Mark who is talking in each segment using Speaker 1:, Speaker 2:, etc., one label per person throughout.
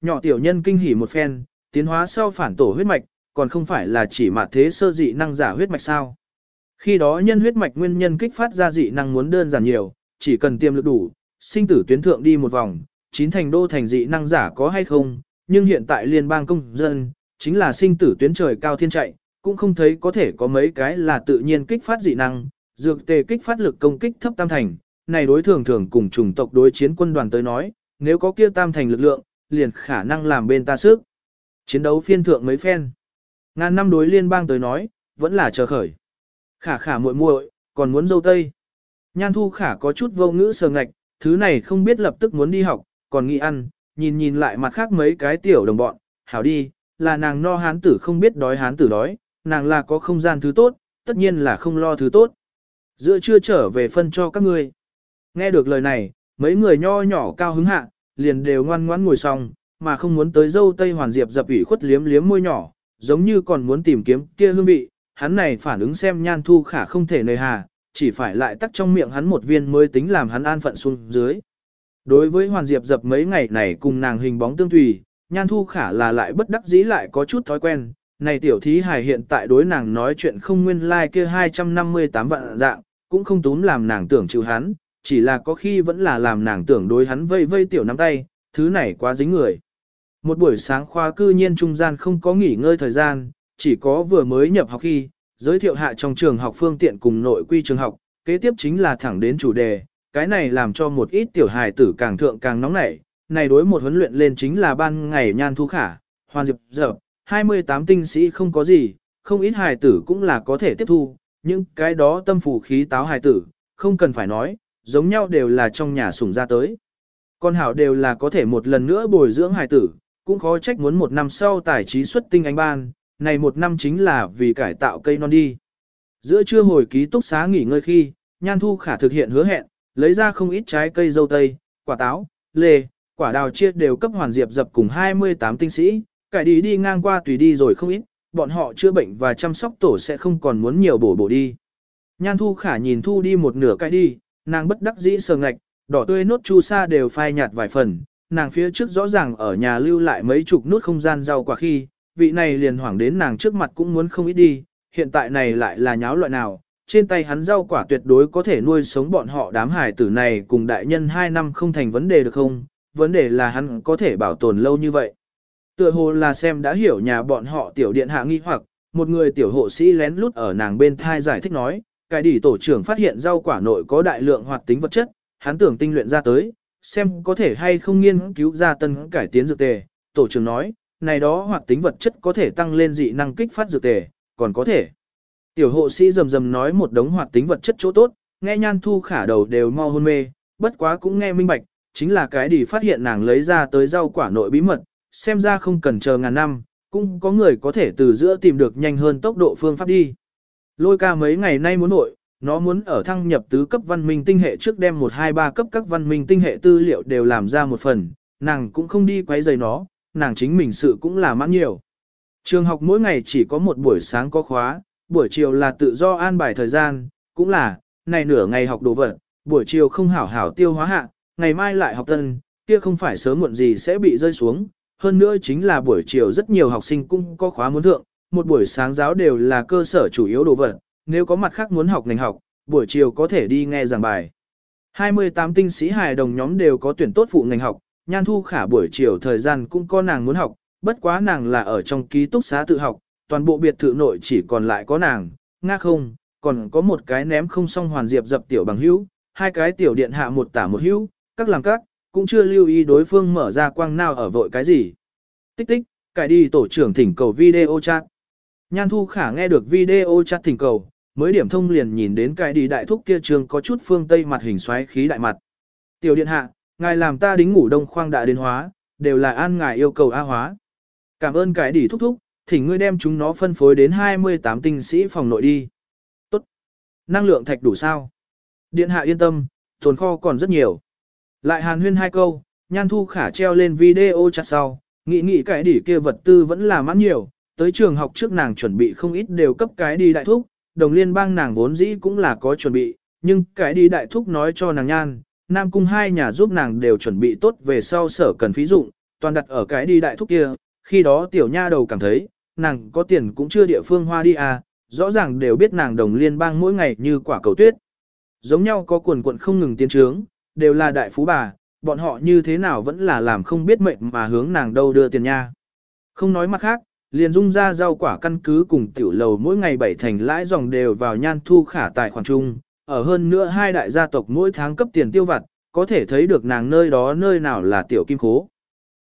Speaker 1: Nhỏ tiểu nhân kinh hỉ một phen, tiến hóa sau phản tổ huyết mạch, còn không phải là chỉ mà thế sơ dị năng giả huyết mạch sao. Khi đó nhân huyết mạch nguyên nhân kích phát ra dị năng muốn đơn giản nhiều, chỉ cần tiêm lực đủ, sinh tử tuyến thượng đi một vòng, chín thành đô thành dị năng giả có hay không, nhưng hiện tại liên bang công dân, chính là sinh tử tuyến trời cao thiên chạy, cũng không thấy có thể có mấy cái là tự nhiên kích phát dị năng, dược tề kích phát lực công kích thấp tam thành, này đối thường thường cùng chủng tộc đối chiến quân đoàn tới nói, nếu có kia tam thành lực lượng, liền khả năng làm bên ta sức. Chiến đấu phiên thượng mấy phen. Ngàn năm đối liên bang tới nói, vẫn là chờ khởi. Khả khả muội muội, còn muốn dâu tây. Nhan thu khả có chút vô ngữ sờ ngạch, thứ này không biết lập tức muốn đi học, còn nghĩ ăn, nhìn nhìn lại mặt khác mấy cái tiểu đồng bọn, hảo đi, là nàng no hán tử không biết đói hán tử đói, nàng là có không gian thứ tốt, tất nhiên là không lo thứ tốt. Giữa chưa trở về phân cho các ngươi. Nghe được lời này, mấy người nho nhỏ cao hứng hạ, liền đều ngoan ngoãn ngồi xong, mà không muốn tới dâu tây hoàn diệp dập ủy khuất liếm liếm môi nhỏ, giống như còn muốn tìm kiếm kia hương vị, hắn này phản ứng xem nhan thu khả không thể nơi hà, chỉ phải lại tắt trong miệng hắn một viên mới tính làm hắn an phận xuống dưới. Đối với hoàn diệp dập mấy ngày này cùng nàng hình bóng tương tùy, nhan thu khả là lại bất đắc dĩ lại có chút thói quen, này tiểu thí hài hiện tại đối nàng nói chuyện không nguyên lai like kia 258 vạn dạng, cũng không túm làm nàng tưởng chịu hắn, chỉ là có khi vẫn là làm nàng tưởng đối hắn vây vây tiểu nắm tay, thứ này quá dính người. Một buổi sáng khoa cư nhiên trung gian không có nghỉ ngơi thời gian, chỉ có vừa mới nhập học khi, giới thiệu hạ trong trường học phương tiện cùng nội quy trường học, kế tiếp chính là thẳng đến chủ đề, cái này làm cho một ít tiểu hài tử càng thượng càng nóng nảy, này đối một huấn luyện lên chính là ban ngày nhan thu khả, hoàn diệp dở, 28 tinh sĩ không có gì, không ít hài tử cũng là có thể tiếp thu, nhưng cái đó tâm phủ khí táo hài tử, không cần phải nói, giống nhau đều là trong nhà sủng ra tới. Con hảo đều là có thể một lần nữa bồi dưỡng hài tử, cũng khó trách muốn một năm sau tài trí xuất tinh anh ban, này một năm chính là vì cải tạo cây non đi. Giữa trưa hồi ký túc xá nghỉ ngơi khi, Nhan Thu Khả thực hiện hứa hẹn, lấy ra không ít trái cây dâu tây, quả táo, lê, quả đào chia đều cấp hoàn diệp dập cùng 28 tinh sĩ, cải đi đi ngang qua tùy đi rồi không ít, bọn họ chữa bệnh và chăm sóc tổ sẽ không còn muốn nhiều bổ bổ đi. Nhan Thu Khả nhìn Thu đi một nửa cái đi, nàng bất đắc dĩ sờ ngạch, đỏ tươi nốt chu sa đều phai nhạt vài phần, nàng phía trước rõ ràng ở nhà lưu lại mấy chục nút không gian rau quả khi, vị này liền hoảng đến nàng trước mặt cũng muốn không ít đi, hiện tại này lại là nháo loại nào, trên tay hắn rau quả tuyệt đối có thể nuôi sống bọn họ đám hải tử này cùng đại nhân 2 năm không thành vấn đề được không, vấn đề là hắn có thể bảo tồn lâu như vậy. Tựa hồ là xem đã hiểu nhà bọn họ tiểu điện hạ nghi hoặc, một người tiểu hộ sĩ lén lút ở nàng bên thai giải thích nói, cái đỉ tổ trưởng phát hiện rau quả nội có đại lượng hoạt tính vật chất, hắn tưởng tinh luyện ra tới, xem có thể hay không nghiên cứu ra tân cải tiến dược tề. Tổ trưởng nói, này đó hoạt tính vật chất có thể tăng lên dị năng kích phát dược tề, còn có thể. Tiểu hộ sĩ rầm rầm nói một đống hoạt tính vật chất chỗ tốt, nghe nhan thu khả đầu đều mau hôn mê, bất quá cũng nghe minh bạch, chính là cái đỉ phát hiện nàng lấy ra tới rau quả nội bí mật, xem ra không cần chờ ngàn năm, cũng có người có thể từ giữa tìm được nhanh hơn tốc độ phương pháp đi. Lôi ca mấy ngày nay muốn nội, nó muốn ở thăng nhập tứ cấp văn minh tinh hệ trước đem 1-2-3 cấp các văn minh tinh hệ tư liệu đều làm ra một phần, nàng cũng không đi quấy rầy nó, nàng chính mình sự cũng là mãn nhiều. Trường học mỗi ngày chỉ có một buổi sáng có khóa, buổi chiều là tự do an bài thời gian, cũng là, này nửa ngày học đồ vật, buổi chiều không hảo hảo tiêu hóa hạ, ngày mai lại học tân, kia không phải sớm muộn gì sẽ bị rơi xuống. Hơn nữa chính là buổi chiều rất nhiều học sinh cũng có khóa muốn thượng, một buổi sáng giáo đều là cơ sở chủ yếu đồ vật, nếu có mặt khác muốn học ngành học, buổi chiều có thể đi nghe giảng bài. 28 tinh sĩ hài đồng nhóm đều có tuyển tốt phụ ngành học, nhan thu khả buổi chiều thời gian cũng có nàng muốn học, bất quá nàng là ở trong ký túc xá tự học, toàn bộ biệt thự nội chỉ còn lại có nàng, nga không, còn có một cái ném không xong hoàn diệp dập tiểu bằng hữu, hai cái tiểu điện hạ một tả một hữu, các làm các, cũng chưa lưu ý đối phương mở ra quang nào ở vội cái gì. Tích tích, cải đi tổ trưởng thỉnh cầu video chat. Nhan thu khả nghe được video chat thỉnh cầu, mới điểm thông liền nhìn đến cái đi đại thúc kia trường có chút phương tây mặt hình xoáy khí đại mặt. Tiểu điện hạ, ngài làm ta đính ngủ đông khoang đã đến hóa, đều là an ngài yêu cầu A hóa. Cảm ơn cái đi thúc thúc, thỉnh ngươi đem chúng nó phân phối đến 28 tinh sĩ phòng nội đi. Tốt. Năng lượng thạch đủ sao? Điện hạ yên tâm, tồn kho còn rất nhiều. Lại hàn huyên hai câu, nhan thu khả treo lên video chặt sau, nghĩ nghĩ cái đỉ kia vật tư vẫn là mãn nhiều, tới trường học trước nàng chuẩn bị không ít đều cấp cái đi đại thúc, đồng liên bang nàng vốn dĩ cũng là có chuẩn bị, nhưng cái đi đại thúc nói cho nàng nhan, Nam Cung hai nhà giúp nàng đều chuẩn bị tốt về sau sở cần phí dụng, toàn đặt ở cái đi đại thúc kia, khi đó tiểu nha đầu cảm thấy, nàng có tiền cũng chưa địa phương hoa đi à, rõ ràng đều biết nàng đồng liên bang mỗi ngày như quả cầu tuyết. Giống nhau có quần quận không ngừng tiến trướng, đều là đại phú bà, bọn họ như thế nào vẫn là làm không biết mệnh mà hướng nàng đâu đưa tiền nha. Không nói mặt khác, liền dung ra rau quả căn cứ cùng tiểu lầu mỗi ngày bảy thành lãi dòng đều vào nhan thu khả tài khoản chung, ở hơn nữa hai đại gia tộc mỗi tháng cấp tiền tiêu vặt, có thể thấy được nàng nơi đó nơi nào là tiểu kim khố.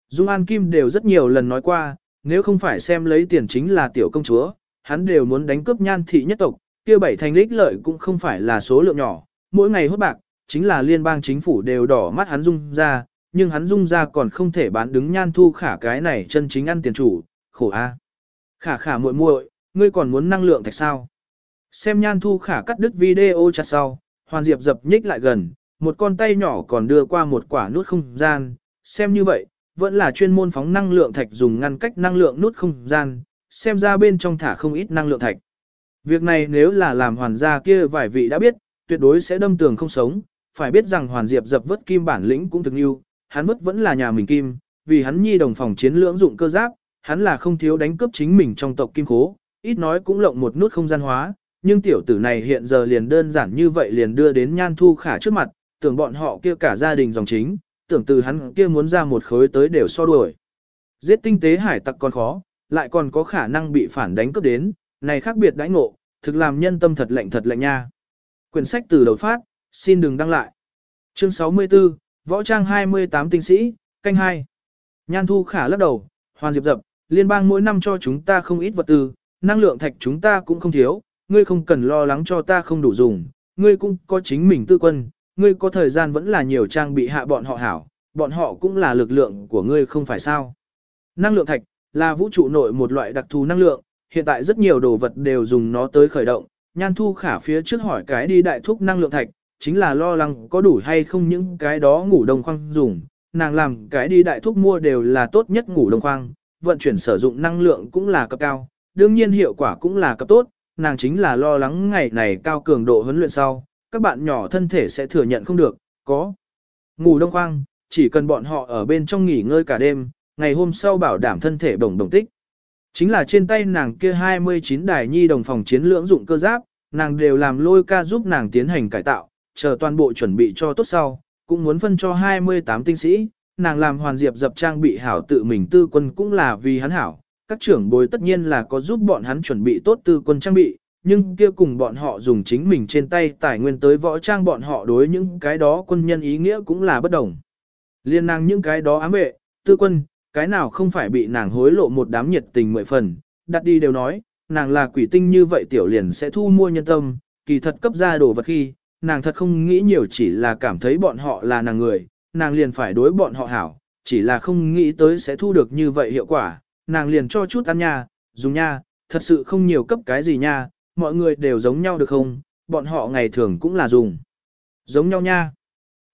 Speaker 1: Dung An Kim đều rất nhiều lần nói qua, nếu không phải xem lấy tiền chính là tiểu công chúa, hắn đều muốn đánh cướp nhan thị nhất tộc, kia bảy thành lích lợi cũng không phải là số lượng nhỏ, mỗi ngày hốt bạc, chính là liên bang chính phủ đều đỏ mắt hắn dung ra, nhưng hắn dung ra còn không thể bán đứng nhan thu khả cái này chân chính ăn tiền chủ, khổ a. Khả khả muội muội, ngươi còn muốn năng lượng thạch sao? Xem nhan thu khả cắt đứt video chặt sau, hoàn diệp dập nhích lại gần, một con tay nhỏ còn đưa qua một quả nút không gian, xem như vậy, vẫn là chuyên môn phóng năng lượng thạch dùng ngăn cách năng lượng nút không gian, xem ra bên trong thả không ít năng lượng thạch. Việc này nếu là làm hoàn gia kia vài vị đã biết, tuyệt đối sẽ đâm tường không sống, phải biết rằng hoàn diệp dập vớt kim bản lĩnh cũng thực yêu, hắn vớt vẫn là nhà mình kim, vì hắn nhi đồng phòng chiến lưỡng dụng cơ giáp, hắn là không thiếu đánh cướp chính mình trong tộc kim khố, ít nói cũng lộng một nút không gian hóa, nhưng tiểu tử này hiện giờ liền đơn giản như vậy liền đưa đến nhan thu khả trước mặt, tưởng bọn họ kia cả gia đình dòng chính, tưởng từ hắn kia muốn ra một khối tới đều so đuổi. Giết tinh tế hải tặc còn khó, lại còn có khả năng bị phản đánh cướp đến, này khác biệt đãi ngộ, thực làm nhân tâm thật lạnh thật lạnh nha. Quyển sách từ đầu phát, xin đừng đăng lại. Chương 64, Võ trang 28 tinh sĩ, canh 2. Nhan thu khả lắc đầu, hoàn diệp dập, liên bang mỗi năm cho chúng ta không ít vật tư, năng lượng thạch chúng ta cũng không thiếu, ngươi không cần lo lắng cho ta không đủ dùng, ngươi cũng có chính mình tư quân, ngươi có thời gian vẫn là nhiều trang bị hạ bọn họ hảo, bọn họ cũng là lực lượng của ngươi không phải sao. Năng lượng thạch, là vũ trụ nội một loại đặc thù năng lượng, hiện tại rất nhiều đồ vật đều dùng nó tới khởi động, nhan thu khả phía trước hỏi cái đi đại thúc năng lượng thạch, chính là lo lắng có đủ hay không những cái đó ngủ đông khoang dùng, nàng làm cái đi đại thúc mua đều là tốt nhất ngủ đông khoang, vận chuyển sử dụng năng lượng cũng là cấp cao, đương nhiên hiệu quả cũng là cấp tốt, nàng chính là lo lắng ngày này cao cường độ huấn luyện sau, các bạn nhỏ thân thể sẽ thừa nhận không được, có. Ngủ đông khoang, chỉ cần bọn họ ở bên trong nghỉ ngơi cả đêm, ngày hôm sau bảo đảm thân thể đồng đồng tích. Chính là trên tay nàng kia 29 đài nhi đồng phòng chiến lưỡng dụng cơ giáp, nàng đều làm lôi ca giúp nàng tiến hành cải tạo, chờ toàn bộ chuẩn bị cho tốt sau, cũng muốn phân cho 28 tinh sĩ, nàng làm hoàn diệp dập trang bị hảo tự mình tư quân cũng là vì hắn hảo, các trưởng bối tất nhiên là có giúp bọn hắn chuẩn bị tốt tư quân trang bị, nhưng kia cùng bọn họ dùng chính mình trên tay tài nguyên tới võ trang bọn họ đối những cái đó quân nhân ý nghĩa cũng là bất đồng. Liên nàng những cái đó ám vệ, tư quân, cái nào không phải bị nàng hối lộ một đám nhiệt tình mười phần, đặt đi đều nói, nàng là quỷ tinh như vậy tiểu liền sẽ thu mua nhân tâm, kỳ thật cấp ra đồ vật khi, nàng thật không nghĩ nhiều chỉ là cảm thấy bọn họ là nàng người, nàng liền phải đối bọn họ hảo, chỉ là không nghĩ tới sẽ thu được như vậy hiệu quả, nàng liền cho chút ăn nha, dùng nha, thật sự không nhiều cấp cái gì nha, mọi người đều giống nhau được không, bọn họ ngày thường cũng là dùng. Giống nhau nha.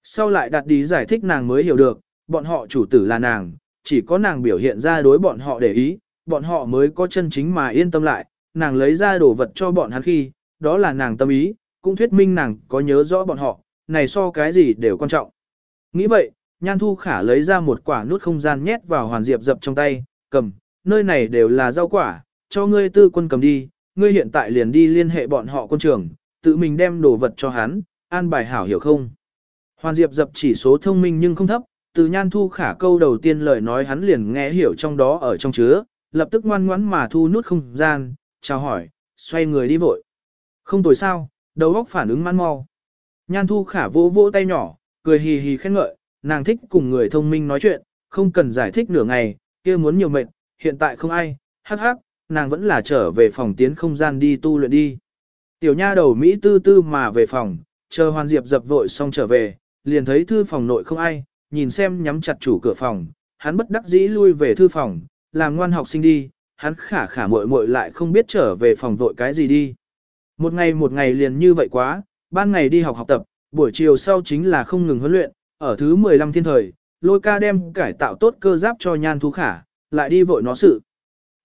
Speaker 1: Sau lại đặt đi giải thích nàng mới hiểu được, bọn họ chủ tử là nàng, chỉ có nàng biểu hiện ra đối bọn họ để ý, bọn họ mới có chân chính mà yên tâm lại, nàng lấy ra đồ vật cho bọn hắn khi, đó là nàng tâm ý, cũng thuyết minh nàng có nhớ rõ bọn họ, này so cái gì đều quan trọng. Nghĩ vậy, Nhan Thu Khả lấy ra một quả nút không gian nhét vào Hoàn Diệp dập trong tay, cầm, nơi này đều là rau quả, cho ngươi tư quân cầm đi, ngươi hiện tại liền đi liên hệ bọn họ quân trưởng, tự mình đem đồ vật cho hắn, an bài hảo hiểu không. Hoàn Diệp dập chỉ số thông minh nhưng không thấp, từ Nhan Thu Khả câu đầu tiên lời nói hắn liền nghe hiểu trong đó ở trong chứa, lập tức ngoan ngoãn mà thu nút không gian, chào hỏi, xoay người đi vội. Không tồi sao, đầu óc phản ứng man mau. Nhan Thu Khả vỗ vỗ tay nhỏ, cười hì hì khen ngợi, nàng thích cùng người thông minh nói chuyện, không cần giải thích nửa ngày, kia muốn nhiều mệnh, hiện tại không ai, hắc hắc, nàng vẫn là trở về phòng tiến không gian đi tu luyện đi. Tiểu nha đầu Mỹ tư tư mà về phòng, chờ Hoàn Diệp dập vội xong trở về, liền thấy thư phòng nội không ai, nhìn xem nhắm chặt chủ cửa phòng, hắn bất đắc dĩ lui về thư phòng, làm ngoan học sinh đi, hắn khả khả muội muội lại không biết trở về phòng vội cái gì đi. Một ngày một ngày liền như vậy quá, ban ngày đi học học tập, buổi chiều sau chính là không ngừng huấn luyện, ở thứ 15 thiên thời, lôi ca đem cải tạo tốt cơ giáp cho nhan thu khả, lại đi vội nó sự.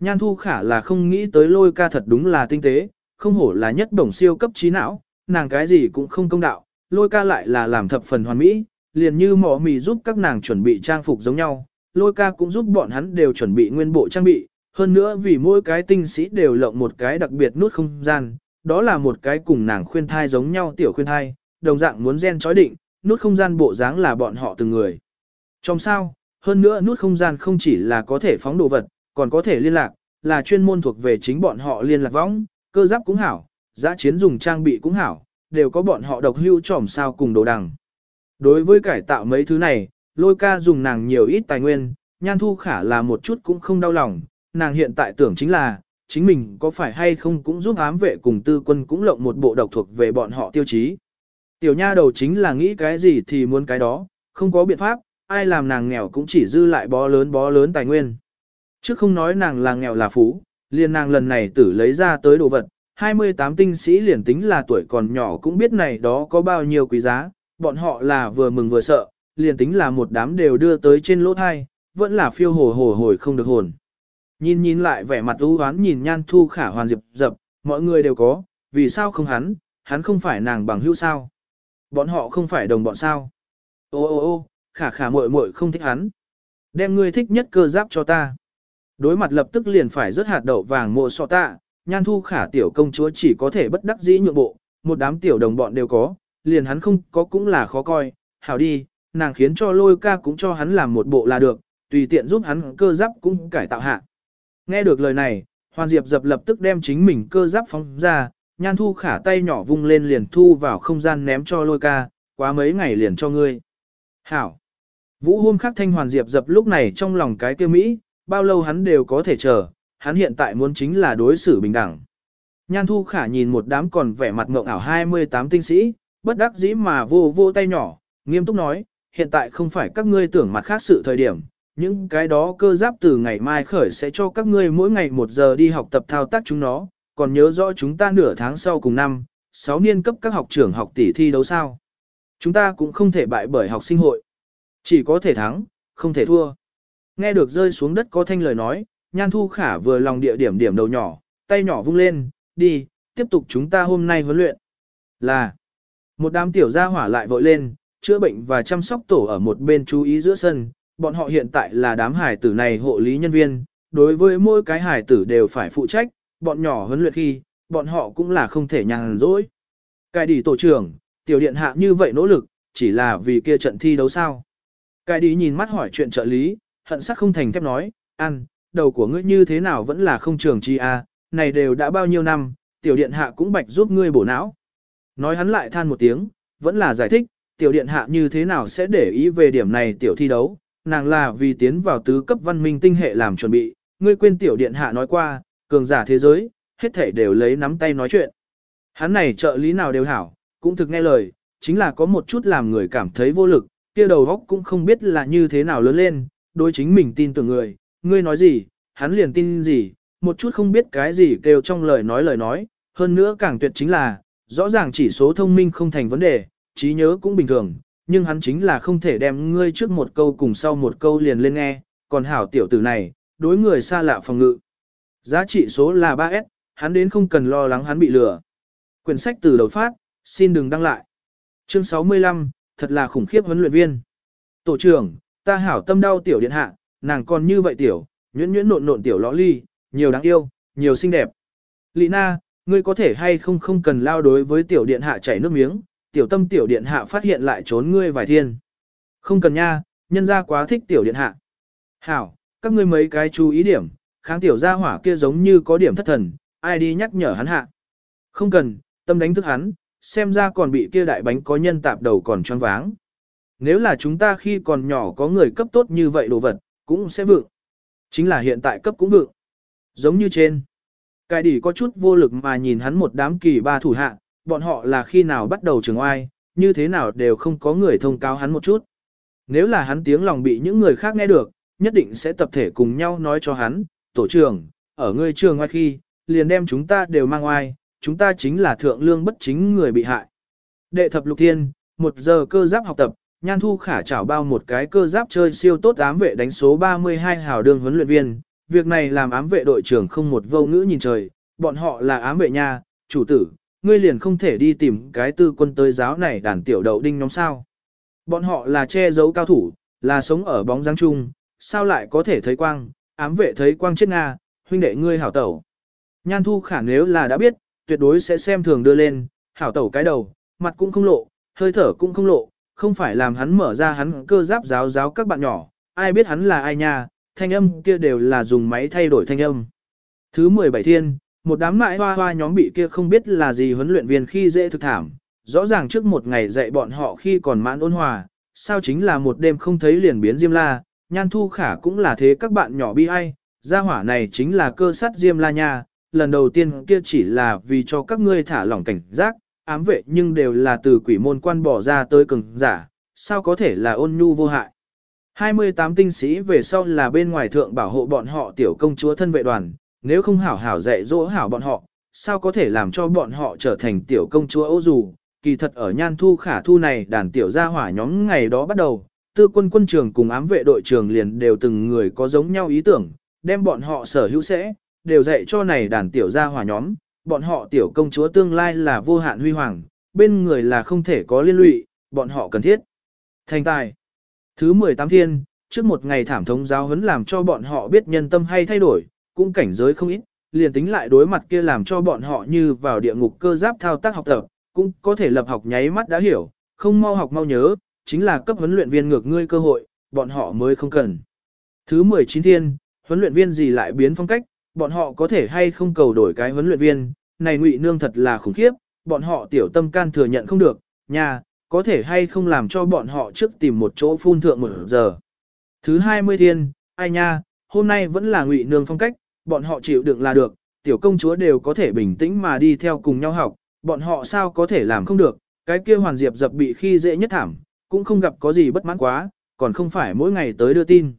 Speaker 1: Nhan thu khả là không nghĩ tới lôi ca thật đúng là tinh tế, không hổ là nhất đồng siêu cấp trí não, nàng cái gì cũng không công đạo, lôi ca lại là làm thập phần hoàn mỹ, liền như mỏ mì giúp các nàng chuẩn bị trang phục giống nhau. lôi ca cũng giúp bọn hắn đều chuẩn bị nguyên bộ trang bị, hơn nữa vì mỗi cái tinh sĩ đều lộng một cái đặc biệt nút không gian, đó là một cái cùng nàng khuyên thai giống nhau tiểu khuyên thai, đồng dạng muốn gen chói định, nút không gian bộ dáng là bọn họ từng người. Trong sao, hơn nữa nút không gian không chỉ là có thể phóng đồ vật, còn có thể liên lạc, là chuyên môn thuộc về chính bọn họ liên lạc võng, cơ giáp cũng hảo, giã chiến dùng trang bị cũng hảo, đều có bọn họ độc hưu trỏm sao cùng đồ đằng. Đối với cải tạo mấy thứ này, lôi ca dùng nàng nhiều ít tài nguyên, nhan thu khả là một chút cũng không đau lòng, nàng hiện tại tưởng chính là, chính mình có phải hay không cũng giúp ám vệ cùng tư quân cũng lộng một bộ độc thuộc về bọn họ tiêu chí. Tiểu nha đầu chính là nghĩ cái gì thì muốn cái đó, không có biện pháp, ai làm nàng nghèo cũng chỉ dư lại bó lớn bó lớn tài nguyên. Chứ không nói nàng là nghèo là phú, liền nàng lần này tử lấy ra tới đồ vật, 28 tinh sĩ liền tính là tuổi còn nhỏ cũng biết này đó có bao nhiêu quý giá, bọn họ là vừa mừng vừa sợ, liền tính là một đám đều đưa tới trên lỗ thai, vẫn là phiêu hồ hồ hồi không được hồn. Nhìn nhìn lại vẻ mặt u hoán nhìn nhan thu khả hoàn diệp dập, mọi người đều có, vì sao không hắn, hắn không phải nàng bằng hữu sao. Bọn họ không phải đồng bọn sao. Ô ô ô, khả khả muội muội không thích hắn. Đem ngươi thích nhất cơ giáp cho ta. Đối mặt lập tức liền phải rớt hạt đậu vàng mộ so tạ, nhan thu khả tiểu công chúa chỉ có thể bất đắc dĩ nhượng bộ, một đám tiểu đồng bọn đều có, liền hắn không có cũng là khó coi, hảo đi, nàng khiến cho lôi ca cũng cho hắn làm một bộ là được, tùy tiện giúp hắn cơ giáp cũng cải tạo hạ. Nghe được lời này, Hoàn Diệp dập lập tức đem chính mình cơ giáp phóng ra, nhan thu khả tay nhỏ vung lên liền thu vào không gian ném cho lôi ca, quá mấy ngày liền cho ngươi. Hảo! Vũ hôm khắc thanh Hoàn Diệp dập lúc này trong lòng cái kêu Mỹ, bao lâu hắn đều có thể chờ, hắn hiện tại muốn chính là đối xử bình đẳng. Nhan thu khả nhìn một đám còn vẻ mặt ngộng ảo 28 tinh sĩ, bất đắc dĩ mà vô vô tay nhỏ, nghiêm túc nói, hiện tại không phải các ngươi tưởng mặt khác sự thời điểm, những cái đó cơ giáp từ ngày mai khởi sẽ cho các ngươi mỗi ngày một giờ đi học tập thao tác chúng nó, còn nhớ rõ chúng ta nửa tháng sau cùng năm, 6 niên cấp các học trưởng học tỷ thi đấu sao. Chúng ta cũng không thể bại bởi học sinh hội. Chỉ có thể thắng, không thể thua. Nghe được rơi xuống đất có thanh lời nói, Nhan Thu Khả vừa lòng địa điểm điểm đầu nhỏ, tay nhỏ vung lên, đi, tiếp tục chúng ta hôm nay huấn luyện. Là, một đám tiểu gia hỏa lại vội lên, chữa bệnh và chăm sóc tổ ở một bên chú ý giữa sân, bọn họ hiện tại là đám hải tử này hộ lý nhân viên, đối với mỗi cái hải tử đều phải phụ trách, bọn nhỏ huấn luyện khi, bọn họ cũng là không thể nhàn rỗi. Cài đi tổ trưởng, tiểu điện hạ như vậy nỗ lực, chỉ là vì kia trận thi đấu sao. Cài đi nhìn mắt hỏi chuyện trợ lý, hận sắc không thành thép nói, ăn, đầu của ngươi như thế nào vẫn là không trường chi a, à, này đều đã bao nhiêu năm, tiểu điện hạ cũng bạch giúp ngươi bổ não. Nói hắn lại than một tiếng, vẫn là giải thích, tiểu điện hạ như thế nào sẽ để ý về điểm này tiểu thi đấu, nàng là vì tiến vào tứ cấp văn minh tinh hệ làm chuẩn bị, ngươi quên tiểu điện hạ nói qua, cường giả thế giới, hết thể đều lấy nắm tay nói chuyện. Hắn này trợ lý nào đều hảo, cũng thực nghe lời, chính là có một chút làm người cảm thấy vô lực, kia đầu góc cũng không biết là như thế nào lớn lên, đối chính mình tin tưởng người, ngươi nói gì, hắn liền tin gì, một chút không biết cái gì kêu trong lời nói lời nói, hơn nữa càng tuyệt chính là, rõ ràng chỉ số thông minh không thành vấn đề, trí nhớ cũng bình thường, nhưng hắn chính là không thể đem ngươi trước một câu cùng sau một câu liền lên nghe, còn hảo tiểu tử này, đối người xa lạ phòng ngự. Giá trị số là 3S, hắn đến không cần lo lắng hắn bị lừa. Quyển sách từ đầu phát, xin đừng đăng lại. Chương 65, thật là khủng khiếp huấn luyện viên. Tổ trưởng, ta hảo tâm đau tiểu điện hạ, nàng còn như vậy tiểu, nhuyễn nhuyễn nộn nộn tiểu lõ ly, nhiều đáng yêu, nhiều xinh đẹp. Lị na, ngươi có thể hay không không cần lao đối với tiểu điện hạ chảy nước miếng, tiểu tâm tiểu điện hạ phát hiện lại trốn ngươi vài thiên. Không cần nha, nhân ra quá thích tiểu điện hạ. Hảo, các ngươi mấy cái chú ý điểm, kháng tiểu gia hỏa kia giống như có điểm thất thần, ai đi nhắc nhở hắn hạ. Không cần, tâm đánh thức hắn, xem ra còn bị kia đại bánh có nhân tạp đầu còn choáng váng. Nếu là chúng ta khi còn nhỏ có người cấp tốt như vậy đồ vật, cũng sẽ vượng. Chính là hiện tại cấp cũng vượng. Giống như trên. Cái đỉ có chút vô lực mà nhìn hắn một đám kỳ ba thủ hạ, bọn họ là khi nào bắt đầu trường oai, như thế nào đều không có người thông cáo hắn một chút. Nếu là hắn tiếng lòng bị những người khác nghe được, nhất định sẽ tập thể cùng nhau nói cho hắn, tổ trưởng, ở ngươi trường ngoài khi, liền đem chúng ta đều mang oai, chúng ta chính là thượng lương bất chính người bị hại. Đệ thập lục thiên, một giờ cơ giáp học tập, Nhan Thu Khả trảo bao một cái cơ giáp chơi siêu tốt ám vệ đánh số 32 hào đương huấn luyện viên. Việc này làm ám vệ đội trưởng không một vô ngữ nhìn trời, bọn họ là ám vệ nha, chủ tử, ngươi liền không thể đi tìm cái tư quân tới giáo này đàn tiểu đậu đinh nhóm sao. Bọn họ là che giấu cao thủ, là sống ở bóng dáng chung, sao lại có thể thấy quang, ám vệ thấy quang chết Nga, huynh đệ ngươi hảo tẩu. Nhan thu khả nếu là đã biết, tuyệt đối sẽ xem thường đưa lên, hảo tẩu cái đầu, mặt cũng không lộ, hơi thở cũng không lộ, không phải làm hắn mở ra hắn cơ giáp giáo giáo các bạn nhỏ, ai biết hắn là ai nha, thanh âm kia đều là dùng máy thay đổi thanh âm. Thứ 17 thiên, một đám mại hoa hoa nhóm bị kia không biết là gì huấn luyện viên khi dễ thực thảm, rõ ràng trước một ngày dạy bọn họ khi còn mãn ôn hòa, sao chính là một đêm không thấy liền biến Diêm La, nhan thu khả cũng là thế các bạn nhỏ bi ai, gia hỏa này chính là cơ sắt Diêm La nha, lần đầu tiên kia chỉ là vì cho các ngươi thả lỏng cảnh giác, ám vệ nhưng đều là từ quỷ môn quan bỏ ra tới cường giả, sao có thể là ôn nhu vô hại. 28 tinh sĩ về sau là bên ngoài thượng bảo hộ bọn họ tiểu công chúa thân vệ đoàn, nếu không hảo hảo dạy dỗ hảo bọn họ, sao có thể làm cho bọn họ trở thành tiểu công chúa ô dù, kỳ thật ở nhan thu khả thu này đàn tiểu gia hỏa nhóm ngày đó bắt đầu, tư quân quân trường cùng ám vệ đội trường liền đều từng người có giống nhau ý tưởng, đem bọn họ sở hữu sẽ, đều dạy cho này đàn tiểu gia hỏa nhóm, bọn họ tiểu công chúa tương lai là vô hạn huy hoàng, bên người là không thể có liên lụy, bọn họ cần thiết. Thành tài. Thứ 18 thiên, trước một ngày thảm thống giáo huấn làm cho bọn họ biết nhân tâm hay thay đổi, cũng cảnh giới không ít, liền tính lại đối mặt kia làm cho bọn họ như vào địa ngục cơ giáp thao tác học tập, cũng có thể lập học nháy mắt đã hiểu, không mau học mau nhớ, chính là cấp huấn luyện viên ngược ngươi cơ hội, bọn họ mới không cần. Thứ 19 thiên, huấn luyện viên gì lại biến phong cách, bọn họ có thể hay không cầu đổi cái huấn luyện viên, này ngụy nương thật là khủng khiếp, bọn họ tiểu tâm can thừa nhận không được, nhà, có thể hay không làm cho bọn họ trước tìm một chỗ phun thượng một giờ. Thứ 20 thiên, ai nha, hôm nay vẫn là ngụy nương phong cách, bọn họ chịu đựng là được, tiểu công chúa đều có thể bình tĩnh mà đi theo cùng nhau học, bọn họ sao có thể làm không được, cái kia hoàn diệp dập bị khi dễ nhất thảm, cũng không gặp có gì bất mãn quá, còn không phải mỗi ngày tới đưa tin.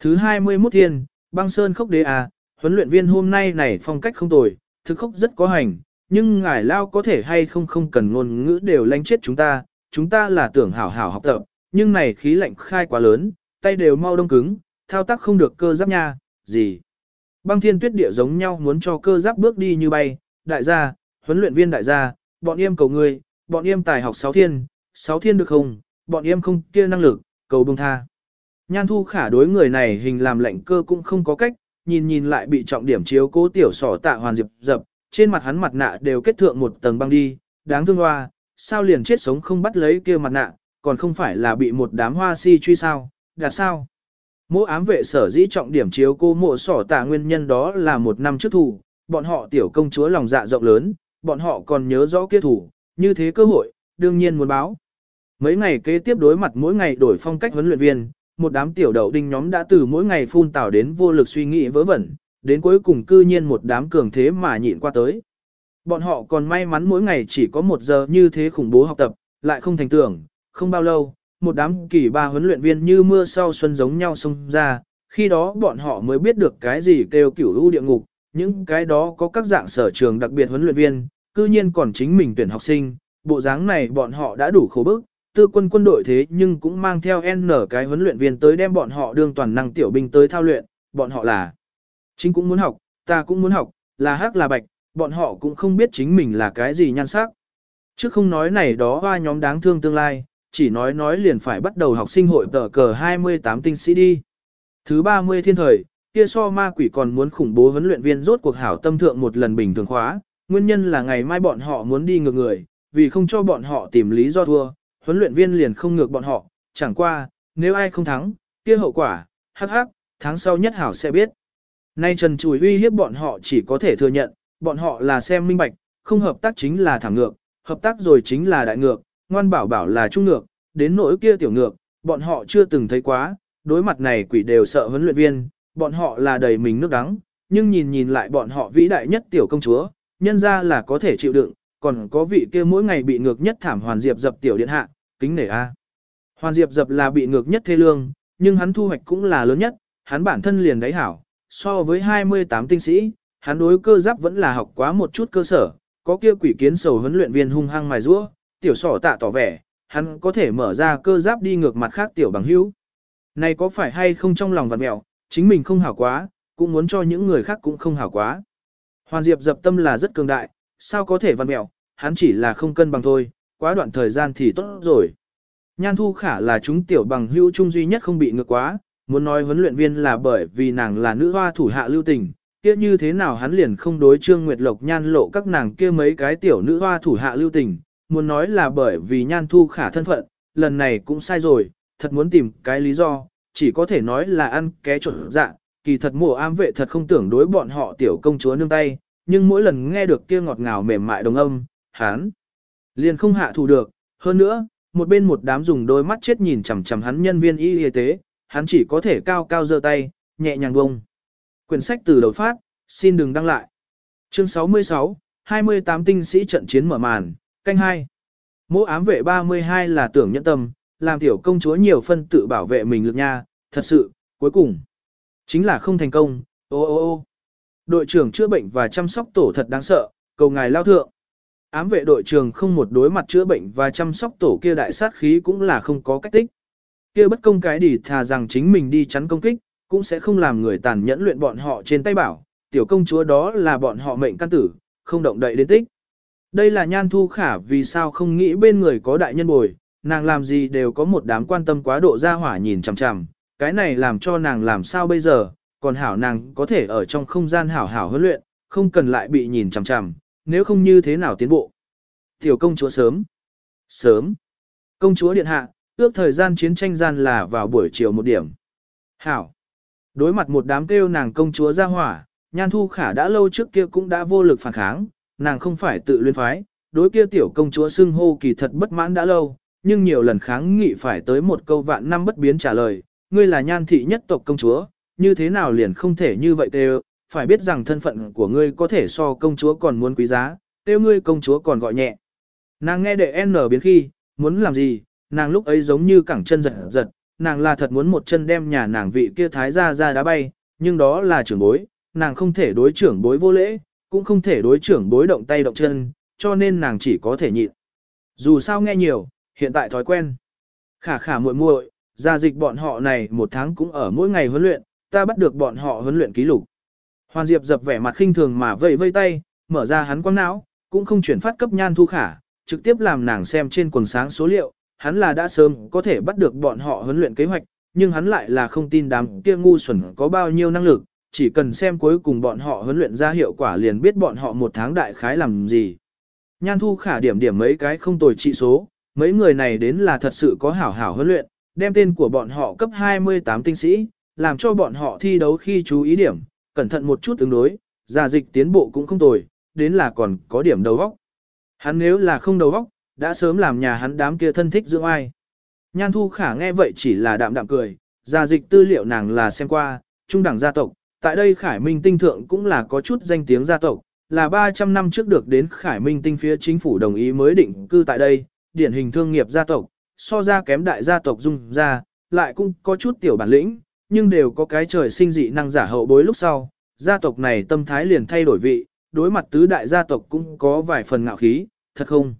Speaker 1: Thứ 21 thiên, băng sơn khốc đế à, huấn luyện viên hôm nay này phong cách không tồi, thực khốc rất có hành, nhưng ngài lao có thể hay không không cần ngôn ngữ đều lánh chết chúng ta, chúng ta là tưởng hảo hảo học tập, nhưng này khí lạnh khai quá lớn, tay đều mau đông cứng, thao tác không được cơ giáp nha, gì. Băng thiên tuyết địa giống nhau muốn cho cơ giáp bước đi như bay, đại gia, huấn luyện viên đại gia, bọn em cầu người, bọn em tài học 6 thiên, 6 thiên được không, bọn em không kia năng lực, cầu bông tha. Nhan thu khả đối người này hình làm lệnh cơ cũng không có cách, nhìn nhìn lại bị trọng điểm chiếu cố tiểu sỏ tạ hoàn diệp dập, trên mặt hắn mặt nạ đều kết thượng một tầng băng đi, đáng thương hoa, sao liền chết sống không bắt lấy kia mặt nạ, còn không phải là bị một đám hoa si truy sao, đạt sao. Mỗi ám vệ sở dĩ trọng điểm chiếu cô mộ sỏ tạ nguyên nhân đó là một năm trước thủ, bọn họ tiểu công chúa lòng dạ rộng lớn, bọn họ còn nhớ rõ kia thủ, như thế cơ hội, đương nhiên muốn báo. Mấy ngày kế tiếp đối mặt mỗi ngày đổi phong cách huấn luyện viên, một đám tiểu đậu đinh nhóm đã từ mỗi ngày phun tảo đến vô lực suy nghĩ vớ vẩn, đến cuối cùng cư nhiên một đám cường thế mà nhịn qua tới. Bọn họ còn may mắn mỗi ngày chỉ có một giờ như thế khủng bố học tập, lại không thành tưởng, không bao lâu, một đám kỳ ba huấn luyện viên như mưa sau xuân giống nhau xông ra, khi đó bọn họ mới biết được cái gì kêu cửu u địa ngục, những cái đó có các dạng sở trường đặc biệt huấn luyện viên, cư nhiên còn chính mình tuyển học sinh, bộ dáng này bọn họ đã đủ khổ bức, tư quân quân đội thế nhưng cũng mang theo N cái huấn luyện viên tới đem bọn họ đương toàn năng tiểu binh tới thao luyện, bọn họ là chính cũng muốn học, ta cũng muốn học, là hắc là bạch, bọn họ cũng không biết chính mình là cái gì nhan sắc. Trước không nói này đó hoa nhóm đáng thương tương lai, chỉ nói nói liền phải bắt đầu học sinh hội tờ cờ 28 tinh sĩ đi. Thứ 30 thiên thời, kia so ma quỷ còn muốn khủng bố huấn luyện viên rốt cuộc hảo tâm thượng một lần bình thường khóa, nguyên nhân là ngày mai bọn họ muốn đi ngược người, vì không cho bọn họ tìm lý do thua, huấn luyện viên liền không ngược bọn họ, chẳng qua, nếu ai không thắng, kia hậu quả, hắc hắc, tháng sau nhất hảo sẽ biết. Nay Trần Chùi uy hiếp bọn họ chỉ có thể thừa nhận, bọn họ là xem minh bạch, không hợp tác chính là thẳng ngược, hợp tác rồi chính là đại ngược, ngoan bảo bảo là trung ngược, đến nỗi kia tiểu ngược, bọn họ chưa từng thấy quá, đối mặt này quỷ đều sợ huấn luyện viên, bọn họ là đầy mình nước đắng, nhưng nhìn nhìn lại bọn họ vĩ đại nhất tiểu công chúa, nhân ra là có thể chịu đựng, còn có vị kia mỗi ngày bị ngược nhất thảm hoàn diệp dập tiểu điện hạ, kính nể a. Hoàn diệp dập là bị ngược nhất thê lương, nhưng hắn thu hoạch cũng là lớn nhất, hắn bản thân liền đáy hảo, so với 28 tinh sĩ, hắn đối cơ giáp vẫn là học quá một chút cơ sở, có kia quỷ kiến sầu huấn luyện viên hung hăng mài rũa, tiểu sỏ tạ tỏ vẻ, hắn có thể mở ra cơ giáp đi ngược mặt khác tiểu bằng hữu. Này có phải hay không trong lòng vặt mẹo, chính mình không hảo quá, cũng muốn cho những người khác cũng không hảo quá. Hoàn Diệp dập tâm là rất cường đại, sao có thể văn mẹo, hắn chỉ là không cân bằng thôi, quá đoạn thời gian thì tốt rồi. Nhan thu khả là chúng tiểu bằng hữu chung duy nhất không bị ngược quá, muốn nói huấn luyện viên là bởi vì nàng là nữ hoa thủ hạ lưu tình, kia như thế nào hắn liền không đối Trương Nguyệt Lộc nhan lộ các nàng kia mấy cái tiểu nữ hoa thủ hạ lưu tình, muốn nói là bởi vì nhan thu khả thân phận, lần này cũng sai rồi, thật muốn tìm cái lý do, chỉ có thể nói là ăn ké trộn dạ, kỳ thật mùa ám vệ thật không tưởng đối bọn họ tiểu công chúa nương tay, nhưng mỗi lần nghe được kia ngọt ngào mềm mại đồng âm, hắn liền không hạ thủ được, hơn nữa, một bên một đám dùng đôi mắt chết nhìn chằm chằm hắn nhân viên y y tế, hắn chỉ có thể cao cao giơ tay, nhẹ nhàng bông. Quyển sách từ đầu phát, xin đừng đăng lại. Chương 66, 28 tinh sĩ trận chiến mở màn, canh 2. Mỗi ám vệ 32 là tưởng nhẫn tâm, làm tiểu công chúa nhiều phân tự bảo vệ mình lực nha, thật sự, cuối cùng, chính là không thành công, ô ô ô. Đội trưởng chữa bệnh và chăm sóc tổ thật đáng sợ, cầu ngài lao thượng. Ám vệ đội trường không một đối mặt chữa bệnh và chăm sóc tổ kia đại sát khí cũng là không có cách tích. Kia bất công cái đỉ thà rằng chính mình đi chắn công kích, cũng sẽ không làm người tàn nhẫn luyện bọn họ trên tay bảo, tiểu công chúa đó là bọn họ mệnh căn tử, không động đậy đến tích. Đây là nhan thu khả vì sao không nghĩ bên người có đại nhân bồi, nàng làm gì đều có một đám quan tâm quá độ ra hỏa nhìn chằm chằm, cái này làm cho nàng làm sao bây giờ, còn hảo nàng có thể ở trong không gian hảo hảo huấn luyện, không cần lại bị nhìn chằm chằm, nếu không như thế nào tiến bộ. Tiểu công chúa sớm. Sớm. Công chúa điện hạ, ước thời gian chiến tranh gian là vào buổi chiều một điểm. Hảo. Đối mặt một đám kêu nàng công chúa ra hỏa, nhan thu khả đã lâu trước kia cũng đã vô lực phản kháng, nàng không phải tự luyên phái, đối kia tiểu công chúa xưng hô kỳ thật bất mãn đã lâu, nhưng nhiều lần kháng nghị phải tới một câu vạn năm bất biến trả lời, ngươi là nhan thị nhất tộc công chúa, như thế nào liền không thể như vậy đều, phải biết rằng thân phận của ngươi có thể so công chúa còn muốn quý giá, tiêu ngươi công chúa còn gọi nhẹ. Nàng nghe đệ N biến khi, muốn làm gì, nàng lúc ấy giống như cẳng chân giật giật, nàng là thật muốn một chân đem nhà nàng vị kia thái ra ra đá bay, nhưng đó là trưởng bối, nàng không thể đối trưởng bối vô lễ, cũng không thể đối trưởng bối động tay động chân, cho nên nàng chỉ có thể nhịn. Dù sao nghe nhiều, hiện tại thói quen. Khả khả muội muội, gia dịch bọn họ này một tháng cũng ở mỗi ngày huấn luyện, ta bắt được bọn họ huấn luyện ký lục. Hoàn Diệp dập vẻ mặt khinh thường mà vẫy vây tay, mở ra hắn quang não, cũng không chuyển phát cấp nhan thu khả, trực tiếp làm nàng xem trên quần sáng số liệu, hắn là đã sớm có thể bắt được bọn họ huấn luyện kế hoạch, nhưng hắn lại là không tin đám kia ngu xuẩn có bao nhiêu năng lực, chỉ cần xem cuối cùng bọn họ huấn luyện ra hiệu quả liền biết bọn họ một tháng đại khái làm gì. Nhan thu khả điểm điểm mấy cái không tồi trị số, mấy người này đến là thật sự có hảo hảo huấn luyện, đem tên của bọn họ cấp 28 tinh sĩ, làm cho bọn họ thi đấu khi chú ý điểm, cẩn thận một chút ứng đối, giả dịch tiến bộ cũng không tồi, đến là còn có điểm đầu vóc. Hắn nếu là không đầu vóc, đã sớm làm nhà hắn đám kia thân thích dưỡng ai. Nhan thu khả nghe vậy chỉ là đạm đạm cười, giả dịch tư liệu nàng là xem qua, trung đẳng gia tộc, tại đây Khải Minh tinh thượng cũng là có chút danh tiếng gia tộc, là 300 năm trước được đến Khải Minh tinh phía chính phủ đồng ý mới định cư tại đây, điển hình thương nghiệp gia tộc, so ra kém đại gia tộc dung ra, lại cũng có chút tiểu bản lĩnh, nhưng đều có cái trời sinh dị năng giả hậu bối lúc sau, gia tộc này tâm thái liền thay đổi vị, đối mặt tứ đại gia tộc cũng có vài phần ngạo khí, thật không?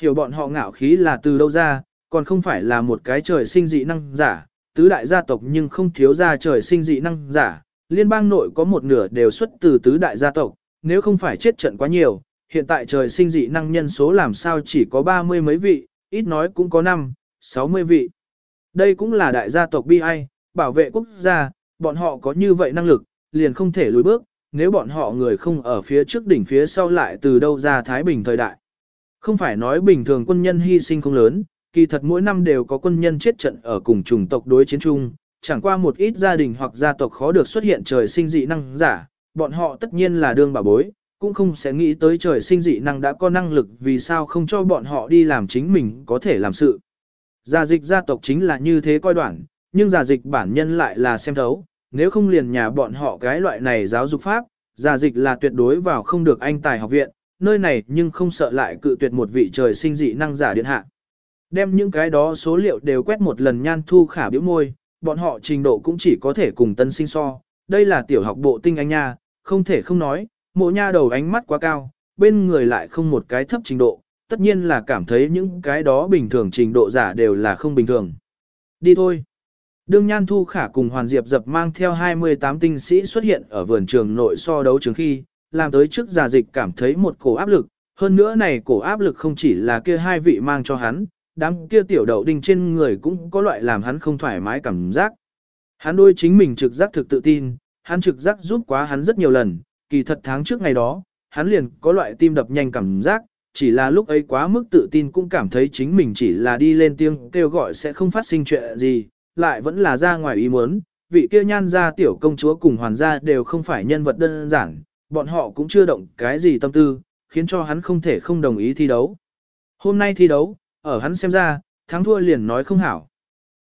Speaker 1: Hiểu bọn họ ngạo khí là từ đâu ra, còn không phải là một cái trời sinh dị năng giả, tứ đại gia tộc nhưng không thiếu ra trời sinh dị năng giả, liên bang nội có một nửa đều xuất từ tứ đại gia tộc, nếu không phải chết trận quá nhiều, hiện tại trời sinh dị năng nhân số làm sao chỉ có ba mươi mấy vị, ít nói cũng có năm, sáu mươi vị. Đây cũng là đại gia tộc bi ai, bảo vệ quốc gia, bọn họ có như vậy năng lực, liền không thể lùi bước, nếu bọn họ người không ở phía trước đỉnh phía sau lại từ đâu ra Thái Bình thời đại. Không phải nói bình thường quân nhân hy sinh không lớn, kỳ thật mỗi năm đều có quân nhân chết trận ở cùng chủng tộc đối chiến chung, chẳng qua một ít gia đình hoặc gia tộc khó được xuất hiện trời sinh dị năng giả, bọn họ tất nhiên là đương bà bối, cũng không sẽ nghĩ tới trời sinh dị năng đã có năng lực vì sao không cho bọn họ đi làm chính mình có thể làm sự. Gia dịch gia tộc chính là như thế coi đoạn, nhưng giả dịch bản nhân lại là xem thấu, nếu không liền nhà bọn họ cái loại này giáo dục pháp, giả dịch là tuyệt đối vào không được anh tài học viện, nơi này nhưng không sợ lại cự tuyệt một vị trời sinh dị năng giả điện hạ. Đem những cái đó số liệu đều quét một lần nhan thu khả biểu môi, bọn họ trình độ cũng chỉ có thể cùng tân sinh so, đây là tiểu học bộ tinh anh nha, không thể không nói, mộ nha đầu ánh mắt quá cao, bên người lại không một cái thấp trình độ, tất nhiên là cảm thấy những cái đó bình thường trình độ giả đều là không bình thường. Đi thôi. Đương Nhan Thu Khả cùng Hoàn Diệp dập mang theo 28 tinh sĩ xuất hiện ở vườn trường nội so đấu trường khi, làm tới trước giả dịch cảm thấy một cổ áp lực, hơn nữa này cổ áp lực không chỉ là kia hai vị mang cho hắn, đám kia tiểu đậu đinh trên người cũng có loại làm hắn không thoải mái cảm giác. Hắn đôi chính mình trực giác thực tự tin, hắn trực giác giúp quá hắn rất nhiều lần, kỳ thật tháng trước ngày đó, hắn liền có loại tim đập nhanh cảm giác, chỉ là lúc ấy quá mức tự tin cũng cảm thấy chính mình chỉ là đi lên tiếng kêu gọi sẽ không phát sinh chuyện gì, lại vẫn là ra ngoài ý muốn, vị kia nhan gia tiểu công chúa cùng hoàn gia đều không phải nhân vật đơn giản, bọn họ cũng chưa động cái gì tâm tư, khiến cho hắn không thể không đồng ý thi đấu. Hôm nay thi đấu, ở hắn xem ra, thắng thua liền nói không hảo.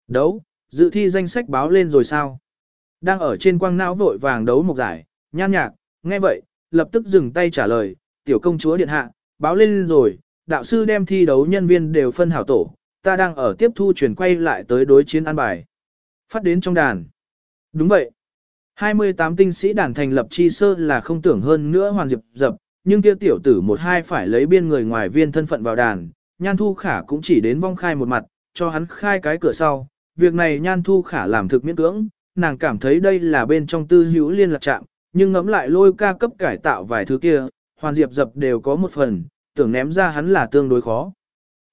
Speaker 1: Đấu, dự thi danh sách báo lên rồi sao? Đang ở trên quang não vội vàng đấu một giải, nhan nhạc, nghe vậy, lập tức dừng tay trả lời, tiểu công chúa điện hạ, báo lên rồi, đạo sư đem thi đấu nhân viên đều phân hảo tổ, ta đang ở tiếp thu chuyển quay lại tới đối chiến an bài. Phát đến trong đàn. Đúng vậy. 28 tinh sĩ đàn thành lập chi sơ là không tưởng hơn nữa hoàn diệp dập, nhưng kia tiểu tử một hai phải lấy biên người ngoài viên thân phận vào đàn, nhan thu khả cũng chỉ đến vong khai một mặt, cho hắn khai cái cửa sau. Việc này nhan thu khả làm thực miễn cưỡng, nàng cảm thấy đây là bên trong tư hữu liên lạc trạng, nhưng ngẫm lại lôi ca cấp cải tạo vài thứ kia, hoàn diệp dập đều có một phần, tưởng ném ra hắn là tương đối khó.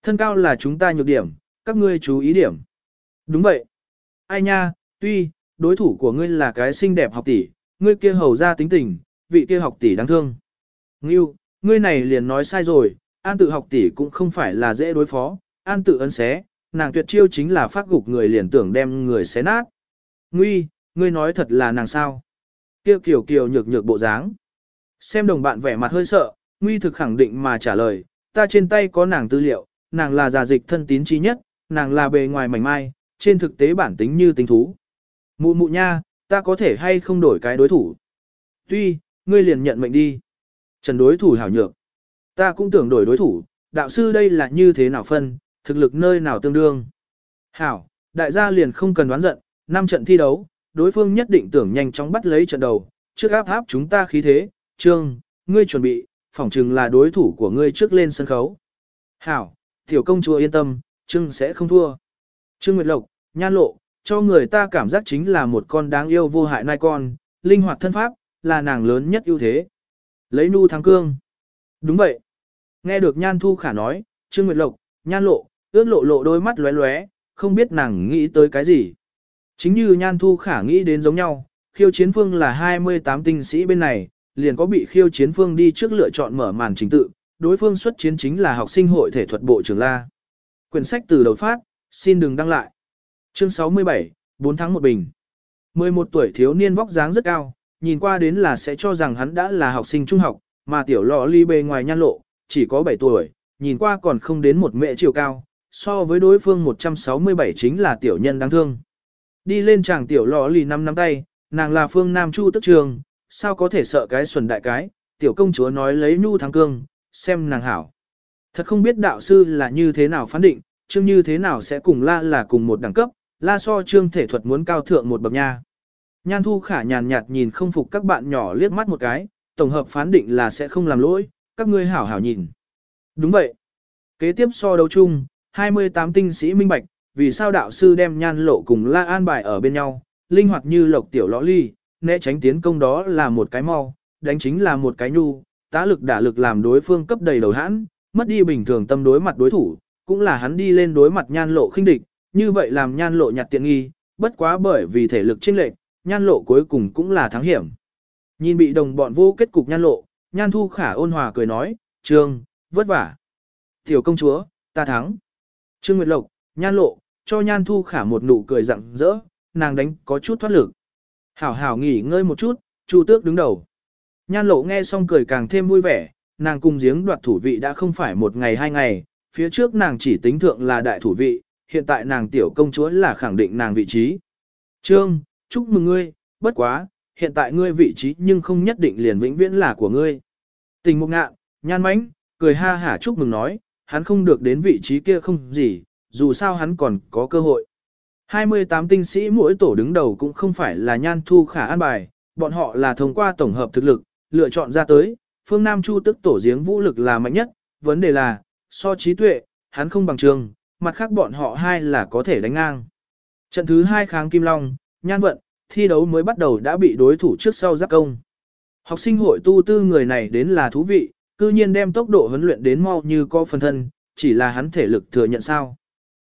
Speaker 1: Thân cao là chúng ta nhược điểm, các ngươi chú ý điểm. Đúng vậy. Ai nha, tuy, đối thủ của ngươi là cái xinh đẹp học tỷ, ngươi kia hầu ra tính tình, vị kia học tỷ đáng thương. Ngưu, ngươi này liền nói sai rồi, an tự học tỷ cũng không phải là dễ đối phó, an tự ấn xé, nàng tuyệt chiêu chính là phát gục người liền tưởng đem người xé nát. Nguy, ngươi nói thật là nàng sao? Kia kiểu kiều nhược nhược bộ dáng. Xem đồng bạn vẻ mặt hơi sợ, Nguy thực khẳng định mà trả lời, ta trên tay có nàng tư liệu, nàng là giả dịch thân tín trí nhất, nàng là bề ngoài mảnh mai, trên thực tế bản tính như tính thú. Mụ mụ nha, ta có thể hay không đổi cái đối thủ. Tuy, ngươi liền nhận mệnh đi. Trần đối thủ hảo nhược. Ta cũng tưởng đổi đối thủ, đạo sư đây là như thế nào phân, thực lực nơi nào tương đương. Hảo, đại gia liền không cần đoán giận, năm trận thi đấu, đối phương nhất định tưởng nhanh chóng bắt lấy trận đầu, trước áp áp chúng ta khí thế, trương, ngươi chuẩn bị, phỏng chừng là đối thủ của ngươi trước lên sân khấu. Hảo, tiểu công chúa yên tâm, trương sẽ không thua. Trương Nguyệt Lộc, nhan lộ, cho người ta cảm giác chính là một con đáng yêu vô hại nai con, linh hoạt thân pháp, là nàng lớn nhất ưu thế. Lấy nu thắng cương. Đúng vậy. Nghe được nhan thu khả nói, Trương Nguyệt Lộc, nhan lộ, ướt lộ lộ đôi mắt lóe lóe, không biết nàng nghĩ tới cái gì. Chính như nhan thu khả nghĩ đến giống nhau, khiêu chiến phương là 28 tinh sĩ bên này, liền có bị khiêu chiến phương đi trước lựa chọn mở màn trình tự, đối phương xuất chiến chính là học sinh hội thể thuật bộ trưởng La. Quyển sách từ đầu phát, xin đừng đăng lại. Chương 67, 4 tháng một bình. 11 tuổi thiếu niên vóc dáng rất cao, nhìn qua đến là sẽ cho rằng hắn đã là học sinh trung học, mà tiểu lọ ly bề ngoài nhan lộ, chỉ có 7 tuổi, nhìn qua còn không đến một mẹ chiều cao, so với đối phương 167 chính là tiểu nhân đáng thương. Đi lên chàng tiểu lọ ly năm năm tay, nàng là phương Nam Chu tức trường, sao có thể sợ cái xuẩn đại cái, tiểu công chúa nói lấy nhu thắng cương, xem nàng hảo. Thật không biết đạo sư là như thế nào phán định, chương như thế nào sẽ cùng la là cùng một đẳng cấp, la so trương thể thuật muốn cao thượng một bậc nha. Nhan thu khả nhàn nhạt nhìn không phục các bạn nhỏ liếc mắt một cái, tổng hợp phán định là sẽ không làm lỗi, các ngươi hảo hảo nhìn. Đúng vậy. Kế tiếp so đấu chung, 28 tinh sĩ minh bạch, vì sao đạo sư đem nhan lộ cùng la an bài ở bên nhau, linh hoạt như lộc tiểu lõ ly, né tránh tiến công đó là một cái mau, đánh chính là một cái nhu, tá lực đả lực làm đối phương cấp đầy đầu hãn, mất đi bình thường tâm đối mặt đối thủ, cũng là hắn đi lên đối mặt nhan lộ khinh địch, như vậy làm nhan lộ nhặt tiện nghi, bất quá bởi vì thể lực chênh lệch, nhan lộ cuối cùng cũng là thắng hiểm. Nhìn bị đồng bọn vô kết cục nhan lộ, nhan thu khả ôn hòa cười nói, trương, vất vả. Tiểu công chúa, ta thắng. Trương Nguyệt Lộc, nhan lộ, cho nhan thu khả một nụ cười rặng rỡ, nàng đánh có chút thoát lực. Hảo hảo nghỉ ngơi một chút, Chu Tước đứng đầu. Nhan lộ nghe xong cười càng thêm vui vẻ, nàng cùng giếng đoạt thủ vị đã không phải một ngày hai ngày, phía trước nàng chỉ tính thượng là đại thủ vị, hiện tại nàng tiểu công chúa là khẳng định nàng vị trí. Trương, chúc mừng ngươi, bất quá, hiện tại ngươi vị trí nhưng không nhất định liền vĩnh viễn là của ngươi. Tình mục ngạn, nhan mánh, cười ha hả chúc mừng nói, hắn không được đến vị trí kia không gì, dù sao hắn còn có cơ hội. 28 tinh sĩ mỗi tổ đứng đầu cũng không phải là nhan thu khả an bài, bọn họ là thông qua tổng hợp thực lực, lựa chọn ra tới, phương Nam Chu tức tổ giếng vũ lực là mạnh nhất, vấn đề là, so trí tuệ, hắn không bằng trường, mặt khác bọn họ hai là có thể đánh ngang. Trận thứ hai kháng Kim Long, nhan vận, thi đấu mới bắt đầu đã bị đối thủ trước sau giáp công. Học sinh hội tu tư người này đến là thú vị, cư nhiên đem tốc độ huấn luyện đến mau như có phần thân, chỉ là hắn thể lực thừa nhận sao.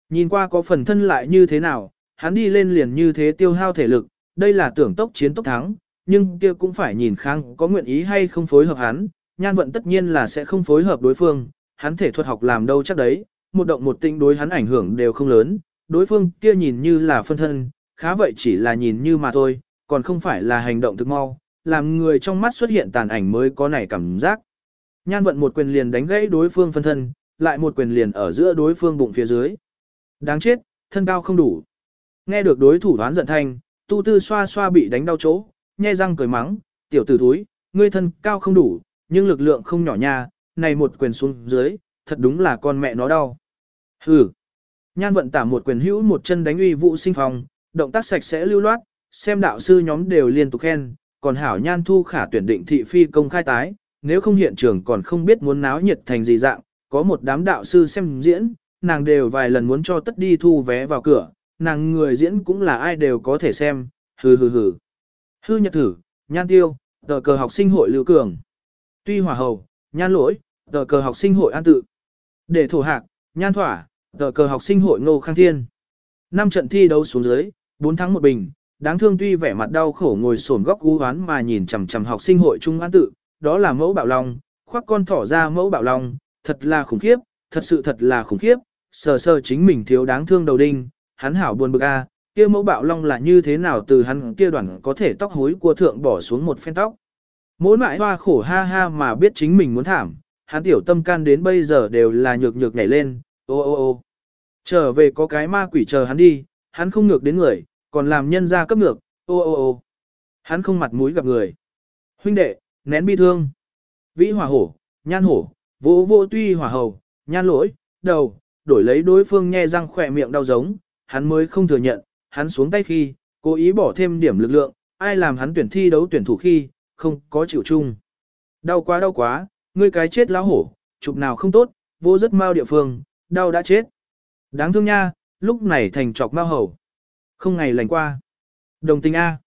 Speaker 1: Nhìn qua có phần thân lại như thế nào, hắn đi lên liền như thế tiêu hao thể lực, đây là tưởng tốc chiến tốc thắng, nhưng kia cũng phải nhìn khang có nguyện ý hay không phối hợp hắn, nhan vận tất nhiên là sẽ không phối hợp đối phương, hắn thể thuật học làm đâu chắc đấy, một động một tinh đối hắn ảnh hưởng đều không lớn, đối phương kia nhìn như là phân thân, khá vậy chỉ là nhìn như mà thôi, còn không phải là hành động thực mau, làm người trong mắt xuất hiện tàn ảnh mới có nảy cảm giác. Nhan vận một quyền liền đánh gãy đối phương phân thân, lại một quyền liền ở giữa đối phương bụng phía dưới. Đáng chết, thân cao không đủ. Nghe được đối thủ đoán giận thanh, tu tư xoa xoa bị đánh đau chỗ, nhe răng cười mắng, tiểu tử thúi, ngươi thân cao không đủ, nhưng lực lượng không nhỏ nha, này một quyền xuống dưới, thật đúng là con mẹ nó đau. Hừ. Nhan vận tả một quyền hữu một chân đánh uy vũ sinh phòng, động tác sạch sẽ lưu loát, xem đạo sư nhóm đều liên tục khen, còn hảo nhan thu khả tuyển định thị phi công khai tái, nếu không hiện trường còn không biết muốn náo nhiệt thành gì dạng, có một đám đạo sư xem diễn, nàng đều vài lần muốn cho tất đi thu vé vào cửa, nàng người diễn cũng là ai đều có thể xem, hừ hừ hừ. Hư nhật thử, nhan tiêu, tờ cờ học sinh hội lưu cường. Tuy hòa hầu, nhan lỗi, tờ cờ học sinh hội an tự. Để thổ hạc, nhan thỏa, tờ cờ học sinh hội ngô khang thiên. Năm trận thi đấu xuống dưới, 4 thắng một bình, đáng thương tuy vẻ mặt đau khổ ngồi sổn góc cú ván mà nhìn chằm chằm học sinh hội trung an tự, đó là mẫu bạo long, khoác con thỏ ra mẫu bạo long, thật là khủng khiếp, thật sự thật là khủng khiếp, sờ sờ chính mình thiếu đáng thương đầu đinh, hắn hảo buồn bực a, kia mẫu bạo long là như thế nào từ hắn kia đoạn có thể tóc hối của thượng bỏ xuống một phen tóc. Mỗi mãi hoa khổ ha ha mà biết chính mình muốn thảm, hắn tiểu tâm can đến bây giờ đều là nhược nhược nhảy lên, ô ô ô. Trở về có cái ma quỷ chờ hắn đi, hắn không ngược đến người, còn làm nhân ra cấp ngược, ô ô ô. Hắn không mặt mũi gặp người. Huynh đệ, nén bi thương. Vĩ hỏa hổ, nhan hổ, vô vô tuy hỏa hầu, nhan lỗi, đầu, đổi lấy đối phương nhe răng khỏe miệng đau giống, hắn mới không thừa nhận, hắn xuống tay khi, cố ý bỏ thêm điểm lực lượng, ai làm hắn tuyển thi đấu tuyển thủ khi, không có chịu chung. Đau quá đau quá, ngươi cái chết lão hổ, chụp nào không tốt, vô rất mau địa phương, đau đã chết. Đáng thương nha, lúc này thành trọc mau hầu. Không ngày lành qua. Đồng tình A.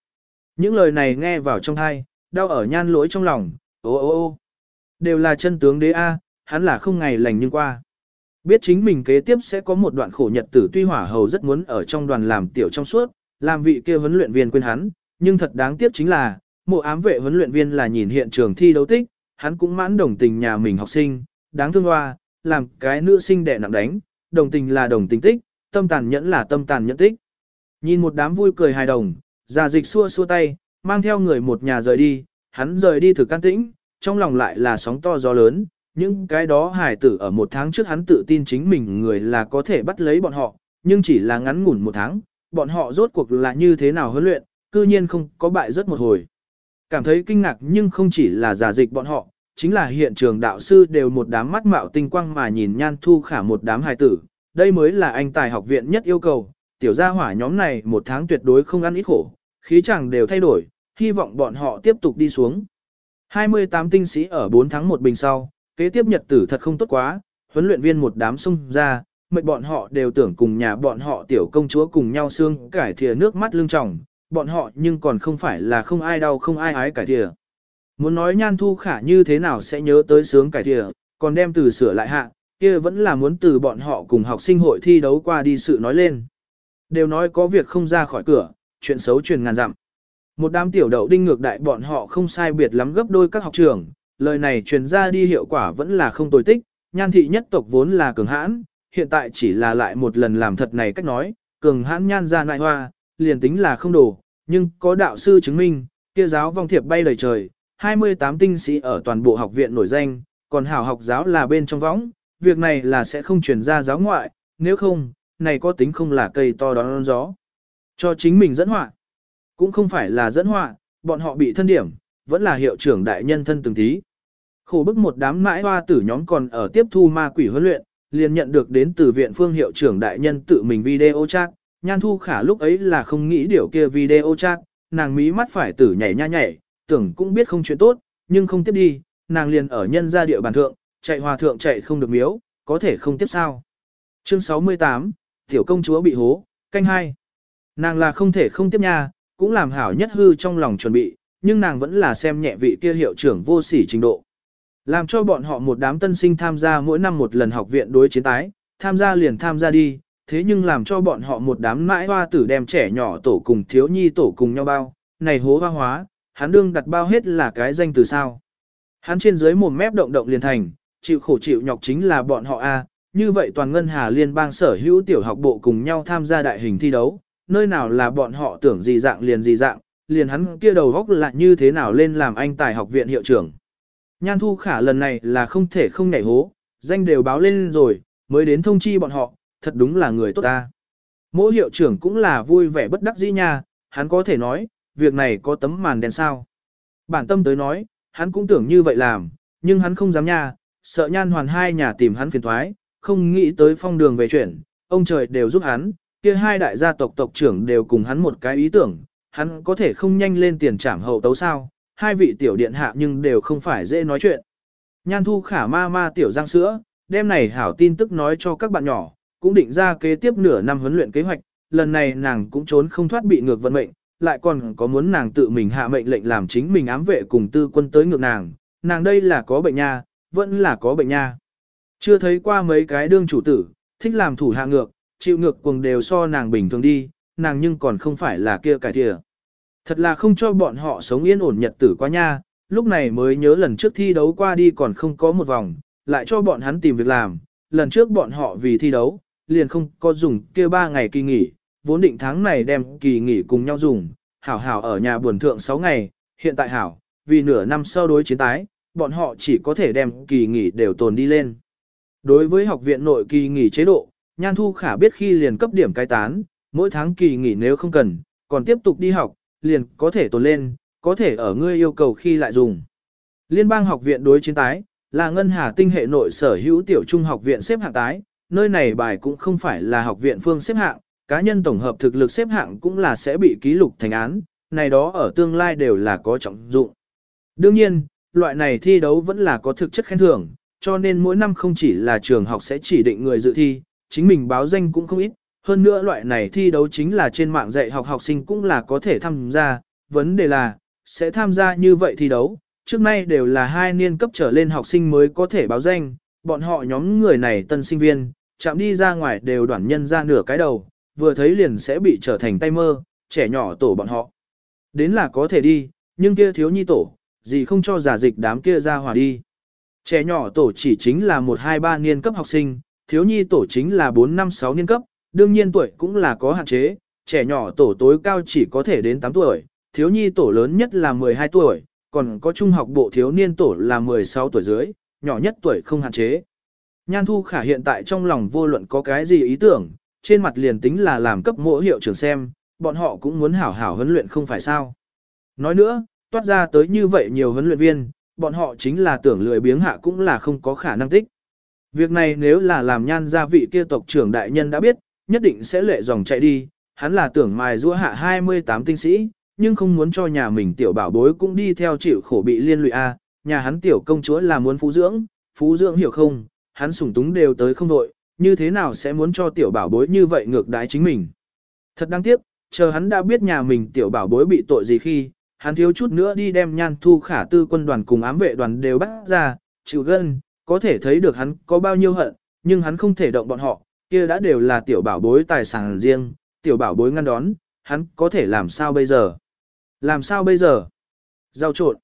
Speaker 1: Những lời này nghe vào trong thai, đau ở nhan lỗi trong lòng, ô ô ô. Đều là chân tướng đế A, hắn là không ngày lành nhưng qua. Biết chính mình kế tiếp sẽ có một đoạn khổ nhật tử tuy hỏa hầu rất muốn ở trong đoàn làm tiểu trong suốt, làm vị kia huấn luyện viên quên hắn, nhưng thật đáng tiếc chính là, mộ ám vệ huấn luyện viên là nhìn hiện trường thi đấu tích, hắn cũng mãn đồng tình nhà mình học sinh, đáng thương hoa, làm cái nữ sinh đẻ nặng đánh, đồng tình là đồng tình tích, tâm tàn nhẫn là tâm tàn nhẫn tích. Nhìn một đám vui cười hài đồng, già dịch xua xua tay, mang theo người một nhà rời đi, hắn rời đi thử can tĩnh, trong lòng lại là sóng to gió lớn, những cái đó hài tử ở một tháng trước hắn tự tin chính mình người là có thể bắt lấy bọn họ, nhưng chỉ là ngắn ngủn một tháng, bọn họ rốt cuộc là như thế nào huấn luyện, cư nhiên không có bại rất một hồi. Cảm thấy kinh ngạc nhưng không chỉ là giả dịch bọn họ, chính là hiện trường đạo sư đều một đám mắt mạo tinh quang mà nhìn nhan thu khả một đám hài tử, đây mới là anh tài học viện nhất yêu cầu, tiểu gia hỏa nhóm này một tháng tuyệt đối không ăn ít khổ, khí chẳng đều thay đổi, hy vọng bọn họ tiếp tục đi xuống. 28 tinh sĩ ở 4 tháng một bình sau, kế tiếp nhật tử thật không tốt quá, huấn luyện viên một đám xung ra, mệt bọn họ đều tưởng cùng nhà bọn họ tiểu công chúa cùng nhau xương cải thìa nước mắt lưng tròng, bọn họ nhưng còn không phải là không ai đau không ai ái cải thìa. Muốn nói nhan thu khả như thế nào sẽ nhớ tới sướng cải thìa, còn đem từ sửa lại hạ, kia vẫn là muốn từ bọn họ cùng học sinh hội thi đấu qua đi sự nói lên. Đều nói có việc không ra khỏi cửa, chuyện xấu truyền ngàn dặm. Một đám tiểu đậu đinh ngược đại bọn họ không sai biệt lắm gấp đôi các học trường, lời này truyền ra đi hiệu quả vẫn là không tồi tích, nhan thị nhất tộc vốn là cường hãn, hiện tại chỉ là lại một lần làm thật này cách nói, cường hãn nhan ra nại hoa, liền tính là không đủ, nhưng có đạo sư chứng minh, kia giáo vong thiệp bay lời trời, 28 tinh sĩ ở toàn bộ học viện nổi danh, còn hảo học giáo là bên trong võng, việc này là sẽ không truyền ra giáo ngoại, nếu không, này có tính không là cây to đón gió. Cho chính mình dẫn họa, cũng không phải là dẫn họa, bọn họ bị thân điểm, vẫn là hiệu trưởng đại nhân thân từng tí. Khổ bức một đám mãi hoa tử nhóm còn ở tiếp thu ma quỷ huấn luyện, liền nhận được đến từ viện phương hiệu trưởng đại nhân tự mình video chat, nhan thu khả lúc ấy là không nghĩ điều kia video chat, nàng mí mắt phải tử nhảy nha nhảy, tưởng cũng biết không chuyện tốt, nhưng không tiếp đi, nàng liền ở nhân gia địa bàn thượng, chạy hòa thượng chạy không được miếu, có thể không tiếp sao. Chương 68, Tiểu công chúa bị hố, canh hai. Nàng là không thể không tiếp nha, cũng làm hảo nhất hư trong lòng chuẩn bị, nhưng nàng vẫn là xem nhẹ vị kia hiệu trưởng vô sỉ trình độ. Làm cho bọn họ một đám tân sinh tham gia mỗi năm một lần học viện đối chiến tái, tham gia liền tham gia đi, thế nhưng làm cho bọn họ một đám mãi hoa tử đem trẻ nhỏ tổ cùng thiếu nhi tổ cùng nhau bao, này hố hoa hóa, hắn đương đặt bao hết là cái danh từ sao. Hắn trên dưới mồm mép động động liền thành, chịu khổ chịu nhọc chính là bọn họ A, như vậy toàn ngân hà liên bang sở hữu tiểu học bộ cùng nhau tham gia đại hình thi đấu, nơi nào là bọn họ tưởng gì dạng liền gì dạng, liền hắn kia đầu góc lại như thế nào lên làm anh tài học viện hiệu trưởng. Nhan thu khả lần này là không thể không nhảy hố, danh đều báo lên rồi, mới đến thông chi bọn họ, thật đúng là người tốt ta. Mỗi hiệu trưởng cũng là vui vẻ bất đắc dĩ nha, hắn có thể nói, việc này có tấm màn đen sao. Bản tâm tới nói, hắn cũng tưởng như vậy làm, nhưng hắn không dám nha, sợ nhan hoàn hai nhà tìm hắn phiền thoái, không nghĩ tới phong đường về chuyện, ông trời đều giúp hắn, kia hai đại gia tộc tộc trưởng đều cùng hắn một cái ý tưởng, hắn có thể không nhanh lên tiền trảm hậu tấu sao, hai vị tiểu điện hạ nhưng đều không phải dễ nói chuyện. Nhan thu khả ma ma tiểu giang sữa, đêm này hảo tin tức nói cho các bạn nhỏ, cũng định ra kế tiếp nửa năm huấn luyện kế hoạch, lần này nàng cũng trốn không thoát bị ngược vận mệnh, lại còn có muốn nàng tự mình hạ mệnh lệnh làm chính mình ám vệ cùng tư quân tới ngược nàng, nàng đây là có bệnh nha, vẫn là có bệnh nha. Chưa thấy qua mấy cái đương chủ tử, thích làm thủ hạ ngược, chịu ngược cuồng đều so nàng bình thường đi, nàng nhưng còn không phải là kia cải thìa. Thật là không cho bọn họ sống yên ổn nhật tử quá nha, lúc này mới nhớ lần trước thi đấu qua đi còn không có một vòng, lại cho bọn hắn tìm việc làm, lần trước bọn họ vì thi đấu, liền không có dùng kia ba ngày kỳ nghỉ, vốn định tháng này đem kỳ nghỉ cùng nhau dùng, hảo hảo ở nhà buồn thượng 6 ngày, hiện tại hảo, vì nửa năm sau đối chiến tái, bọn họ chỉ có thể đem kỳ nghỉ đều tồn đi lên. Đối với học viện nội kỳ nghỉ chế độ, Nhan Thu Khả biết khi liền cấp điểm cai tán, mỗi tháng kỳ nghỉ nếu không cần, còn tiếp tục đi học, liền có thể tồn lên, có thể ở ngươi yêu cầu khi lại dùng. Liên bang học viện đối chiến tái, là ngân hà tinh hệ nội sở hữu tiểu trung học viện xếp hạng tái, nơi này bài cũng không phải là học viện phương xếp hạng, cá nhân tổng hợp thực lực xếp hạng cũng là sẽ bị ký lục thành án, này đó ở tương lai đều là có trọng dụng. Đương nhiên, loại này thi đấu vẫn là có thực chất khen thưởng, cho nên mỗi năm không chỉ là trường học sẽ chỉ định người dự thi, chính mình báo danh cũng không ít, hơn nữa loại này thi đấu chính là trên mạng dạy học học sinh cũng là có thể tham gia, vấn đề là, sẽ tham gia như vậy thi đấu, trước nay đều là hai niên cấp trở lên học sinh mới có thể báo danh, bọn họ nhóm người này tân sinh viên, chạm đi ra ngoài đều đoản nhân ra nửa cái đầu, vừa thấy liền sẽ bị trở thành tay mơ, trẻ nhỏ tổ bọn họ. Đến là có thể đi, nhưng kia thiếu nhi tổ, gì không cho giả dịch đám kia ra hòa đi. Trẻ nhỏ tổ chỉ chính là 1-2-3 niên cấp học sinh, thiếu nhi tổ chính là 4-5-6 niên cấp, đương nhiên tuổi cũng là có hạn chế, trẻ nhỏ tổ tối cao chỉ có thể đến 8 tuổi, thiếu nhi tổ lớn nhất là 12 tuổi, còn có trung học bộ thiếu niên tổ là 16 tuổi dưới, nhỏ nhất tuổi không hạn chế. Nhan Thu Khả hiện tại trong lòng vô luận có cái gì ý tưởng, trên mặt liền tính là làm cấp mỗi hiệu trưởng xem, bọn họ cũng muốn hảo hảo huấn luyện không phải sao. Nói nữa, toát ra tới như vậy nhiều huấn luyện viên, bọn họ chính là tưởng lười biếng hạ cũng là không có khả năng tích. Việc này nếu là làm nhan gia vị kia tộc trưởng đại nhân đã biết, nhất định sẽ lệ dòng chạy đi, hắn là tưởng mài rua hạ 28 tinh sĩ, nhưng không muốn cho nhà mình tiểu bảo bối cũng đi theo chịu khổ bị liên lụy a. nhà hắn tiểu công chúa là muốn phú dưỡng, phú dưỡng hiểu không, hắn sủng túng đều tới không đội, như thế nào sẽ muốn cho tiểu bảo bối như vậy ngược đái chính mình. Thật đáng tiếc, chờ hắn đã biết nhà mình tiểu bảo bối bị tội gì khi, hắn thiếu chút nữa đi đem nhan thu khả tư quân đoàn cùng ám vệ đoàn đều bắt ra, chịu gân, có thể thấy được hắn có bao nhiêu hận, nhưng hắn không thể động bọn họ, kia đã đều là tiểu bảo bối tài sản riêng, tiểu bảo bối ngăn đón, hắn có thể làm sao bây giờ? Làm sao bây giờ? Giao trộn.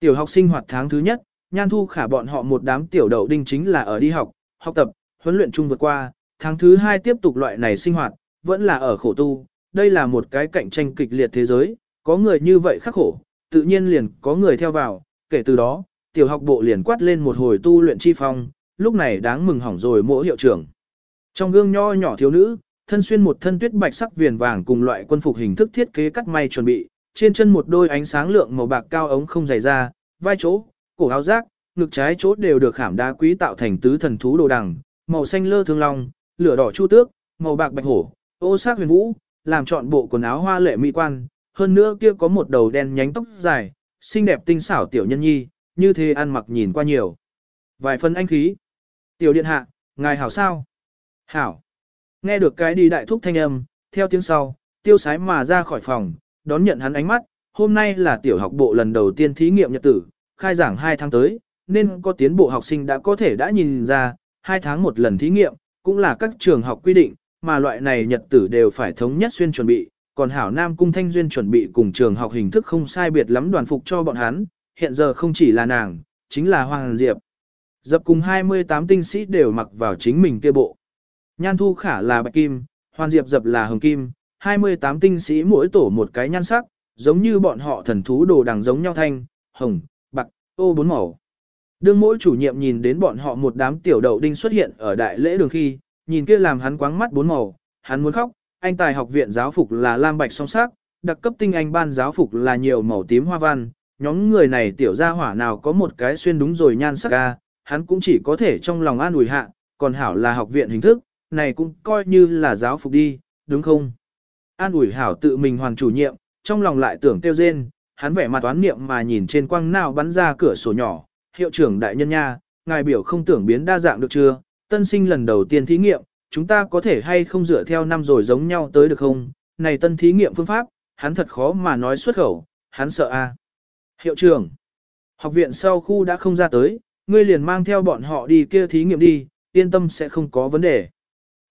Speaker 1: Tiểu học sinh hoạt tháng thứ nhất, nhan thu khả bọn họ một đám tiểu đậu đinh chính là ở đi học, học tập, huấn luyện chung vượt qua, tháng thứ hai tiếp tục loại này sinh hoạt, vẫn là ở khổ tu, đây là một cái cạnh tranh kịch liệt thế giới, có người như vậy khắc khổ, tự nhiên liền có người theo vào, kể từ đó, tiểu học bộ liền quát lên một hồi tu luyện chi phong, lúc này đáng mừng hỏng rồi mỗi hiệu trưởng. Trong gương nho nhỏ thiếu nữ, thân xuyên một thân tuyết bạch sắc viền vàng cùng loại quân phục hình thức thiết kế cắt may chuẩn bị, trên chân một đôi ánh sáng lượng màu bạc cao ống không dày ra, vai chỗ, cổ áo rác, ngực trái chỗ đều được khảm đá quý tạo thành tứ thần thú đồ đằng, màu xanh lơ thương long, lửa đỏ chu tước, màu bạc bạch hổ, ô sắc huyền vũ, làm chọn bộ quần áo hoa lệ mỹ quan, hơn nữa kia có một đầu đen nhánh tóc dài, xinh đẹp tinh xảo tiểu nhân nhi, như thế ăn mặc nhìn qua nhiều. Vài phần anh khí. Tiểu điện hạ, ngài hảo sao? Hảo. Nghe được cái đi đại thúc thanh âm, theo tiếng sau, tiêu sái mà ra khỏi phòng, đón nhận hắn ánh mắt, hôm nay là tiểu học bộ lần đầu tiên thí nghiệm nhật tử, khai giảng 2 tháng tới, nên có tiến bộ học sinh đã có thể đã nhìn ra, 2 tháng một lần thí nghiệm, cũng là các trường học quy định, mà loại này nhật tử đều phải thống nhất xuyên chuẩn bị, còn hảo Nam Cung Thanh Duyên chuẩn bị cùng trường học hình thức không sai biệt lắm đoàn phục cho bọn hắn, hiện giờ không chỉ là nàng, chính là Hoàng Diệp. Dập cùng 28 tinh sĩ đều mặc vào chính mình kia bộ. Nhan Thu Khả là bạch kim, hoàn Diệp dập là hồng kim, 28 tinh sĩ mỗi tổ một cái nhan sắc, giống như bọn họ thần thú đồ đằng giống nhau thanh, hồng, bạc, ô bốn màu. Đương mỗi chủ nhiệm nhìn đến bọn họ một đám tiểu đậu đinh xuất hiện ở đại lễ đường khi, nhìn kia làm hắn quáng mắt bốn màu, hắn muốn khóc, anh tài học viện giáo phục là lam bạch song sắc, đặc cấp tinh anh ban giáo phục là nhiều màu tím hoa văn, nhóm người này tiểu gia hỏa nào có một cái xuyên đúng rồi nhan sắc ca, hắn cũng chỉ có thể trong lòng an ủi hạ, còn hảo là học viện hình thức, này cũng coi như là giáo phục đi, đúng không? An ủi hảo tự mình hoàn chủ nhiệm, trong lòng lại tưởng tiêu rên, hắn vẻ mặt toán niệm mà nhìn trên quang nào bắn ra cửa sổ nhỏ, hiệu trưởng đại nhân nha, ngài biểu không tưởng biến đa dạng được chưa, tân sinh lần đầu tiên thí nghiệm, chúng ta có thể hay không dựa theo năm rồi giống nhau tới được không, này tân thí nghiệm phương pháp, hắn thật khó mà nói xuất khẩu, hắn sợ a. Hiệu trưởng, học viện sau khu đã không ra tới, ngươi liền mang theo bọn họ đi kia thí nghiệm đi, yên tâm sẽ không có vấn đề.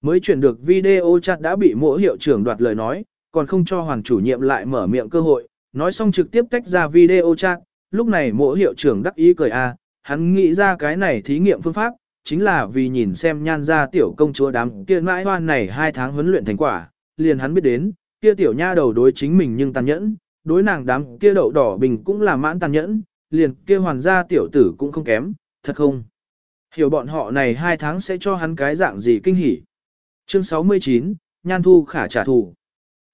Speaker 1: Mới chuyển được video chat đã bị mỗi hiệu trưởng đoạt lời nói, còn không cho hoàng chủ nhiệm lại mở miệng cơ hội, nói xong trực tiếp tách ra video chat, lúc này mỗi hiệu trưởng đắc ý cười a, hắn nghĩ ra cái này thí nghiệm phương pháp, chính là vì nhìn xem nhan ra tiểu công chúa đám kia mãi hoan này hai tháng huấn luyện thành quả, liền hắn biết đến, kia tiểu nha đầu đối chính mình nhưng tàn nhẫn, đối nàng đám kia đậu đỏ bình cũng là mãn tàn nhẫn, liền kia hoàn gia tiểu tử cũng không kém, thật không? Hiểu bọn họ này hai tháng sẽ cho hắn cái dạng gì kinh hỉ. Chương 69, Nhan Thu khả trả thù.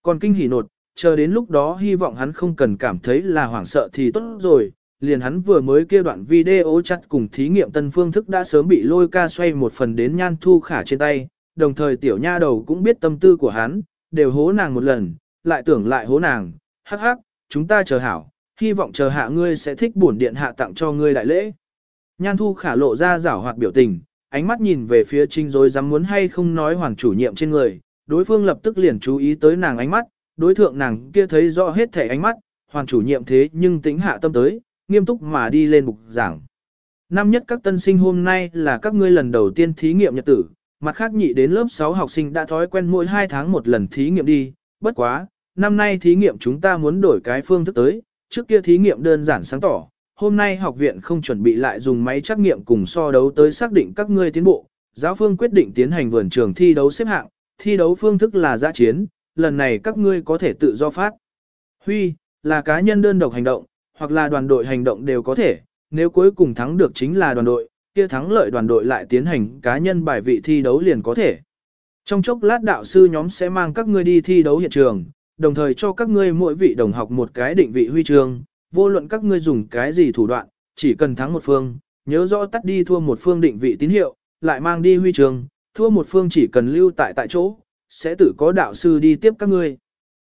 Speaker 1: Còn kinh hỉ nột, chờ đến lúc đó hy vọng hắn không cần cảm thấy là hoảng sợ thì tốt rồi, liền hắn vừa mới kia đoạn video chặt cùng thí nghiệm tân phương thức đã sớm bị lôi ca xoay một phần đến nhan thu khả trên tay, đồng thời tiểu nha đầu cũng biết tâm tư của hắn, đều hố nàng một lần, lại tưởng lại hố nàng, hắc hắc, chúng ta chờ hảo, hy vọng chờ hạ ngươi sẽ thích bổn điện hạ tặng cho ngươi đại lễ. Nhan thu khả lộ ra giảo hoạt biểu tình, ánh mắt nhìn về phía trinh rồi dám muốn hay không nói hoàng chủ nhiệm trên người, đối phương lập tức liền chú ý tới nàng ánh mắt, đối thượng nàng kia thấy rõ hết thể ánh mắt, hoàng chủ nhiệm thế nhưng tính hạ tâm tới, nghiêm túc mà đi lên bục giảng. Năm nhất các tân sinh hôm nay là các ngươi lần đầu tiên thí nghiệm nhật tử, mặt khác nhị đến lớp 6 học sinh đã thói quen mỗi 2 tháng một lần thí nghiệm đi, bất quá, năm nay thí nghiệm chúng ta muốn đổi cái phương thức tới, trước kia thí nghiệm đơn giản sáng tỏ, hôm nay học viện không chuẩn bị lại dùng máy trắc nghiệm cùng so đấu tới xác định các ngươi tiến bộ, giáo phương quyết định tiến hành vườn trường thi đấu xếp hạng, thi đấu phương thức là giã chiến, lần này các ngươi có thể tự do phát. Huy, là cá nhân đơn độc hành động, hoặc là đoàn đội hành động đều có thể, nếu cuối cùng thắng được chính là đoàn đội, kia thắng lợi đoàn đội lại tiến hành cá nhân bài vị thi đấu liền có thể. Trong chốc lát đạo sư nhóm sẽ mang các ngươi đi thi đấu hiện trường, đồng thời cho các ngươi mỗi vị đồng học một cái định vị huy chương, vô luận các ngươi dùng cái gì thủ đoạn, chỉ cần thắng một phương, nhớ rõ tắt đi thua một phương định vị tín hiệu, lại mang đi huy trường thua một phương chỉ cần lưu tại tại chỗ, sẽ tự có đạo sư đi tiếp các ngươi.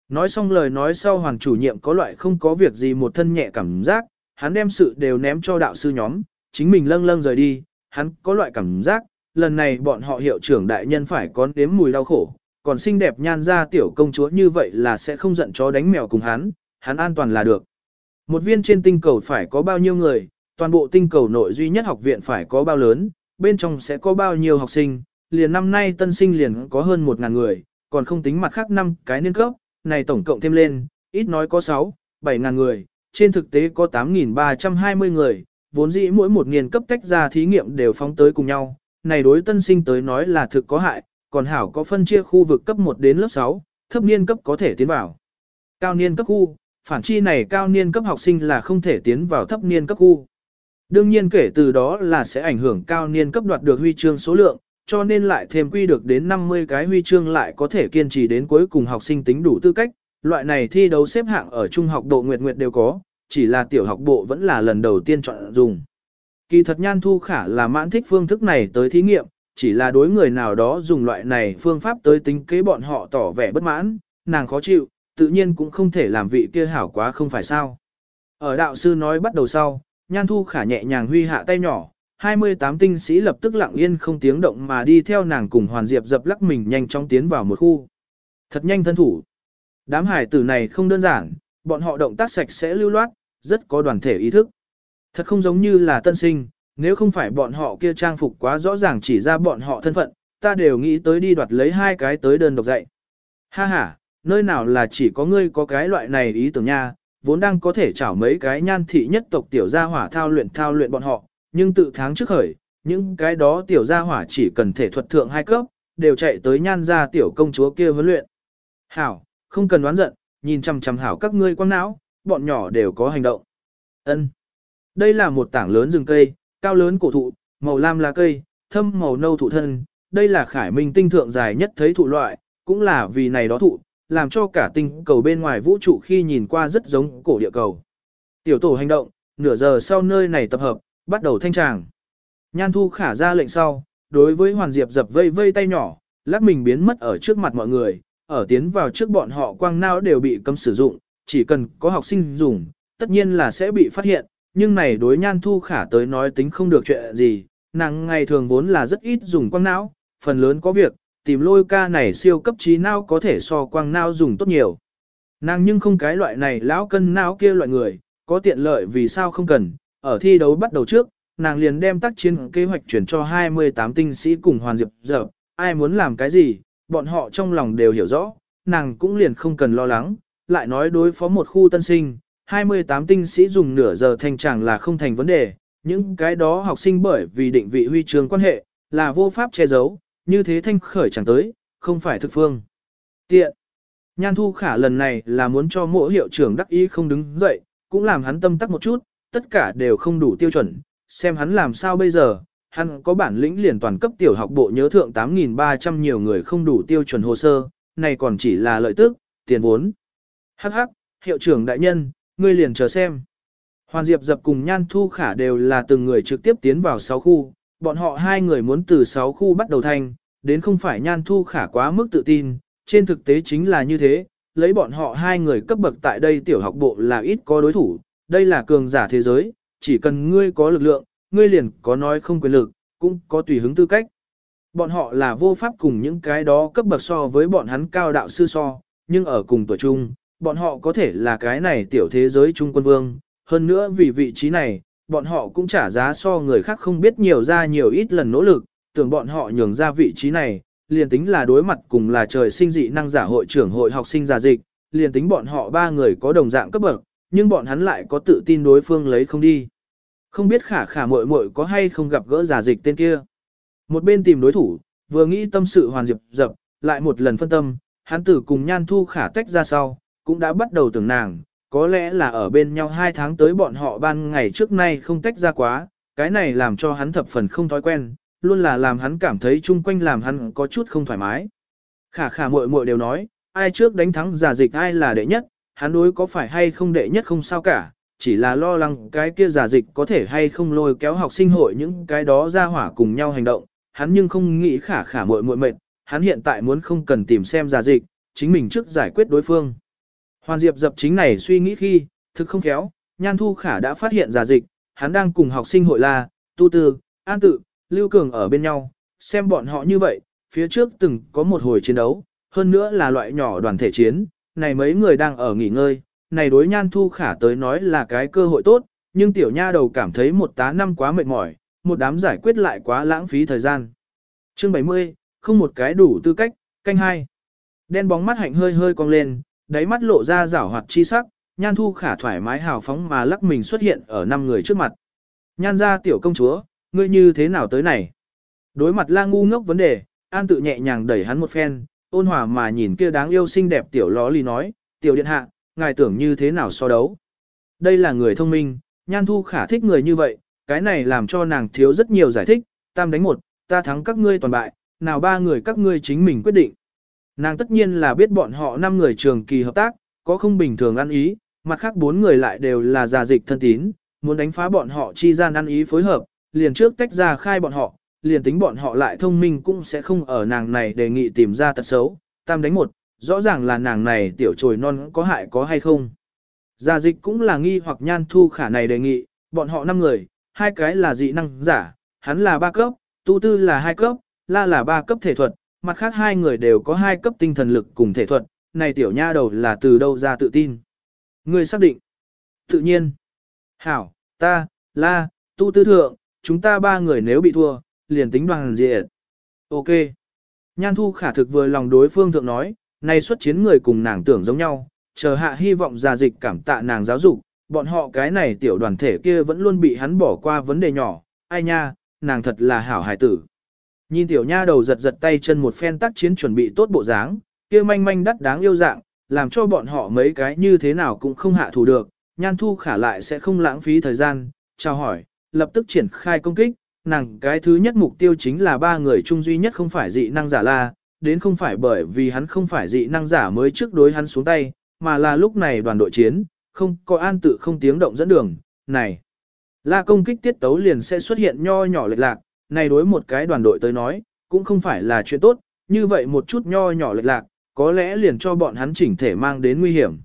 Speaker 1: Nói xong lời nói sau hoàng chủ nhiệm có loại không có việc gì một thân nhẹ cảm giác, hắn đem sự đều ném cho đạo sư nhóm, chính mình lâng lâng rời đi, hắn có loại cảm giác, lần này bọn họ hiệu trưởng đại nhân phải có đếm mùi đau khổ, còn xinh đẹp nhan ra tiểu công chúa như vậy là sẽ không giận chó đánh mèo cùng hắn, hắn an toàn là được. Một viên trên tinh cầu phải có bao nhiêu người, toàn bộ tinh cầu nội duy nhất học viện phải có bao lớn, bên trong sẽ có bao nhiêu học sinh, liền năm nay tân sinh liền có hơn 1.000 người, còn không tính mặt khác năm cái niên cấp, này tổng cộng thêm lên, ít nói có 6, 7 ngàn người, trên thực tế có 8.320 người, vốn dĩ mỗi một niên cấp tách ra thí nghiệm đều phóng tới cùng nhau, này đối tân sinh tới nói là thực có hại, còn hảo có phân chia khu vực cấp 1 đến lớp 6, thấp niên cấp có thể tiến vào. Cao niên cấp khu, phản chi này cao niên cấp học sinh là không thể tiến vào thấp niên cấp khu. Đương nhiên kể từ đó là sẽ ảnh hưởng cao niên cấp đoạt được huy chương số lượng, cho nên lại thêm quy được đến 50 cái huy chương lại có thể kiên trì đến cuối cùng học sinh tính đủ tư cách. Loại này thi đấu xếp hạng ở trung học độ nguyệt nguyệt đều có, chỉ là tiểu học bộ vẫn là lần đầu tiên chọn dùng. Kỳ thật nhan thu khả là mãn thích phương thức này tới thí nghiệm, chỉ là đối người nào đó dùng loại này phương pháp tới tính kế bọn họ tỏ vẻ bất mãn, nàng khó chịu, tự nhiên cũng không thể làm vị kia hảo quá không phải sao. Ở đạo sư nói bắt đầu sau, nhan thu khả nhẹ nhàng huy hạ tay nhỏ, 28 tinh sĩ lập tức lặng yên không tiếng động mà đi theo nàng cùng Hoàn Diệp dập lắc mình nhanh chóng tiến vào một khu. Thật nhanh thân thủ. Đám hải tử này không đơn giản, bọn họ động tác sạch sẽ lưu loát, rất có đoàn thể ý thức. Thật không giống như là tân sinh, nếu không phải bọn họ kia trang phục quá rõ ràng chỉ ra bọn họ thân phận, ta đều nghĩ tới đi đoạt lấy hai cái tới đơn độc dạy. Ha ha, nơi nào là chỉ có ngươi có cái loại này ý tưởng nha, vốn đang có thể chảo mấy cái nhan thị nhất tộc tiểu gia hỏa thao luyện thao luyện bọn họ, nhưng tự tháng trước khởi, những cái đó tiểu gia hỏa chỉ cần thể thuật thượng hai cấp, đều chạy tới nhan gia tiểu công chúa kia huấn luyện. Hảo, không cần đoán giận, nhìn chằm chằm hảo các ngươi quăng não, bọn nhỏ đều có hành động. Ân. Đây là một tảng lớn rừng cây, cao lớn cổ thụ, màu lam lá cây, thâm màu nâu thụ thân, đây là khải minh tinh thượng dài nhất thấy thụ loại, cũng là vì này đó thụ, làm cho cả tinh cầu bên ngoài vũ trụ khi nhìn qua rất giống cổ địa cầu. Tiểu tổ hành động, nửa giờ sau nơi này tập hợp, bắt đầu thanh tràng. Nhan thu khả ra lệnh sau, đối với Hoàn Diệp dập vây vây tay nhỏ, lắc mình biến mất ở trước mặt mọi người, ở tiến vào trước bọn họ quang não đều bị cấm sử dụng, chỉ cần có học sinh dùng, tất nhiên là sẽ bị phát hiện, nhưng này đối nhan thu khả tới nói tính không được chuyện gì, nàng ngày thường vốn là rất ít dùng quang não, phần lớn có việc, tìm lôi ca này siêu cấp trí não có thể so quang não dùng tốt nhiều. Nàng nhưng không cái loại này lão cân não kia loại người, có tiện lợi vì sao không cần, ở thi đấu bắt đầu trước, nàng liền đem tác chiến kế hoạch chuyển cho 28 tinh sĩ cùng hoàn diệp giờ, ai muốn làm cái gì, bọn họ trong lòng đều hiểu rõ, nàng cũng liền không cần lo lắng, lại nói đối phó một khu tân sinh, 28 tinh sĩ dùng nửa giờ thành chẳng là không thành vấn đề, những cái đó học sinh bởi vì định vị huy trường quan hệ, là vô pháp che giấu, như thế thanh khởi chẳng tới, không phải thực phương. Tiện. Nhan thu khả lần này là muốn cho mỗi hiệu trưởng đắc ý không đứng dậy, cũng làm hắn tâm tắc một chút, tất cả đều không đủ tiêu chuẩn, xem hắn làm sao bây giờ, hắn có bản lĩnh liền toàn cấp tiểu học bộ nhớ thượng 8.300 nhiều người không đủ tiêu chuẩn hồ sơ, này còn chỉ là lợi tức, tiền vốn. Hắc hắc, hiệu trưởng đại nhân, ngươi liền chờ xem. Hoàn Diệp dập cùng Nhan Thu Khả đều là từng người trực tiếp tiến vào 6 khu, bọn họ hai người muốn từ 6 khu bắt đầu thành, đến không phải Nhan Thu Khả quá mức tự tin, trên thực tế chính là như thế, lấy bọn họ hai người cấp bậc tại đây tiểu học bộ là ít có đối thủ, đây là cường giả thế giới, chỉ cần ngươi có lực lượng, ngươi liền có nói không quyền lực, cũng có tùy hứng tư cách. Bọn họ là vô pháp cùng những cái đó cấp bậc so với bọn hắn cao đạo sư so, nhưng ở cùng tuổi chung, bọn họ có thể là cái này tiểu thế giới trung quân vương, hơn nữa vì vị trí này, bọn họ cũng trả giá so người khác không biết nhiều ra nhiều ít lần nỗ lực, tưởng bọn họ nhường ra vị trí này, liền tính là đối mặt cùng là trời sinh dị năng giả hội trưởng hội học sinh giả dịch, liền tính bọn họ ba người có đồng dạng cấp bậc, nhưng bọn hắn lại có tự tin đối phương lấy không đi. Không biết khả khả muội muội có hay không gặp gỡ giả dịch tên kia. Một bên tìm đối thủ, vừa nghĩ tâm sự hoàn diệp dập, lại một lần phân tâm, hắn tử cùng nhan thu khả tách ra sau, cũng đã bắt đầu tưởng nàng, có lẽ là ở bên nhau hai tháng tới bọn họ ban ngày trước nay không tách ra quá, cái này làm cho hắn thập phần không thói quen, luôn là làm hắn cảm thấy chung quanh làm hắn có chút không thoải mái. Khả khả muội muội đều nói, ai trước đánh thắng giả dịch ai là đệ nhất, hắn đối có phải hay không đệ nhất không sao cả, chỉ là lo lắng cái kia giả dịch có thể hay không lôi kéo học sinh hội những cái đó ra hỏa cùng nhau hành động, hắn nhưng không nghĩ khả khả muội muội mệt, hắn hiện tại muốn không cần tìm xem giả dịch, chính mình trước giải quyết đối phương. Hoàn Diệp dập chính này suy nghĩ khi, thực không khéo, Nhan Thu Khả đã phát hiện giả dịch, hắn đang cùng học sinh hội la, tu tư, an tự, lưu cường ở bên nhau, xem bọn họ như vậy, phía trước từng có một hồi chiến đấu, hơn nữa là loại nhỏ đoàn thể chiến, này mấy người đang ở nghỉ ngơi, này đối Nhan Thu Khả tới nói là cái cơ hội tốt, nhưng tiểu nha đầu cảm thấy một tá năm quá mệt mỏi, một đám giải quyết lại quá lãng phí thời gian. Chương 70, không một cái đủ tư cách, canh hai. Đen bóng mắt hạnh hơi hơi cong lên, đáy mắt lộ ra rảo hoạt chi sắc, nhan thu khả thoải mái hào phóng mà lắc mình xuất hiện ở năm người trước mặt. Nhan ra tiểu công chúa, ngươi như thế nào tới này? Đối mặt la ngu ngốc vấn đề, an tự nhẹ nhàng đẩy hắn một phen, ôn hòa mà nhìn kia đáng yêu xinh đẹp tiểu ló lì nói, tiểu điện hạ, ngài tưởng như thế nào so đấu? Đây là người thông minh, nhan thu khả thích người như vậy, cái này làm cho nàng thiếu rất nhiều giải thích, tam đánh một, ta thắng các ngươi toàn bại, nào ba người các ngươi chính mình quyết định. Nàng tất nhiên là biết bọn họ năm người trường kỳ hợp tác, có không bình thường ăn ý, mặt khác bốn người lại đều là già dịch thân tín, muốn đánh phá bọn họ chi gian ăn ý phối hợp, liền trước tách ra khai bọn họ, liền tính bọn họ lại thông minh cũng sẽ không ở nàng này đề nghị tìm ra tật xấu, tam đánh một, rõ ràng là nàng này tiểu trồi non có hại có hay không. già dịch cũng là nghi hoặc nhan thu khả này đề nghị, bọn họ năm người, hai cái là dị năng giả, hắn là ba cấp, tu tư là hai cấp, la là ba cấp thể thuật, mặt khác hai người đều có hai cấp tinh thần lực cùng thể thuật, này tiểu nha đầu là từ đâu ra tự tin. Người xác định. Tự nhiên. Hảo, ta, la, tu tư thượng, chúng ta ba người nếu bị thua, liền tính đoàn diệt. Ok. Nhan thu khả thực vừa lòng đối phương thượng nói, nay xuất chiến người cùng nàng tưởng giống nhau, chờ hạ hy vọng già dịch cảm tạ nàng giáo dục, bọn họ cái này tiểu đoàn thể kia vẫn luôn bị hắn bỏ qua vấn đề nhỏ, ai nha, nàng thật là hảo hài tử. Nhìn tiểu nha đầu giật giật tay chân một phen tác chiến chuẩn bị tốt bộ dáng, kia manh manh đắt đáng yêu dạng, làm cho bọn họ mấy cái như thế nào cũng không hạ thủ được, nhan thu khả lại sẽ không lãng phí thời gian, chào hỏi, lập tức triển khai công kích, nàng cái thứ nhất mục tiêu chính là ba người chung duy nhất không phải dị năng giả la, đến không phải bởi vì hắn không phải dị năng giả mới trước đối hắn xuống tay, mà là lúc này đoàn đội chiến, không có an tự không tiếng động dẫn đường, này. La công kích tiết tấu liền sẽ xuất hiện nho nhỏ lệch lạc, này đối một cái đoàn đội tới nói, cũng không phải là chuyện tốt, như vậy một chút nho nhỏ lệch lạc, có lẽ liền cho bọn hắn chỉnh thể mang đến nguy hiểm.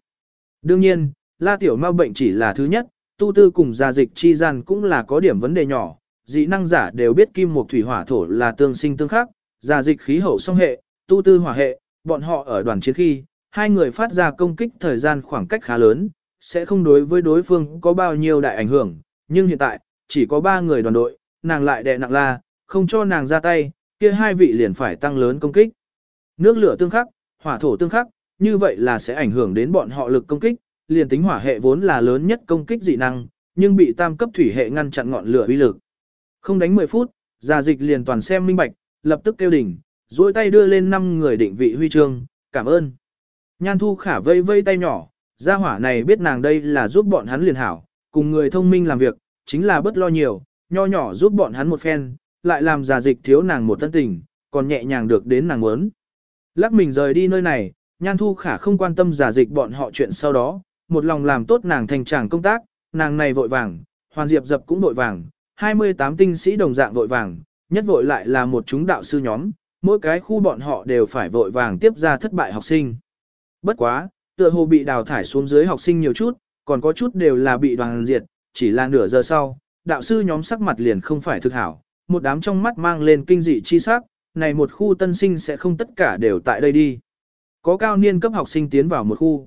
Speaker 1: Đương nhiên, la tiểu ma bệnh chỉ là thứ nhất, tu tư cùng gia dịch chi gian cũng là có điểm vấn đề nhỏ, dị năng giả đều biết kim một thủy hỏa thổ là tương sinh tương khắc, gia dịch khí hậu song hệ, tu tư hỏa hệ, bọn họ ở đoàn chiến khi, hai người phát ra công kích thời gian khoảng cách khá lớn, sẽ không đối với đối phương có bao nhiêu đại ảnh hưởng, nhưng hiện tại, chỉ có ba người đoàn đội, nàng lại đè nặng la, không cho nàng ra tay, kia hai vị liền phải tăng lớn công kích. Nước lửa tương khắc, hỏa thổ tương khắc, như vậy là sẽ ảnh hưởng đến bọn họ lực công kích, liền tính hỏa hệ vốn là lớn nhất công kích dị năng, nhưng bị tam cấp thủy hệ ngăn chặn ngọn lửa uy lực. Không đánh 10 phút, gia dịch liền toàn xem minh bạch, lập tức kêu đỉnh, duỗi tay đưa lên 5 người định vị huy chương, cảm ơn. Nhan thu khả vây vây tay nhỏ, gia hỏa này biết nàng đây là giúp bọn hắn liền hảo, cùng người thông minh làm việc, chính là bất lo nhiều, nho nhỏ giúp bọn hắn một phen, lại làm giả dịch thiếu nàng một tân tình, còn nhẹ nhàng được đến nàng muốn. Lắc mình rời đi nơi này, nhan thu khả không quan tâm giả dịch bọn họ chuyện sau đó, một lòng làm tốt nàng thành tràng công tác, nàng này vội vàng, hoàn diệp dập cũng vội vàng, 28 tinh sĩ đồng dạng vội vàng, nhất vội lại là một chúng đạo sư nhóm, mỗi cái khu bọn họ đều phải vội vàng tiếp ra thất bại học sinh. Bất quá, tựa hồ bị đào thải xuống dưới học sinh nhiều chút, còn có chút đều là bị đoàn diệt, chỉ là nửa giờ sau, đạo sư nhóm sắc mặt liền không phải thực hảo, một đám trong mắt mang lên kinh dị chi sắc, này một khu tân sinh sẽ không tất cả đều tại đây đi. Có cao niên cấp học sinh tiến vào một khu.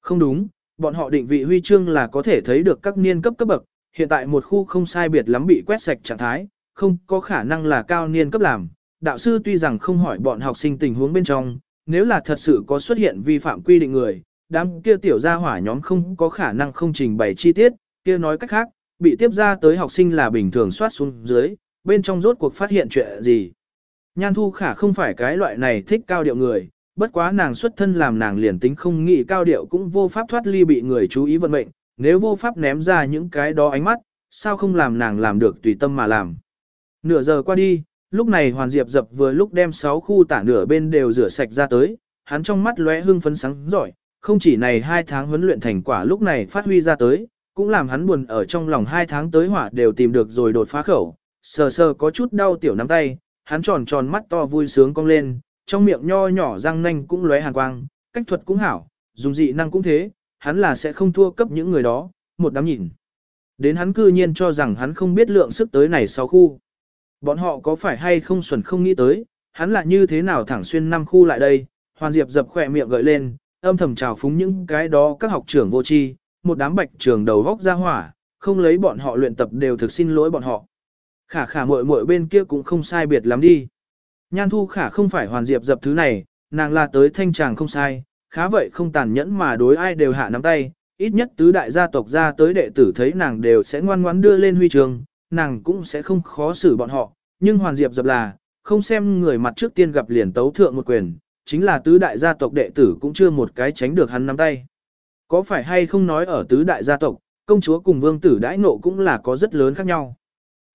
Speaker 1: Không đúng, bọn họ định vị huy chương là có thể thấy được các niên cấp cấp bậc, hiện tại một khu không sai biệt lắm bị quét sạch trạng thái, không có khả năng là cao niên cấp làm. Đạo sư tuy rằng không hỏi bọn học sinh tình huống bên trong, nếu là thật sự có xuất hiện vi phạm quy định người, đám kia tiểu gia hỏa nhóm không có khả năng không trình bày chi tiết, kia nói cách khác, bị tiếp ra tới học sinh là bình thường soát xuống dưới, bên trong rốt cuộc phát hiện chuyện gì. Nhan Thu Khả không phải cái loại này thích cao điệu người, bất quá nàng xuất thân làm nàng liền tính không nghĩ cao điệu cũng vô pháp thoát ly bị người chú ý vận mệnh, nếu vô pháp ném ra những cái đó ánh mắt, sao không làm nàng làm được tùy tâm mà làm. Nửa giờ qua đi, lúc này Hoàn Diệp dập vừa lúc đem 6 khu tả nửa bên đều rửa sạch ra tới, hắn trong mắt lóe hương phấn sáng giỏi, không chỉ này 2 tháng huấn luyện thành quả lúc này phát huy ra tới, cũng làm hắn buồn ở trong lòng hai tháng tới hỏa đều tìm được rồi đột phá khẩu, sờ sờ có chút đau tiểu nắm tay, hắn tròn tròn mắt to vui sướng cong lên, trong miệng nho nhỏ răng nanh cũng lóe hàn quang, cách thuật cũng hảo, dùng dị năng cũng thế, hắn là sẽ không thua cấp những người đó, một đám nhìn. Đến hắn cư nhiên cho rằng hắn không biết lượng sức tới này sau khu. Bọn họ có phải hay không xuẩn không nghĩ tới, hắn là như thế nào thẳng xuyên năm khu lại đây, hoàn diệp dập khỏe miệng gợi lên, âm thầm trào phúng những cái đó các học trưởng vô tri, một đám bạch trường đầu vóc ra hỏa, không lấy bọn họ luyện tập đều thực xin lỗi bọn họ. Khả khả muội muội bên kia cũng không sai biệt lắm đi. Nhan thu khả không phải hoàn diệp dập thứ này, nàng là tới thanh tràng không sai, khá vậy không tàn nhẫn mà đối ai đều hạ nắm tay, ít nhất tứ đại gia tộc ra tới đệ tử thấy nàng đều sẽ ngoan ngoãn đưa lên huy trường, nàng cũng sẽ không khó xử bọn họ, nhưng hoàn diệp dập là, không xem người mặt trước tiên gặp liền tấu thượng một quyền, chính là tứ đại gia tộc đệ tử cũng chưa một cái tránh được hắn nắm tay. Có phải hay không nói ở tứ đại gia tộc, công chúa cùng vương tử đãi nộ cũng là có rất lớn khác nhau.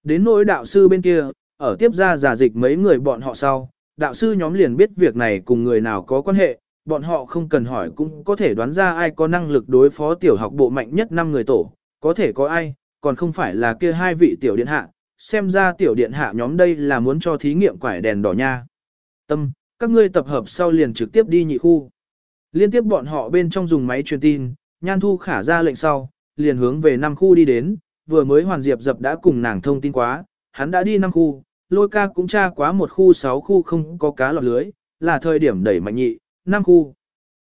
Speaker 1: Đến nỗi đạo sư bên kia, ở tiếp ra giả dịch mấy người bọn họ sau, đạo sư nhóm liền biết việc này cùng người nào có quan hệ, bọn họ không cần hỏi cũng có thể đoán ra ai có năng lực đối phó tiểu học bộ mạnh nhất năm người tổ, có thể có ai, còn không phải là kia hai vị tiểu điện hạ, xem ra tiểu điện hạ nhóm đây là muốn cho thí nghiệm quải đèn đỏ nha. Tâm, các ngươi tập hợp sau liền trực tiếp đi nhị khu. Liên tiếp bọn họ bên trong dùng máy truyền tin, nhan thu khả ra lệnh sau, liền hướng về năm khu đi đến, vừa mới hoàn diệp dập đã cùng nàng thông tin quá, hắn đã đi năm khu, lôi ca cũng tra quá một khu sáu khu không có cá lọt lưới, là thời điểm đẩy mạnh nhị, năm khu.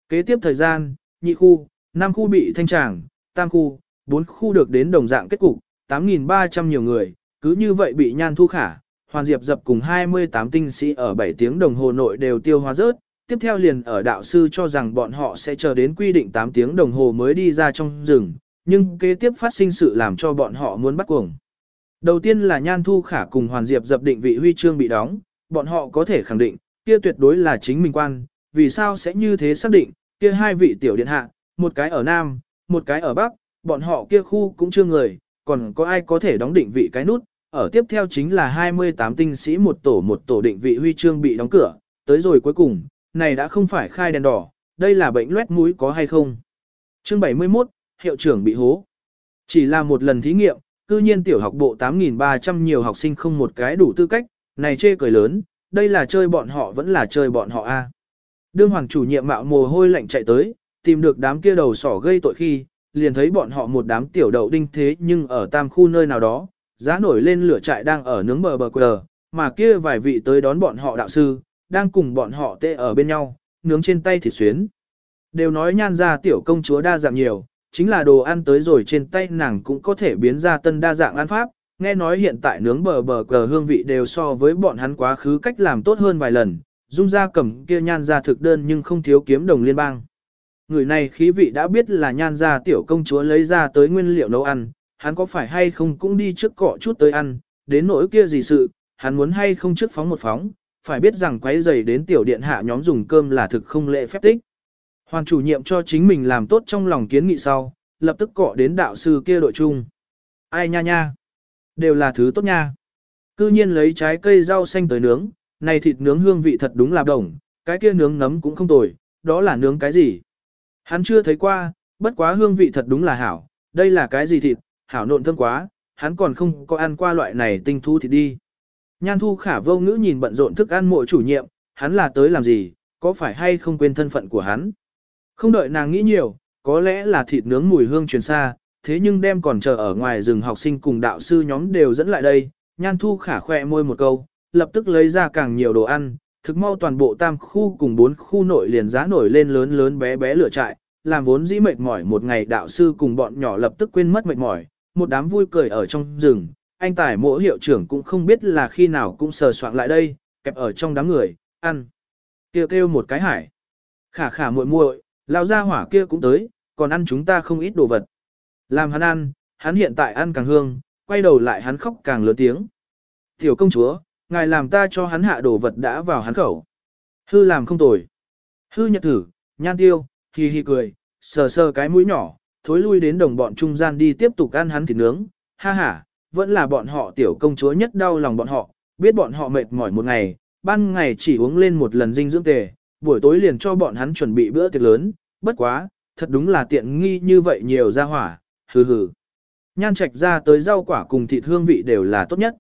Speaker 1: Kế tiếp thời gian, nhị khu, năm khu bị thanh tràng, tam khu, bốn khu được đến đồng dạng kết cục, 8.300 nhiều người, cứ như vậy bị nhan thu khả, Hoàn Diệp dập cùng 28 tinh sĩ ở 7 tiếng đồng hồ nội đều tiêu hóa rớt, tiếp theo liền ở đạo sư cho rằng bọn họ sẽ chờ đến quy định 8 tiếng đồng hồ mới đi ra trong rừng, nhưng kế tiếp phát sinh sự làm cho bọn họ muốn bắt cuồng. Đầu tiên là Nhan Thu Khả cùng Hoàn Diệp dập định vị huy chương bị đóng, bọn họ có thể khẳng định, kia tuyệt đối là chính mình quan, vì sao sẽ như thế xác định, kia hai vị tiểu điện hạ, một cái ở Nam, một cái ở Bắc, bọn họ kia khu cũng chưa người, còn có ai có thể đóng định vị cái nút, ở tiếp theo chính là 28 tinh sĩ một tổ một tổ định vị huy chương bị đóng cửa, tới rồi cuối cùng, này đã không phải khai đèn đỏ, đây là bệnh loét mũi có hay không. Chương 71, hiệu trưởng bị hố. Chỉ là một lần thí nghiệm, cư nhiên tiểu học bộ 8.300 nhiều học sinh không một cái đủ tư cách, này chê cười lớn, đây là chơi bọn họ vẫn là chơi bọn họ a. Đương hoàng chủ nhiệm mạo mồ hôi lạnh chạy tới, tìm được đám kia đầu sỏ gây tội khi, liền thấy bọn họ một đám tiểu đậu đinh thế nhưng ở tam khu nơi nào đó, giá nổi lên lửa trại đang ở nướng bờ bờ quờ, mà kia vài vị tới đón bọn họ đạo sư, đang cùng bọn họ tê ở bên nhau, nướng trên tay thịt xuyến. Đều nói nhan ra tiểu công chúa đa dạng nhiều, chính là đồ ăn tới rồi trên tay nàng cũng có thể biến ra tân đa dạng ăn pháp, nghe nói hiện tại nướng bờ bờ cờ hương vị đều so với bọn hắn quá khứ cách làm tốt hơn vài lần, dung ra cầm kia nhan ra thực đơn nhưng không thiếu kiếm đồng liên bang. Người này khí vị đã biết là nhan ra tiểu công chúa lấy ra tới nguyên liệu nấu ăn, hắn có phải hay không cũng đi trước cọ chút tới ăn, đến nỗi kia gì sự, hắn muốn hay không trước phóng một phóng, phải biết rằng quấy giày đến tiểu điện hạ nhóm dùng cơm là thực không lệ phép tích. Hoàng chủ nhiệm cho chính mình làm tốt trong lòng kiến nghị sau, lập tức cọ đến đạo sư kia đội chung. Ai nha nha, đều là thứ tốt nha. Cư nhiên lấy trái cây rau xanh tới nướng, này thịt nướng hương vị thật đúng là đồng, cái kia nướng nấm cũng không tồi, đó là nướng cái gì? Hắn chưa thấy qua, bất quá hương vị thật đúng là hảo, đây là cái gì thịt, hảo nộn thơm quá, hắn còn không có ăn qua loại này tinh thu thịt đi. Nhan thu khả vô ngữ nhìn bận rộn thức ăn mộ chủ nhiệm, hắn là tới làm gì, có phải hay không quên thân phận của hắn. Không đợi nàng nghĩ nhiều, có lẽ là thịt nướng mùi hương truyền xa, thế nhưng đem còn chờ ở ngoài rừng học sinh cùng đạo sư nhóm đều dẫn lại đây, nhan thu khả khoe môi một câu, lập tức lấy ra càng nhiều đồ ăn, thực mau toàn bộ tam khu cùng bốn khu nội liền giá nổi lên lớn lớn bé bé lửa trại, làm vốn dĩ mệt mỏi một ngày đạo sư cùng bọn nhỏ lập tức quên mất mệt mỏi, một đám vui cười ở trong rừng, anh tài mỗi hiệu trưởng cũng không biết là khi nào cũng sờ soạn lại đây, kẹp ở trong đám người, ăn. Kêu kêu một cái hải. Khả khả muội muội, lao ra hỏa kia cũng tới, còn ăn chúng ta không ít đồ vật. Làm hắn ăn, hắn hiện tại ăn càng hương, quay đầu lại hắn khóc càng lớn tiếng. Tiểu công chúa, ngài làm ta cho hắn hạ đồ vật đã vào hắn khẩu. Hư làm không tồi. Hư nhật thử, nhan tiêu, hì hì cười, sờ sờ cái mũi nhỏ, thối lui đến đồng bọn trung gian đi tiếp tục ăn hắn thịt nướng. Ha ha, vẫn là bọn họ tiểu công chúa nhất đau lòng bọn họ, biết bọn họ mệt mỏi một ngày, ban ngày chỉ uống lên một lần dinh dưỡng tề, buổi tối liền cho bọn hắn chuẩn bị bữa tiệc lớn, bất quá, thật đúng là tiện nghi như vậy nhiều ra hỏa, hừ hừ. Nhan trạch ra tới rau quả cùng thịt hương vị đều là tốt nhất.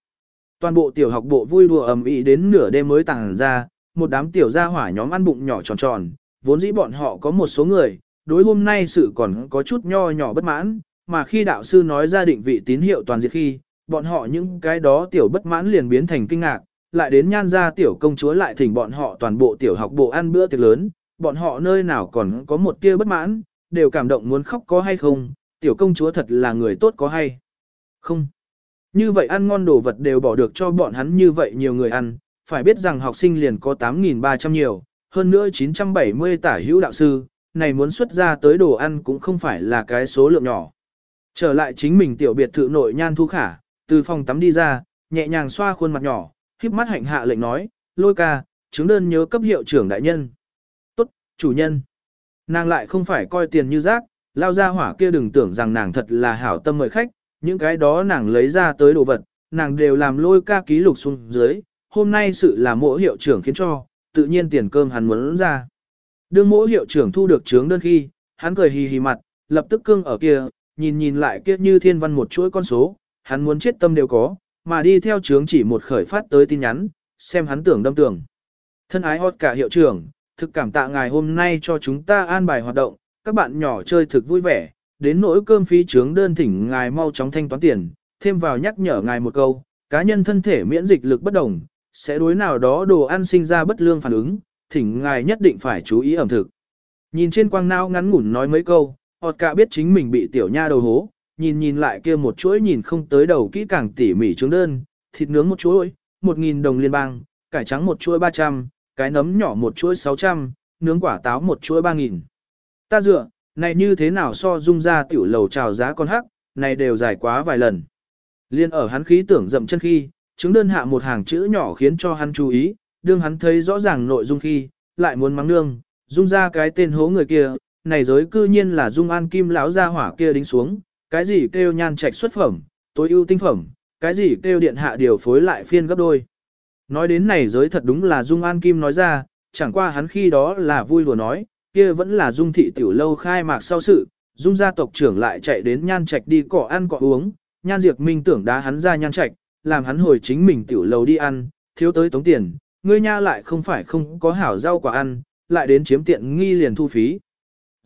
Speaker 1: Toàn bộ tiểu học bộ vui đùa ầm ĩ đến nửa đêm mới tàng ra, một đám tiểu gia hỏa nhóm ăn bụng nhỏ tròn tròn, vốn dĩ bọn họ có một số người, đối hôm nay sự còn có chút nho nhỏ bất mãn, mà khi đạo sư nói ra định vị tín hiệu toàn diệt khi, bọn họ những cái đó tiểu bất mãn liền biến thành kinh ngạc, lại đến nhan ra tiểu công chúa lại thỉnh bọn họ toàn bộ tiểu học bộ ăn bữa tiệc lớn, bọn họ nơi nào còn có một tia bất mãn, đều cảm động muốn khóc có hay không, tiểu công chúa thật là người tốt có hay. Không. Như vậy ăn ngon đồ vật đều bỏ được cho bọn hắn như vậy nhiều người ăn, phải biết rằng học sinh liền có 8.300 nhiều, hơn nữa 970 tả hữu đạo sư, này muốn xuất ra tới đồ ăn cũng không phải là cái số lượng nhỏ. Trở lại chính mình tiểu biệt thự nội nhan thu khả, từ phòng tắm đi ra, nhẹ nhàng xoa khuôn mặt nhỏ, híp mắt hạnh hạ lệnh nói, lôi ca, chứng đơn nhớ cấp hiệu trưởng đại nhân. Tốt, chủ nhân. Nàng lại không phải coi tiền như rác, lao ra hỏa kia đừng tưởng rằng nàng thật là hảo tâm mời khách, những cái đó nàng lấy ra tới đồ vật, nàng đều làm lôi ca ký lục xuống dưới, hôm nay sự là mỗi hiệu trưởng khiến cho, tự nhiên tiền cơm hắn muốn ra. Đương mỗi hiệu trưởng thu được trướng đơn khi, hắn cười hì hì mặt, lập tức cương ở kia, nhìn nhìn lại kia như thiên văn một chuỗi con số, hắn muốn chết tâm đều có, mà đi theo chướng chỉ một khởi phát tới tin nhắn, xem hắn tưởng đâm tưởng. Thân ái hot cả hiệu trưởng, thực cảm tạ ngài hôm nay cho chúng ta an bài hoạt động, các bạn nhỏ chơi thực vui vẻ, đến nỗi cơm phí chướng đơn thỉnh ngài mau chóng thanh toán tiền, thêm vào nhắc nhở ngài một câu, cá nhân thân thể miễn dịch lực bất đồng, sẽ đối nào đó đồ ăn sinh ra bất lương phản ứng, thỉnh ngài nhất định phải chú ý ẩm thực. Nhìn trên quang nao ngắn ngủn nói mấy câu, họt cả biết chính mình bị tiểu nha đầu hố, nhìn nhìn lại kia một chuỗi nhìn không tới đầu kỹ càng tỉ mỉ trứng đơn, thịt nướng một chuỗi, 1.000 đồng liên bang, cải trắng một chuỗi 300, cái nấm nhỏ một chuỗi 600, nướng quả táo một chuỗi 3.000. Ta dựa, này như thế nào so dung ra tiểu lầu trào giá con hắc, này đều dài quá vài lần. Liên ở hắn khí tưởng dậm chân khi, chứng đơn hạ một hàng chữ nhỏ khiến cho hắn chú ý, đương hắn thấy rõ ràng nội dung khi, lại muốn mắng nương, dung ra cái tên hố người kia, này giới cư nhiên là dung an kim lão gia hỏa kia đính xuống, cái gì kêu nhan trạch xuất phẩm, tối ưu tinh phẩm, cái gì kêu điện hạ điều phối lại phiên gấp đôi. Nói đến này giới thật đúng là dung an kim nói ra, chẳng qua hắn khi đó là vui lùa nói, kia vẫn là dung thị tiểu lâu khai mạc sau sự, dung gia tộc trưởng lại chạy đến nhan trạch đi cỏ ăn cỏ uống, nhan diệt minh tưởng đá hắn ra nhan trạch, làm hắn hồi chính mình tiểu lâu đi ăn, thiếu tới tống tiền, ngươi nha lại không phải không có hảo rau quả ăn, lại đến chiếm tiện nghi liền thu phí.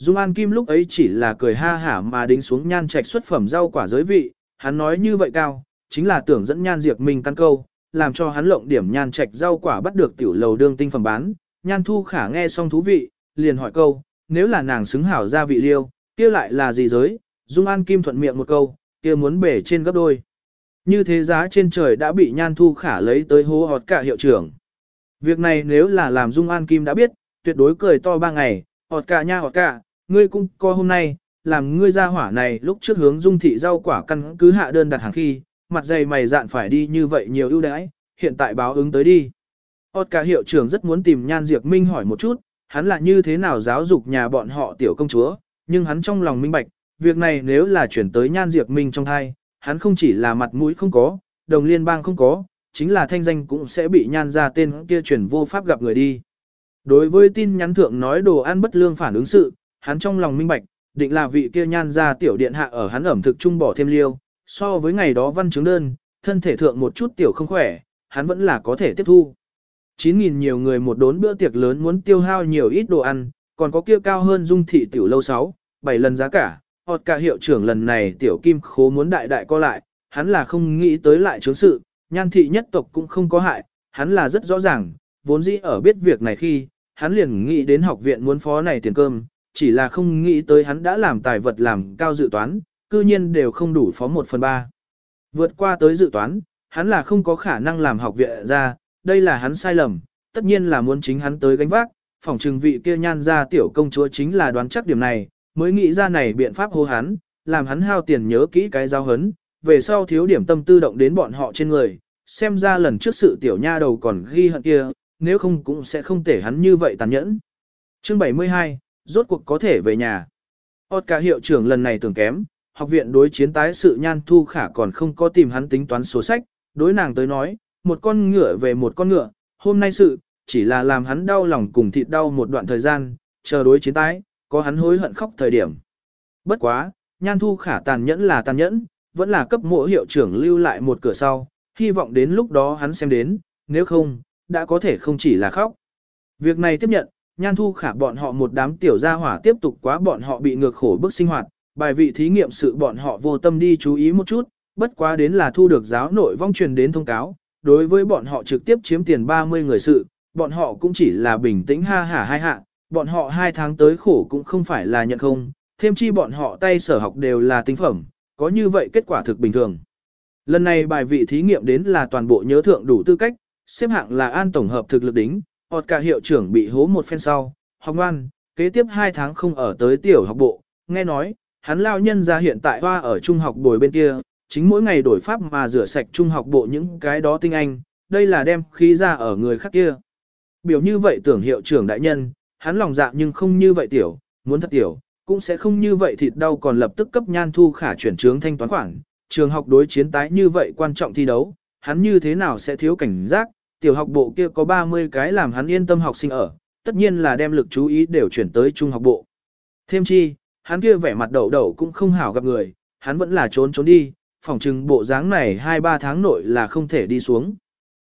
Speaker 1: Dung An Kim lúc ấy chỉ là cười ha hả mà đính xuống nhan trạch xuất phẩm rau quả giới vị, hắn nói như vậy cao, chính là tưởng dẫn nhan diệt mình căn câu, làm cho hắn lộng điểm nhan trạch rau quả bắt được tiểu lầu đương tinh phẩm bán. Nhan thu khả nghe xong thú vị, liền hỏi câu, nếu là nàng xứng hảo gia vị liêu, kia lại là gì giới? Dung An Kim thuận miệng một câu, kia muốn bể trên gấp đôi. Như thế giá trên trời đã bị nhan thu khả lấy tới hố họt cả hiệu trưởng. Việc này nếu là làm Dung An Kim đã biết, tuyệt đối cười to ba ngày, họt cả nha họt cả, ngươi cũng co hôm nay, làm ngươi ra hỏa này lúc trước hướng Dung thị rau quả căn cứ hạ đơn đặt hàng khi, mặt dày mày dạn phải đi như vậy nhiều ưu đãi, hiện tại báo ứng tới đi. Ốt cả hiệu trưởng rất muốn tìm Nhan Diệp Minh hỏi một chút, hắn là như thế nào giáo dục nhà bọn họ tiểu công chúa, nhưng hắn trong lòng minh bạch, việc này nếu là chuyển tới Nhan Diệp Minh trong thai, hắn không chỉ là mặt mũi không có, đồng liên bang không có, chính là thanh danh cũng sẽ bị nhan ra tên kia chuyển vô pháp gặp người đi. Đối với tin nhắn thượng nói đồ ăn bất lương phản ứng sự, hắn trong lòng minh bạch, định là vị kia nhan ra tiểu điện hạ ở hắn ẩm thực trung bỏ thêm liêu, so với ngày đó văn chứng đơn, thân thể thượng một chút tiểu không khỏe, hắn vẫn là có thể tiếp thu. 9.000 nhiều người một đốn bữa tiệc lớn muốn tiêu hao nhiều ít đồ ăn, còn có kia cao hơn dung thị tiểu lâu 6, 7 lần giá cả, hoặc cả hiệu trưởng lần này tiểu kim khố muốn đại đại co lại, hắn là không nghĩ tới lại chứng sự, nhan thị nhất tộc cũng không có hại, hắn là rất rõ ràng, vốn dĩ ở biết việc này khi, hắn liền nghĩ đến học viện muốn phó này tiền cơm, chỉ là không nghĩ tới hắn đã làm tài vật làm cao dự toán, cư nhiên đều không đủ phó 1 phần 3. Vượt qua tới dự toán, hắn là không có khả năng làm học viện ra, đây là hắn sai lầm, tất nhiên là muốn chính hắn tới gánh vác, phòng trừng vị kia nhan ra tiểu công chúa chính là đoán chắc điểm này, mới nghĩ ra này biện pháp hô hắn, làm hắn hao tiền nhớ kỹ cái giao hấn, về sau thiếu điểm tâm tư động đến bọn họ trên người, xem ra lần trước sự tiểu nha đầu còn ghi hận kia, nếu không cũng sẽ không thể hắn như vậy tàn nhẫn. Chương 72, rốt cuộc có thể về nhà. Ốt cả hiệu trưởng lần này tưởng kém, học viện đối chiến tái sự nhan thu khả còn không có tìm hắn tính toán số sách, đối nàng tới nói, một con ngựa về một con ngựa, hôm nay sự, chỉ là làm hắn đau lòng cùng thịt đau một đoạn thời gian, chờ đối chiến tái, có hắn hối hận khóc thời điểm. Bất quá, nhan thu khả tàn nhẫn là tàn nhẫn, vẫn là cấp mộ hiệu trưởng lưu lại một cửa sau, hy vọng đến lúc đó hắn xem đến, nếu không, đã có thể không chỉ là khóc. Việc này tiếp nhận, nhan thu khả bọn họ một đám tiểu gia hỏa tiếp tục quá bọn họ bị ngược khổ bức sinh hoạt, bài vị thí nghiệm sự bọn họ vô tâm đi chú ý một chút, bất quá đến là thu được giáo nội vong truyền đến thông cáo, đối với bọn họ trực tiếp chiếm tiền 30 người sự, bọn họ cũng chỉ là bình tĩnh ha hả hai hạ, bọn họ hai tháng tới khổ cũng không phải là nhận không, thêm chi bọn họ tay sở học đều là tinh phẩm, có như vậy kết quả thực bình thường. Lần này bài vị thí nghiệm đến là toàn bộ nhớ thượng đủ tư cách, xếp hạng là an tổng hợp thực lực đính, họt cả hiệu trưởng bị hố một phen sau, học ngoan, kế tiếp 2 tháng không ở tới tiểu học bộ, nghe nói, hắn lao nhân ra hiện tại hoa ở trung học bồi bên kia, chính mỗi ngày đổi pháp mà rửa sạch trung học bộ những cái đó tinh anh, đây là đem khí ra ở người khác kia. Biểu như vậy tưởng hiệu trưởng đại nhân, hắn lòng dạ nhưng không như vậy tiểu, muốn thật tiểu, cũng sẽ không như vậy thịt đau còn lập tức cấp nhan thu khả chuyển trướng thanh toán khoản. Trường học đối chiến tái như vậy quan trọng thi đấu, hắn như thế nào sẽ thiếu cảnh giác, tiểu học bộ kia có 30 cái làm hắn yên tâm học sinh ở, tất nhiên là đem lực chú ý đều chuyển tới trung học bộ. Thêm chi, hắn kia vẻ mặt đậu đậu cũng không hảo gặp người, hắn vẫn là trốn trốn đi, phòng trừng bộ dáng này 2-3 tháng nội là không thể đi xuống.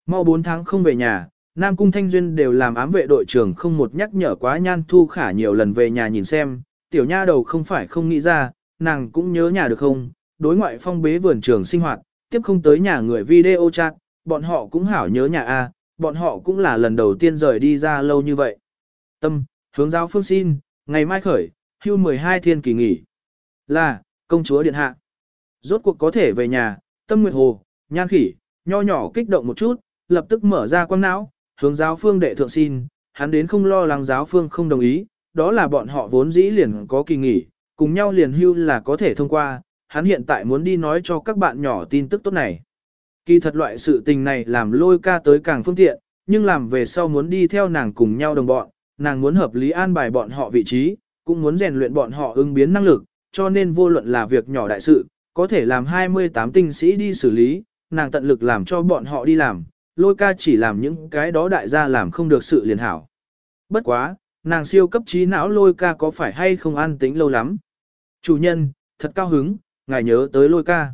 Speaker 1: Mau 4 tháng không về nhà, Nam Cung Thanh Duyên đều làm ám vệ đội trưởng không một nhắc nhở quá nhan thu khả nhiều lần về nhà nhìn xem, tiểu nha đầu không phải không nghĩ ra, nàng cũng nhớ nhà được không, đối ngoại phong bế vườn trường sinh hoạt, tiếp không tới nhà người video chat, bọn họ cũng hảo nhớ nhà A, bọn họ cũng là lần đầu tiên rời đi ra lâu như vậy. Tâm, hướng giáo phương xin, ngày mai khởi, hưu 12 thiên kỳ nghỉ. Là, công chúa điện hạ. Rốt cuộc có thể về nhà, tâm nguyệt hồ, nhan khỉ, nho nhỏ kích động một chút, lập tức mở ra quang não, hướng giáo phương đệ thượng xin, hắn đến không lo lắng giáo phương không đồng ý, đó là bọn họ vốn dĩ liền có kỳ nghỉ, cùng nhau liền hưu là có thể thông qua, hắn hiện tại muốn đi nói cho các bạn nhỏ tin tức tốt này. Kỳ thật loại sự tình này làm lôi ca tới càng phương tiện, nhưng làm về sau muốn đi theo nàng cùng nhau đồng bọn, nàng muốn hợp lý an bài bọn họ vị trí, cũng muốn rèn luyện bọn họ ứng biến năng lực, cho nên vô luận là việc nhỏ đại sự, có thể làm 28 tinh sĩ đi xử lý, nàng tận lực làm cho bọn họ đi làm, lôi ca chỉ làm những cái đó đại gia làm không được sự liền hảo. Bất quá, nàng siêu cấp trí não lôi ca có phải hay không an tính lâu lắm. Chủ nhân, thật cao hứng, ngài nhớ tới lôi ca.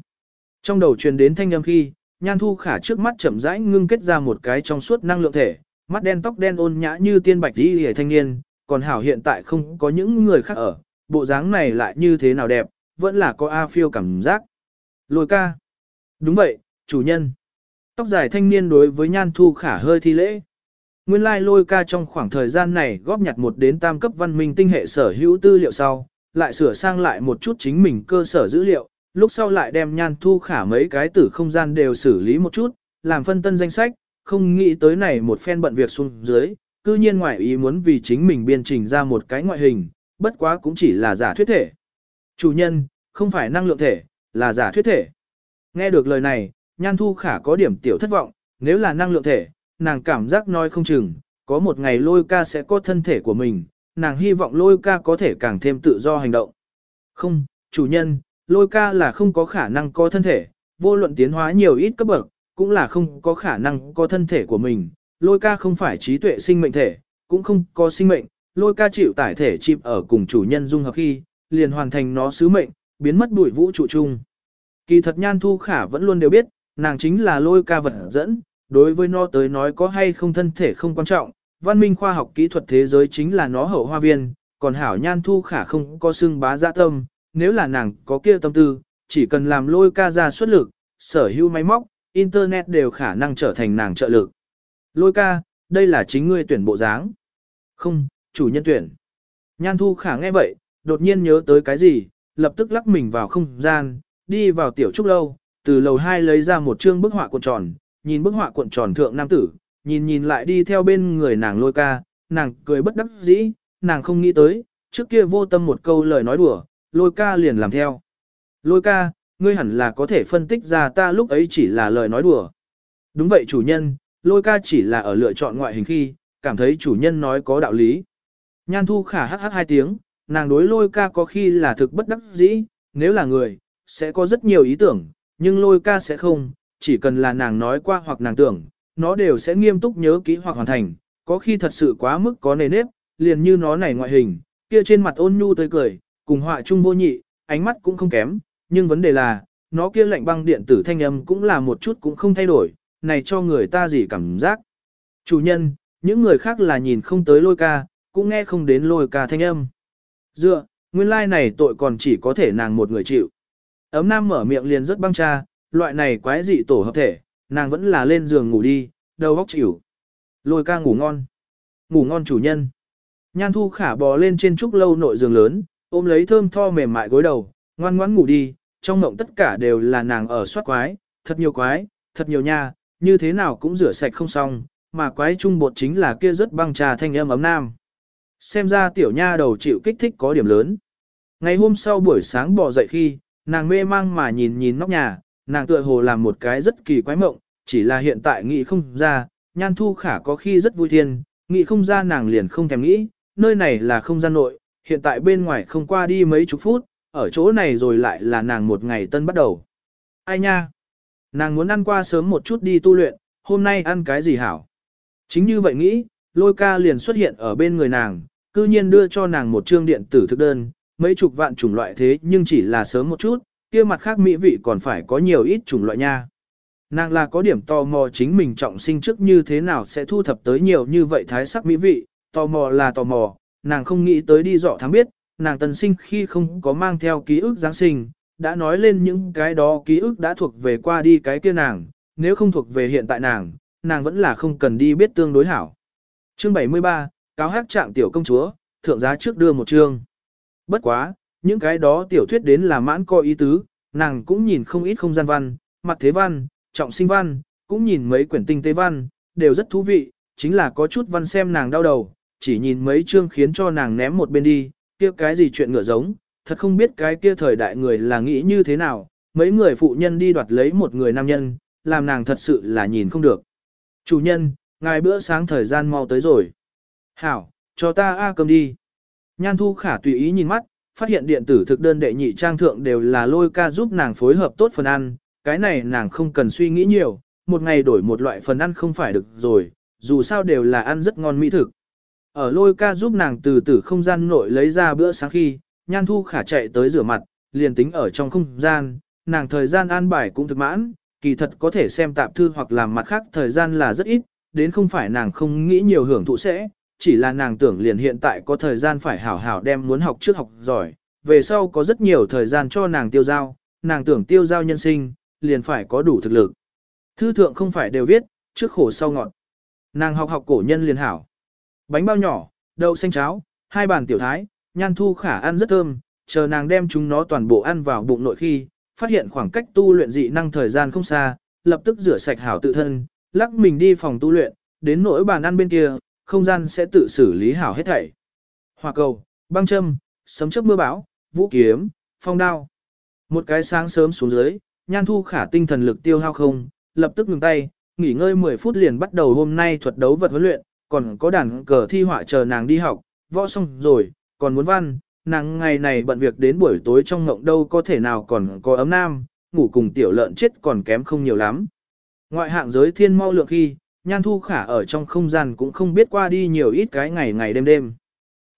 Speaker 1: Trong đầu truyền đến thanh âm khi, nhan thu khả trước mắt chậm rãi ngưng kết ra một cái trong suốt năng lượng thể, mắt đen tóc đen ôn nhã như tiên bạch đi hề thanh niên, còn hảo hiện tại không có những người khác ở, bộ dáng này lại như thế nào đẹp, vẫn là có A phiêu cảm giác. Lôi ca. Đúng vậy, chủ nhân. Tóc dài thanh niên đối với nhan thu khả hơi thi lễ. Nguyên lai like lôi ca trong khoảng thời gian này góp nhặt một đến tam cấp văn minh tinh hệ sở hữu tư liệu sau, lại sửa sang lại một chút chính mình cơ sở dữ liệu, lúc sau lại đem nhan thu khả mấy cái tử không gian đều xử lý một chút, làm phân tân danh sách, không nghĩ tới này một phen bận việc xuống dưới, cư nhiên ngoại ý muốn vì chính mình biên trình ra một cái ngoại hình, bất quá cũng chỉ là giả thuyết thể. Chủ nhân, không phải năng lượng thể, là giả thuyết thể. Nghe được lời này, nhan thu khả có điểm tiểu thất vọng, nếu là năng lượng thể, nàng cảm giác nói không chừng, có một ngày lôi ca sẽ có thân thể của mình, nàng hy vọng lôi ca có thể càng thêm tự do hành động. Không, chủ nhân, lôi ca là không có khả năng có thân thể, vô luận tiến hóa nhiều ít cấp bậc, cũng là không có khả năng có thân thể của mình. Lôi ca không phải trí tuệ sinh mệnh thể, cũng không có sinh mệnh, lôi ca chịu tải thể chìm ở cùng chủ nhân dung hợp khi, liền hoàn thành nó sứ mệnh, biến mất bụi vũ trụ chung. Kỳ thật nhan thu khả vẫn luôn đều biết, nàng chính là lôi ca vật dẫn, đối với nó tới nói có hay không thân thể không quan trọng, văn minh khoa học kỹ thuật thế giới chính là nó hậu hoa viên, còn hảo nhan thu khả không có xưng bá dạ tâm, nếu là nàng có kia tâm tư, chỉ cần làm lôi ca ra xuất lực, sở hữu máy móc, internet đều khả năng trở thành nàng trợ lực. Lôi ca, đây là chính ngươi tuyển bộ dáng. Không, chủ nhân tuyển. Nhan thu khả nghe vậy, đột nhiên nhớ tới cái gì, lập tức lắc mình vào không gian, đi vào tiểu trúc lâu, từ lầu 2 lấy ra một chương bức họa cuộn tròn, nhìn bức họa cuộn tròn thượng nam tử, nhìn nhìn lại đi theo bên người nàng lôi ca, nàng cười bất đắc dĩ, nàng không nghĩ tới, trước kia vô tâm một câu lời nói đùa, lôi ca liền làm theo. Lôi ca, ngươi hẳn là có thể phân tích ra ta lúc ấy chỉ là lời nói đùa. Đúng vậy chủ nhân, lôi ca chỉ là ở lựa chọn ngoại hình khi, cảm thấy chủ nhân nói có đạo lý. Nhan thu khả hắc hắc hai tiếng, nàng đối lôi ca có khi là thực bất đắc dĩ, nếu là người, sẽ có rất nhiều ý tưởng, nhưng lôi ca sẽ không, chỉ cần là nàng nói qua hoặc nàng tưởng, nó đều sẽ nghiêm túc nhớ kỹ hoặc hoàn thành, có khi thật sự quá mức có nề nếp, liền như nó này ngoại hình, kia trên mặt ôn nhu tươi cười, cùng họa chung vô nhị, ánh mắt cũng không kém, nhưng vấn đề là, nó kia lạnh băng điện tử thanh âm cũng là một chút cũng không thay đổi, này cho người ta gì cảm giác. Chủ nhân, những người khác là nhìn không tới lôi ca, cũng nghe không đến lôi ca thanh âm. Dựa, nguyên lai like này tội còn chỉ có thể nàng một người chịu. Ấm nam mở miệng liền rất băng cha, loại này quái dị tổ hợp thể, nàng vẫn là lên giường ngủ đi, đầu góc chịu. Lôi ca ngủ ngon. Ngủ ngon chủ nhân. Nhan thu khả bò lên trên trúc lâu nội giường lớn, ôm lấy thơm tho mềm mại gối đầu, ngoan ngoãn ngủ đi, trong mộng tất cả đều là nàng ở soát quái, thật nhiều quái, thật nhiều nha, như thế nào cũng rửa sạch không xong, mà quái trung bột chính là kia rất băng trà thanh âm ấm nam. Xem ra tiểu nha đầu chịu kích thích có điểm lớn. Ngày hôm sau buổi sáng bò dậy khi, nàng mê mang mà nhìn nhìn nóc nhà, nàng tựa hồ làm một cái rất kỳ quái mộng, chỉ là hiện tại nghĩ không ra, nhan thu khả có khi rất vui thiên, nghĩ không ra nàng liền không thèm nghĩ, nơi này là không gian nội, hiện tại bên ngoài không qua đi mấy chục phút, ở chỗ này rồi lại là nàng một ngày tân bắt đầu. Ai nha? Nàng muốn ăn qua sớm một chút đi tu luyện, hôm nay ăn cái gì hảo? Chính như vậy nghĩ, lôi ca liền xuất hiện ở bên người nàng, cư nhiên đưa cho nàng một chương điện tử thực đơn, mấy chục vạn chủng loại thế nhưng chỉ là sớm một chút, kia mặt khác mỹ vị còn phải có nhiều ít chủng loại nha. Nàng là có điểm tò mò chính mình trọng sinh trước như thế nào sẽ thu thập tới nhiều như vậy thái sắc mỹ vị, tò mò là tò mò, nàng không nghĩ tới đi dọ thám biết, nàng tân sinh khi không có mang theo ký ức Giáng sinh, đã nói lên những cái đó ký ức đã thuộc về qua đi cái kia nàng, nếu không thuộc về hiện tại nàng, nàng vẫn là không cần đi biết tương đối hảo. Chương 73, cáo hát trạng tiểu công chúa, thượng giá trước đưa một chương. Bất quá, những cái đó tiểu thuyết đến là mãn coi ý tứ, nàng cũng nhìn không ít không gian văn, mặt thế văn, trọng sinh văn, cũng nhìn mấy quyển tinh tế văn, đều rất thú vị, chính là có chút văn xem nàng đau đầu, chỉ nhìn mấy chương khiến cho nàng ném một bên đi, kia cái gì chuyện ngựa giống, thật không biết cái kia thời đại người là nghĩ như thế nào, mấy người phụ nhân đi đoạt lấy một người nam nhân, làm nàng thật sự là nhìn không được. Chủ nhân, ngài bữa sáng thời gian mau tới rồi. Hảo, cho ta a cơm đi. Nhan thu khả tùy ý nhìn mắt, phát hiện điện tử thực đơn đệ nhị trang thượng đều là lôi ca giúp nàng phối hợp tốt phần ăn, cái này nàng không cần suy nghĩ nhiều, một ngày đổi một loại phần ăn không phải được rồi, dù sao đều là ăn rất ngon mỹ thực. Ở lôi ca giúp nàng từ từ không gian nội lấy ra bữa sáng khi, nhan thu khả chạy tới rửa mặt, liền tính ở trong không gian, nàng thời gian an bài cũng thực mãn, kỳ thật có thể xem tạp thư hoặc làm mặt khác thời gian là rất ít, đến không phải nàng không nghĩ nhiều hưởng thụ sẽ, chỉ là nàng tưởng liền hiện tại có thời gian phải hảo hảo đem muốn học trước học giỏi, về sau có rất nhiều thời gian cho nàng tiêu giao, nàng tưởng tiêu giao nhân sinh, liền phải có đủ thực lực. Thư thượng không phải đều viết, trước khổ sau ngọt. Nàng học học cổ nhân liền hảo. Bánh bao nhỏ, đậu xanh cháo, hai bàn tiểu thái, nhan thu khả ăn rất thơm, chờ nàng đem chúng nó toàn bộ ăn vào bụng nội khi, phát hiện khoảng cách tu luyện dị năng thời gian không xa, lập tức rửa sạch hảo tự thân, lắc mình đi phòng tu luyện, đến nỗi bàn ăn bên kia, không gian sẽ tự xử lý hảo hết thảy. Hỏa cầu, băng châm, sấm chớp mưa bão, vũ kiếm, phong đao. Một cái sáng sớm xuống dưới, nhan thu khả tinh thần lực tiêu hao không, lập tức ngừng tay, nghỉ ngơi 10 phút liền bắt đầu hôm nay thuật đấu vật huấn luyện, còn có đàn cờ thi họa chờ nàng đi học, võ xong rồi, còn muốn văn, nàng ngày này bận việc đến buổi tối trong ngộng đâu có thể nào còn có ấm nam, ngủ cùng tiểu lợn chết còn kém không nhiều lắm. Ngoại hạng giới thiên mau lượng khi, nhan thu khả ở trong không gian cũng không biết qua đi nhiều ít cái ngày ngày đêm đêm.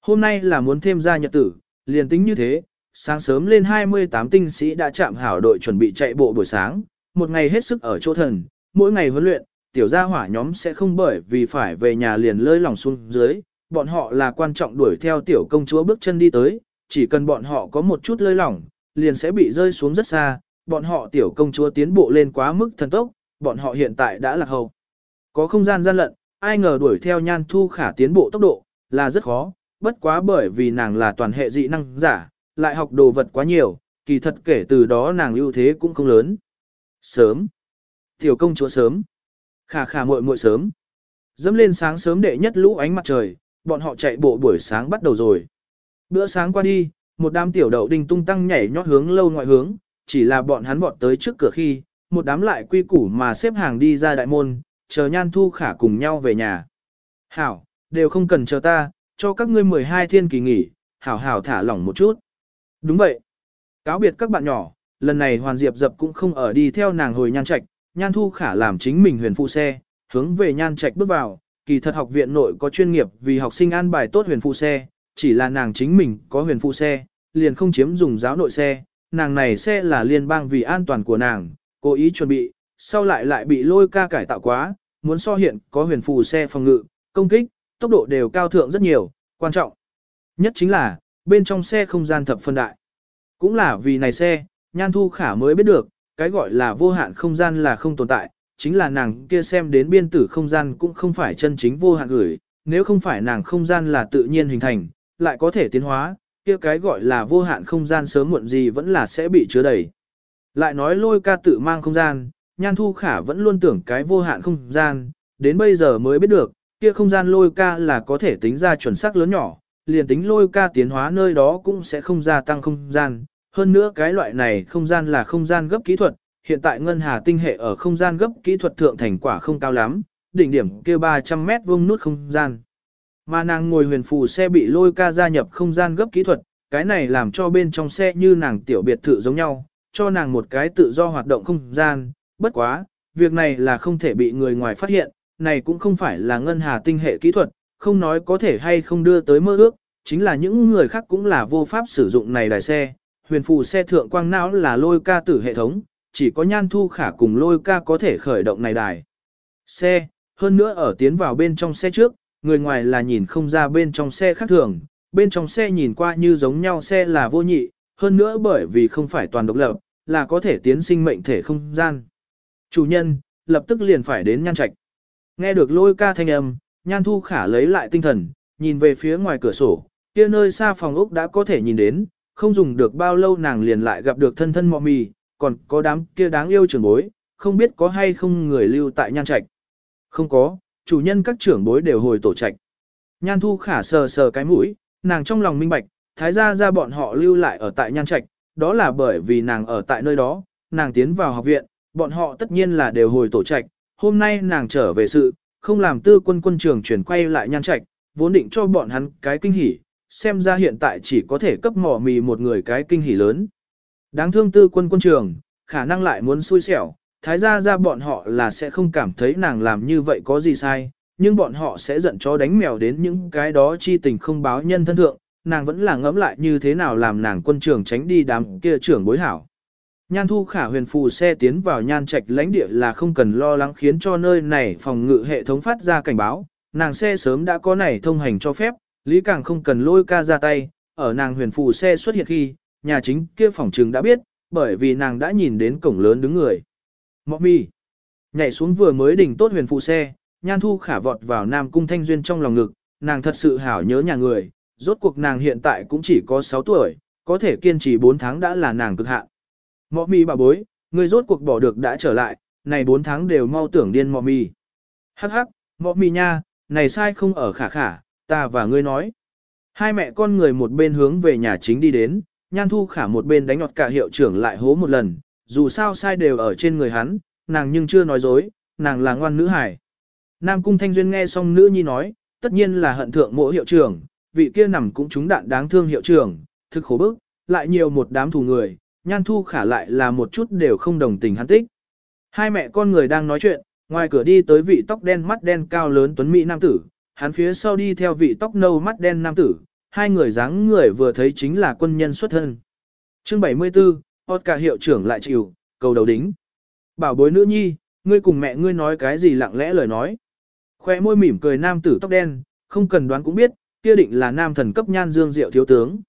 Speaker 1: Hôm nay là muốn thêm ra nhật tử, liền tính như thế, sáng sớm lên 28 tinh sĩ đã chạm hảo đội chuẩn bị chạy bộ buổi sáng, một ngày hết sức ở chỗ thần, mỗi ngày huấn luyện, tiểu gia hỏa nhóm sẽ không bởi vì phải về nhà liền lơi lòng xuống dưới, bọn họ là quan trọng đuổi theo tiểu công chúa bước chân đi tới, chỉ cần bọn họ có một chút lơi lỏng, liền sẽ bị rơi xuống rất xa, bọn họ tiểu công chúa tiến bộ lên quá mức thần tốc, bọn họ hiện tại đã lạc hậu. Có không gian gian lận, ai ngờ đuổi theo nhan thu khả tiến bộ tốc độ, là rất khó, bất quá bởi vì nàng là toàn hệ dị năng giả, lại học đồ vật quá nhiều, kỳ thật kể từ đó nàng ưu thế cũng không lớn. Sớm. Tiểu công chúa sớm. Khả khả muội muội sớm. Dẫm lên sáng sớm đệ nhất lũ ánh mặt trời, bọn họ chạy bộ buổi sáng bắt đầu rồi. Bữa sáng qua đi, một đám tiểu đậu đinh tung tăng nhảy nhót hướng lâu ngoại hướng, chỉ là bọn hắn vọt tới trước cửa khi, một đám lại quy củ mà xếp hàng đi ra đại môn, chờ nhan thu khả cùng nhau về nhà. Hảo, đều không cần chờ ta, cho các ngươi 12 thiên kỳ nghỉ, hảo hảo thả lỏng một chút. Đúng vậy. Cáo biệt các bạn nhỏ, lần này Hoàn Diệp dập cũng không ở đi theo nàng hồi nhan trạch, nhan thu khả làm chính mình huyền phụ xe, hướng về nhan trạch bước vào, kỳ thật học viện nội có chuyên nghiệp vì học sinh an bài tốt huyền phụ xe, chỉ là nàng chính mình có huyền phụ xe, liền không chiếm dùng giáo nội xe, nàng này xe là liên bang vì an toàn của nàng, cố ý chuẩn bị, sau lại lại bị lôi ca cải tạo quá, muốn so hiện có huyền phù xe phòng ngự, công kích, tốc độ đều cao thượng rất nhiều, quan trọng. Nhất chính là, bên trong xe không gian thập phân đại. Cũng là vì này xe, Nhan Thu Khả mới biết được, cái gọi là vô hạn không gian là không tồn tại, chính là nàng kia xem đến biên tử không gian cũng không phải chân chính vô hạn gửi, nếu không phải nàng không gian là tự nhiên hình thành, lại có thể tiến hóa, kia cái gọi là vô hạn không gian sớm muộn gì vẫn là sẽ bị chứa đầy. Lại nói lôi ca tự mang không gian, Nhan Thu Khả vẫn luôn tưởng cái vô hạn không gian, đến bây giờ mới biết được, kia không gian lôi ca là có thể tính ra chuẩn xác lớn nhỏ, liền tính lôi ca tiến hóa nơi đó cũng sẽ không gia tăng không gian. Hơn nữa cái loại này không gian là không gian gấp kỹ thuật, hiện tại ngân hà tinh hệ ở không gian gấp kỹ thuật thượng thành quả không cao lắm, đỉnh điểm kia 300 mét vuông nút không gian. Mà nàng ngồi huyền phù xe bị lôi ca gia nhập không gian gấp kỹ thuật, cái này làm cho bên trong xe như nàng tiểu biệt thự giống nhau, cho nàng một cái tự do hoạt động không gian, bất quá, việc này là không thể bị người ngoài phát hiện, này cũng không phải là ngân hà tinh hệ kỹ thuật, không nói có thể hay không đưa tới mơ ước, chính là những người khác cũng là vô pháp sử dụng này đài xe. Huyền phù xe thượng quang não là lôi ca tử hệ thống, chỉ có nhan thu khả cùng lôi ca có thể khởi động này đài. Xe, hơn nữa ở tiến vào bên trong xe trước, người ngoài là nhìn không ra bên trong xe khác thường, bên trong xe nhìn qua như giống nhau xe là vô nhị, hơn nữa bởi vì không phải toàn độc lập, là có thể tiến sinh mệnh thể không gian. Chủ nhân, lập tức liền phải đến nhan trạch. Nghe được lôi ca thanh âm, nhan thu khả lấy lại tinh thần, nhìn về phía ngoài cửa sổ, kia nơi xa phòng ốc đã có thể nhìn đến, không dùng được bao lâu nàng liền lại gặp được thân thân mọ mì, còn có đám kia đáng yêu trưởng bối, không biết có hay không người lưu tại nhan trạch. Không có, chủ nhân các trưởng bối đều hồi tổ trạch. Nhan thu khả sờ sờ cái mũi, nàng trong lòng minh bạch, thái gia ra bọn họ lưu lại ở tại nhan trạch, đó là bởi vì nàng ở tại nơi đó, nàng tiến vào học viện, bọn họ tất nhiên là đều hồi tổ trạch, hôm nay nàng trở về sự, không làm tư quân quân trường chuyển quay lại nhan trạch, vốn định cho bọn hắn cái kinh hỉ, xem ra hiện tại chỉ có thể cấp mỏ mì một người cái kinh hỉ lớn. Đáng thương tư quân quân trường, khả năng lại muốn xui xẻo, thái gia ra bọn họ là sẽ không cảm thấy nàng làm như vậy có gì sai, nhưng bọn họ sẽ giận cho đánh mèo đến những cái đó chi tình không báo nhân thân thượng, nàng vẫn là ngẫm lại như thế nào làm nàng quân trường tránh đi đám kia trưởng bối hảo. Nhan thu khả huyền phù xe tiến vào nhan trạch lãnh địa là không cần lo lắng khiến cho nơi này phòng ngự hệ thống phát ra cảnh báo, nàng xe sớm đã có này thông hành cho phép, lý càng không cần lôi ca ra tay, ở nàng huyền phù xe xuất hiện khi, nhà chính kia phòng trường đã biết, bởi vì nàng đã nhìn đến cổng lớn đứng người. Mọc mi, nhảy xuống vừa mới đỉnh tốt huyền phù xe, nhan thu khả vọt vào nam cung thanh duyên trong lòng ngực, nàng thật sự hảo nhớ nhà người, rốt cuộc nàng hiện tại cũng chỉ có 6 tuổi, có thể kiên trì 4 tháng đã là nàng cực hạn. Mọ Mi bà bối, người rốt cuộc bỏ được đã trở lại, này 4 tháng đều mau tưởng điên mọ Mi Hắc hắc, mọ Mi nha, này sai không ở khả khả, ta và ngươi nói. Hai mẹ con người một bên hướng về nhà chính đi đến, nhan thu khả một bên đánh ngọt cả hiệu trưởng lại hố một lần, dù sao sai đều ở trên người hắn, nàng nhưng chưa nói dối, nàng là ngoan nữ hải. Nam cung thanh duyên nghe xong nữ nhi nói, tất nhiên là hận thượng mỗi hiệu trưởng, vị kia nằm cũng trúng đạn đáng thương hiệu trưởng, thực khổ bức, lại nhiều một đám thù người, nhan thu khả lại là một chút đều không đồng tình hắn tích. Hai mẹ con người đang nói chuyện, ngoài cửa đi tới vị tóc đen mắt đen cao lớn tuấn mỹ nam tử, hắn phía sau đi theo vị tóc nâu mắt đen nam tử, hai người dáng người vừa thấy chính là quân nhân xuất thân. Chương 74, Oscar hiệu trưởng lại chịu, cầu đầu đính. Bảo bối nữ nhi, ngươi cùng mẹ ngươi nói cái gì lặng lẽ lời nói. Khoe môi mỉm cười nam tử tóc đen, không cần đoán cũng biết, kia định là nam thần cấp nhan dương diệu thiếu tướng.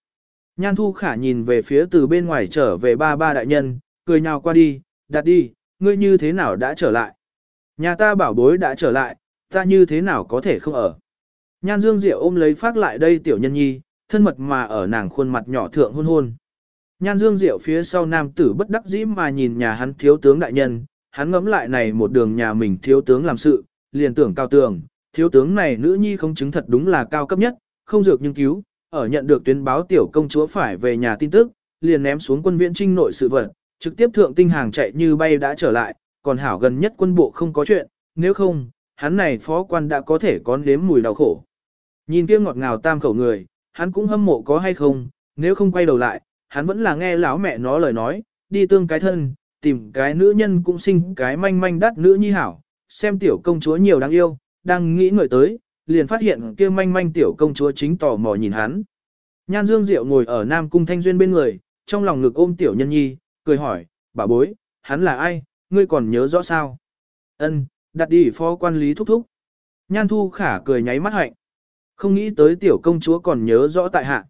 Speaker 1: Nhan thu khả nhìn về phía từ bên ngoài trở về ba ba đại nhân, cười nhào qua đi, đặt đi, ngươi như thế nào đã trở lại. Nhà ta bảo bối đã trở lại, ta như thế nào có thể không ở. Nhan dương diệu ôm lấy phát lại đây tiểu nhân nhi, thân mật mà ở nàng khuôn mặt nhỏ thượng hôn hôn. Nhan dương diệu phía sau nam tử bất đắc dĩ mà nhìn nhà hắn thiếu tướng đại nhân, hắn ngẫm lại này một đường nhà mình thiếu tướng làm sự, liền tưởng cao tường, thiếu tướng này nữ nhi không chứng thật đúng là cao cấp nhất, không dược nhưng cứu, ở nhận được tuyên báo tiểu công chúa phải về nhà tin tức, liền ném xuống quân viễn trinh nội sự vật, trực tiếp thượng tinh hàng chạy như bay đã trở lại, còn hảo gần nhất quân bộ không có chuyện, nếu không, hắn này phó quan đã có thể có nếm mùi đau khổ. Nhìn kia ngọt ngào tam khẩu người, hắn cũng hâm mộ có hay không, nếu không quay đầu lại, hắn vẫn là nghe lão mẹ nó lời nói, đi tương cái thân, tìm cái nữ nhân cũng sinh cái manh manh đắt nữ nhi hảo, xem tiểu công chúa nhiều đáng yêu, đang nghĩ ngợi tới, liền phát hiện kia manh manh tiểu công chúa chính tò mò nhìn hắn. Nhan Dương Diệu ngồi ở Nam Cung Thanh Duyên bên người, trong lòng ngực ôm tiểu nhân nhi, cười hỏi, bà bối, hắn là ai, ngươi còn nhớ rõ sao? Ân, đặt đi phó quan lý thúc thúc. Nhan Thu Khả cười nháy mắt hạnh. Không nghĩ tới tiểu công chúa còn nhớ rõ tại hạ.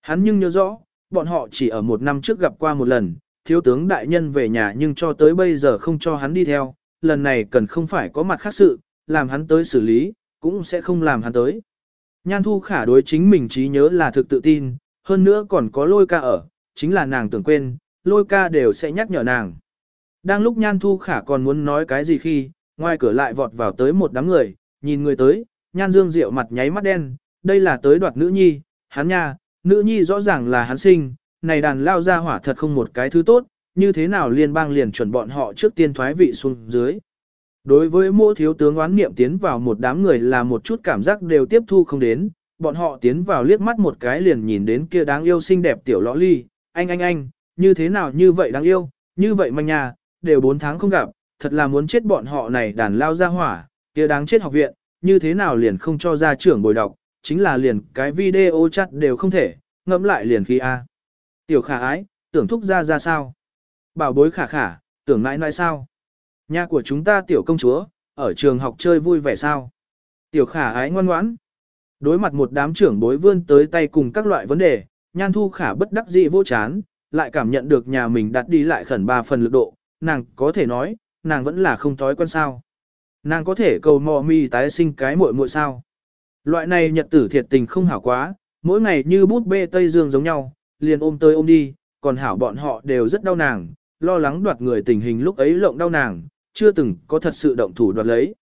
Speaker 1: Hắn nhưng nhớ rõ, bọn họ chỉ ở một năm trước gặp qua một lần, thiếu tướng đại nhân về nhà nhưng cho tới bây giờ không cho hắn đi theo, lần này cần không phải có mặt khác sự, làm hắn tới xử lý, cũng sẽ không làm hắn tới. Nhan thu khả đối chính mình trí nhớ là thực tự tin, hơn nữa còn có lôi ca ở, chính là nàng tưởng quên, lôi ca đều sẽ nhắc nhở nàng. Đang lúc nhan thu khả còn muốn nói cái gì khi, ngoài cửa lại vọt vào tới một đám người, nhìn người tới, nhan dương rượu mặt nháy mắt đen, đây là tới đoạt nữ nhi, hắn nha, nữ nhi rõ ràng là hắn sinh, này đàn lao ra hỏa thật không một cái thứ tốt, như thế nào liên bang liền chuẩn bọn họ trước tiên thoái vị xuống dưới. Đối với mỗi thiếu tướng oán niệm tiến vào một đám người là một chút cảm giác đều tiếp thu không đến, bọn họ tiến vào liếc mắt một cái liền nhìn đến kia đáng yêu xinh đẹp tiểu lõ ly, anh anh anh, như thế nào như vậy đáng yêu, như vậy manh nhà, đều 4 tháng không gặp, thật là muốn chết bọn họ này đàn lao ra hỏa, kia đáng chết học viện, như thế nào liền không cho ra trưởng bồi đọc, chính là liền cái video chat đều không thể, ngẫm lại liền khi A. Tiểu khả ái, tưởng thúc ra ra sao? Bảo bối khả khả, tưởng mãi nãi sao? Nhà của chúng ta tiểu công chúa, ở trường học chơi vui vẻ sao? Tiểu khả ái ngoan ngoãn. Đối mặt một đám trưởng bối vươn tới tay cùng các loại vấn đề, nhan thu khả bất đắc dĩ vô chán, lại cảm nhận được nhà mình đặt đi lại khẩn ba phần lực độ, nàng có thể nói, nàng vẫn là không thói quen sao. Nàng có thể cầu mò mi tái sinh cái muội muội sao. Loại này nhật tử thiệt tình không hảo quá, mỗi ngày như bút bê Tây Dương giống nhau, liền ôm tới ôm đi, còn hảo bọn họ đều rất đau nàng, lo lắng đoạt người tình hình lúc ấy lộng đau nàng, chưa từng có thật sự động thủ đoạt lấy.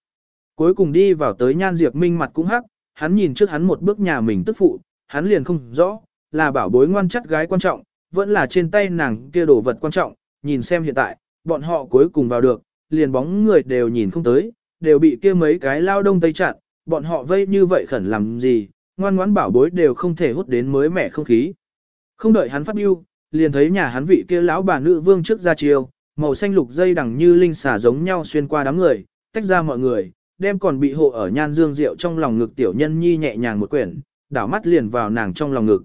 Speaker 1: Cuối cùng đi vào tới nhan diệp minh mặt cũng hắc, hắn nhìn trước hắn một bước nhà mình tức phụ, hắn liền không rõ, là bảo bối ngoan chắc gái quan trọng, vẫn là trên tay nàng kia đồ vật quan trọng, nhìn xem hiện tại, bọn họ cuối cùng vào được, liền bóng người đều nhìn không tới, đều bị kia mấy cái lao đông tây chặn, bọn họ vây như vậy khẩn làm gì, ngoan ngoãn bảo bối đều không thể hút đến mới mẻ không khí. Không đợi hắn phát yêu, liền thấy nhà hắn vị kia lão bà nữ vương trước ra chiều, màu xanh lục dây đằng như linh xà giống nhau xuyên qua đám người, tách ra mọi người, đem còn bị hộ ở nhan dương rượu trong lòng ngực tiểu nhân nhi nhẹ nhàng một quyển, đảo mắt liền vào nàng trong lòng ngực.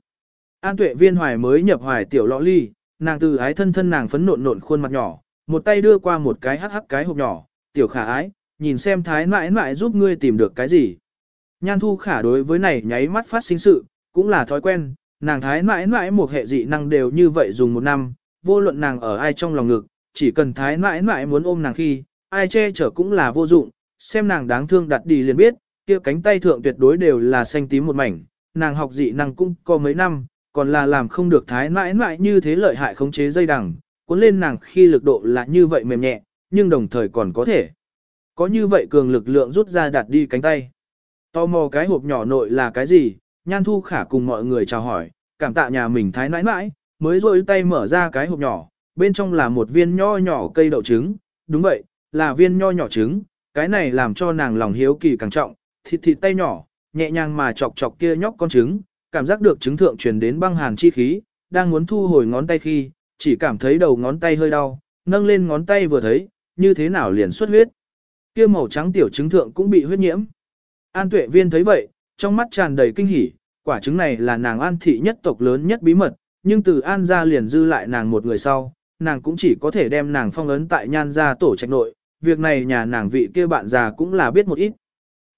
Speaker 1: An tuệ viên hoài mới nhập hoài tiểu lõ ly, nàng từ ái thân thân nàng phấn nộn nộn khuôn mặt nhỏ, một tay đưa qua một cái hắc hắc cái hộp nhỏ, tiểu khả ái, nhìn xem thái mãi mãi giúp ngươi tìm được cái gì. Nhan thu khả đối với này nháy mắt phát sinh sự, cũng là thói quen, nàng thái mãi mãi một hệ dị năng đều như vậy dùng một năm, vô luận nàng ở ai trong lòng ngực, chỉ cần thái mãi mãi muốn ôm nàng khi, ai che chở cũng là vô dụng, xem nàng đáng thương đặt đi liền biết, kia cánh tay thượng tuyệt đối đều là xanh tím một mảnh, nàng học dị năng cũng có mấy năm, còn là làm không được thái mãi mãi như thế lợi hại khống chế dây đằng, cuốn lên nàng khi lực độ là như vậy mềm nhẹ, nhưng đồng thời còn có thể. Có như vậy cường lực lượng rút ra đặt đi cánh tay. Tò mò cái hộp nhỏ nội là cái gì, nhan thu khả cùng mọi người chào hỏi, cảm tạ nhà mình thái nãi nãi, mới rôi tay mở ra cái hộp nhỏ, bên trong là một viên nho nhỏ cây đậu trứng, đúng vậy, là viên nho nhỏ trứng, cái này làm cho nàng lòng hiếu kỳ càng trọng, thịt thịt tay nhỏ, nhẹ nhàng mà chọc chọc kia nhóc con trứng, cảm giác được trứng thượng truyền đến băng hàn chi khí, đang muốn thu hồi ngón tay khi, chỉ cảm thấy đầu ngón tay hơi đau, nâng lên ngón tay vừa thấy, như thế nào liền xuất huyết. Kia màu trắng tiểu trứng thượng cũng bị huyết nhiễm. An tuệ viên thấy vậy, trong mắt tràn đầy kinh hỉ, quả trứng này là nàng an thị nhất tộc lớn nhất bí mật, nhưng từ an ra liền dư lại nàng một người sau, nàng cũng chỉ có thể đem nàng phong ấn tại nhan gia tổ trạch nội, việc này nhà nàng vị kia bạn già cũng là biết một ít.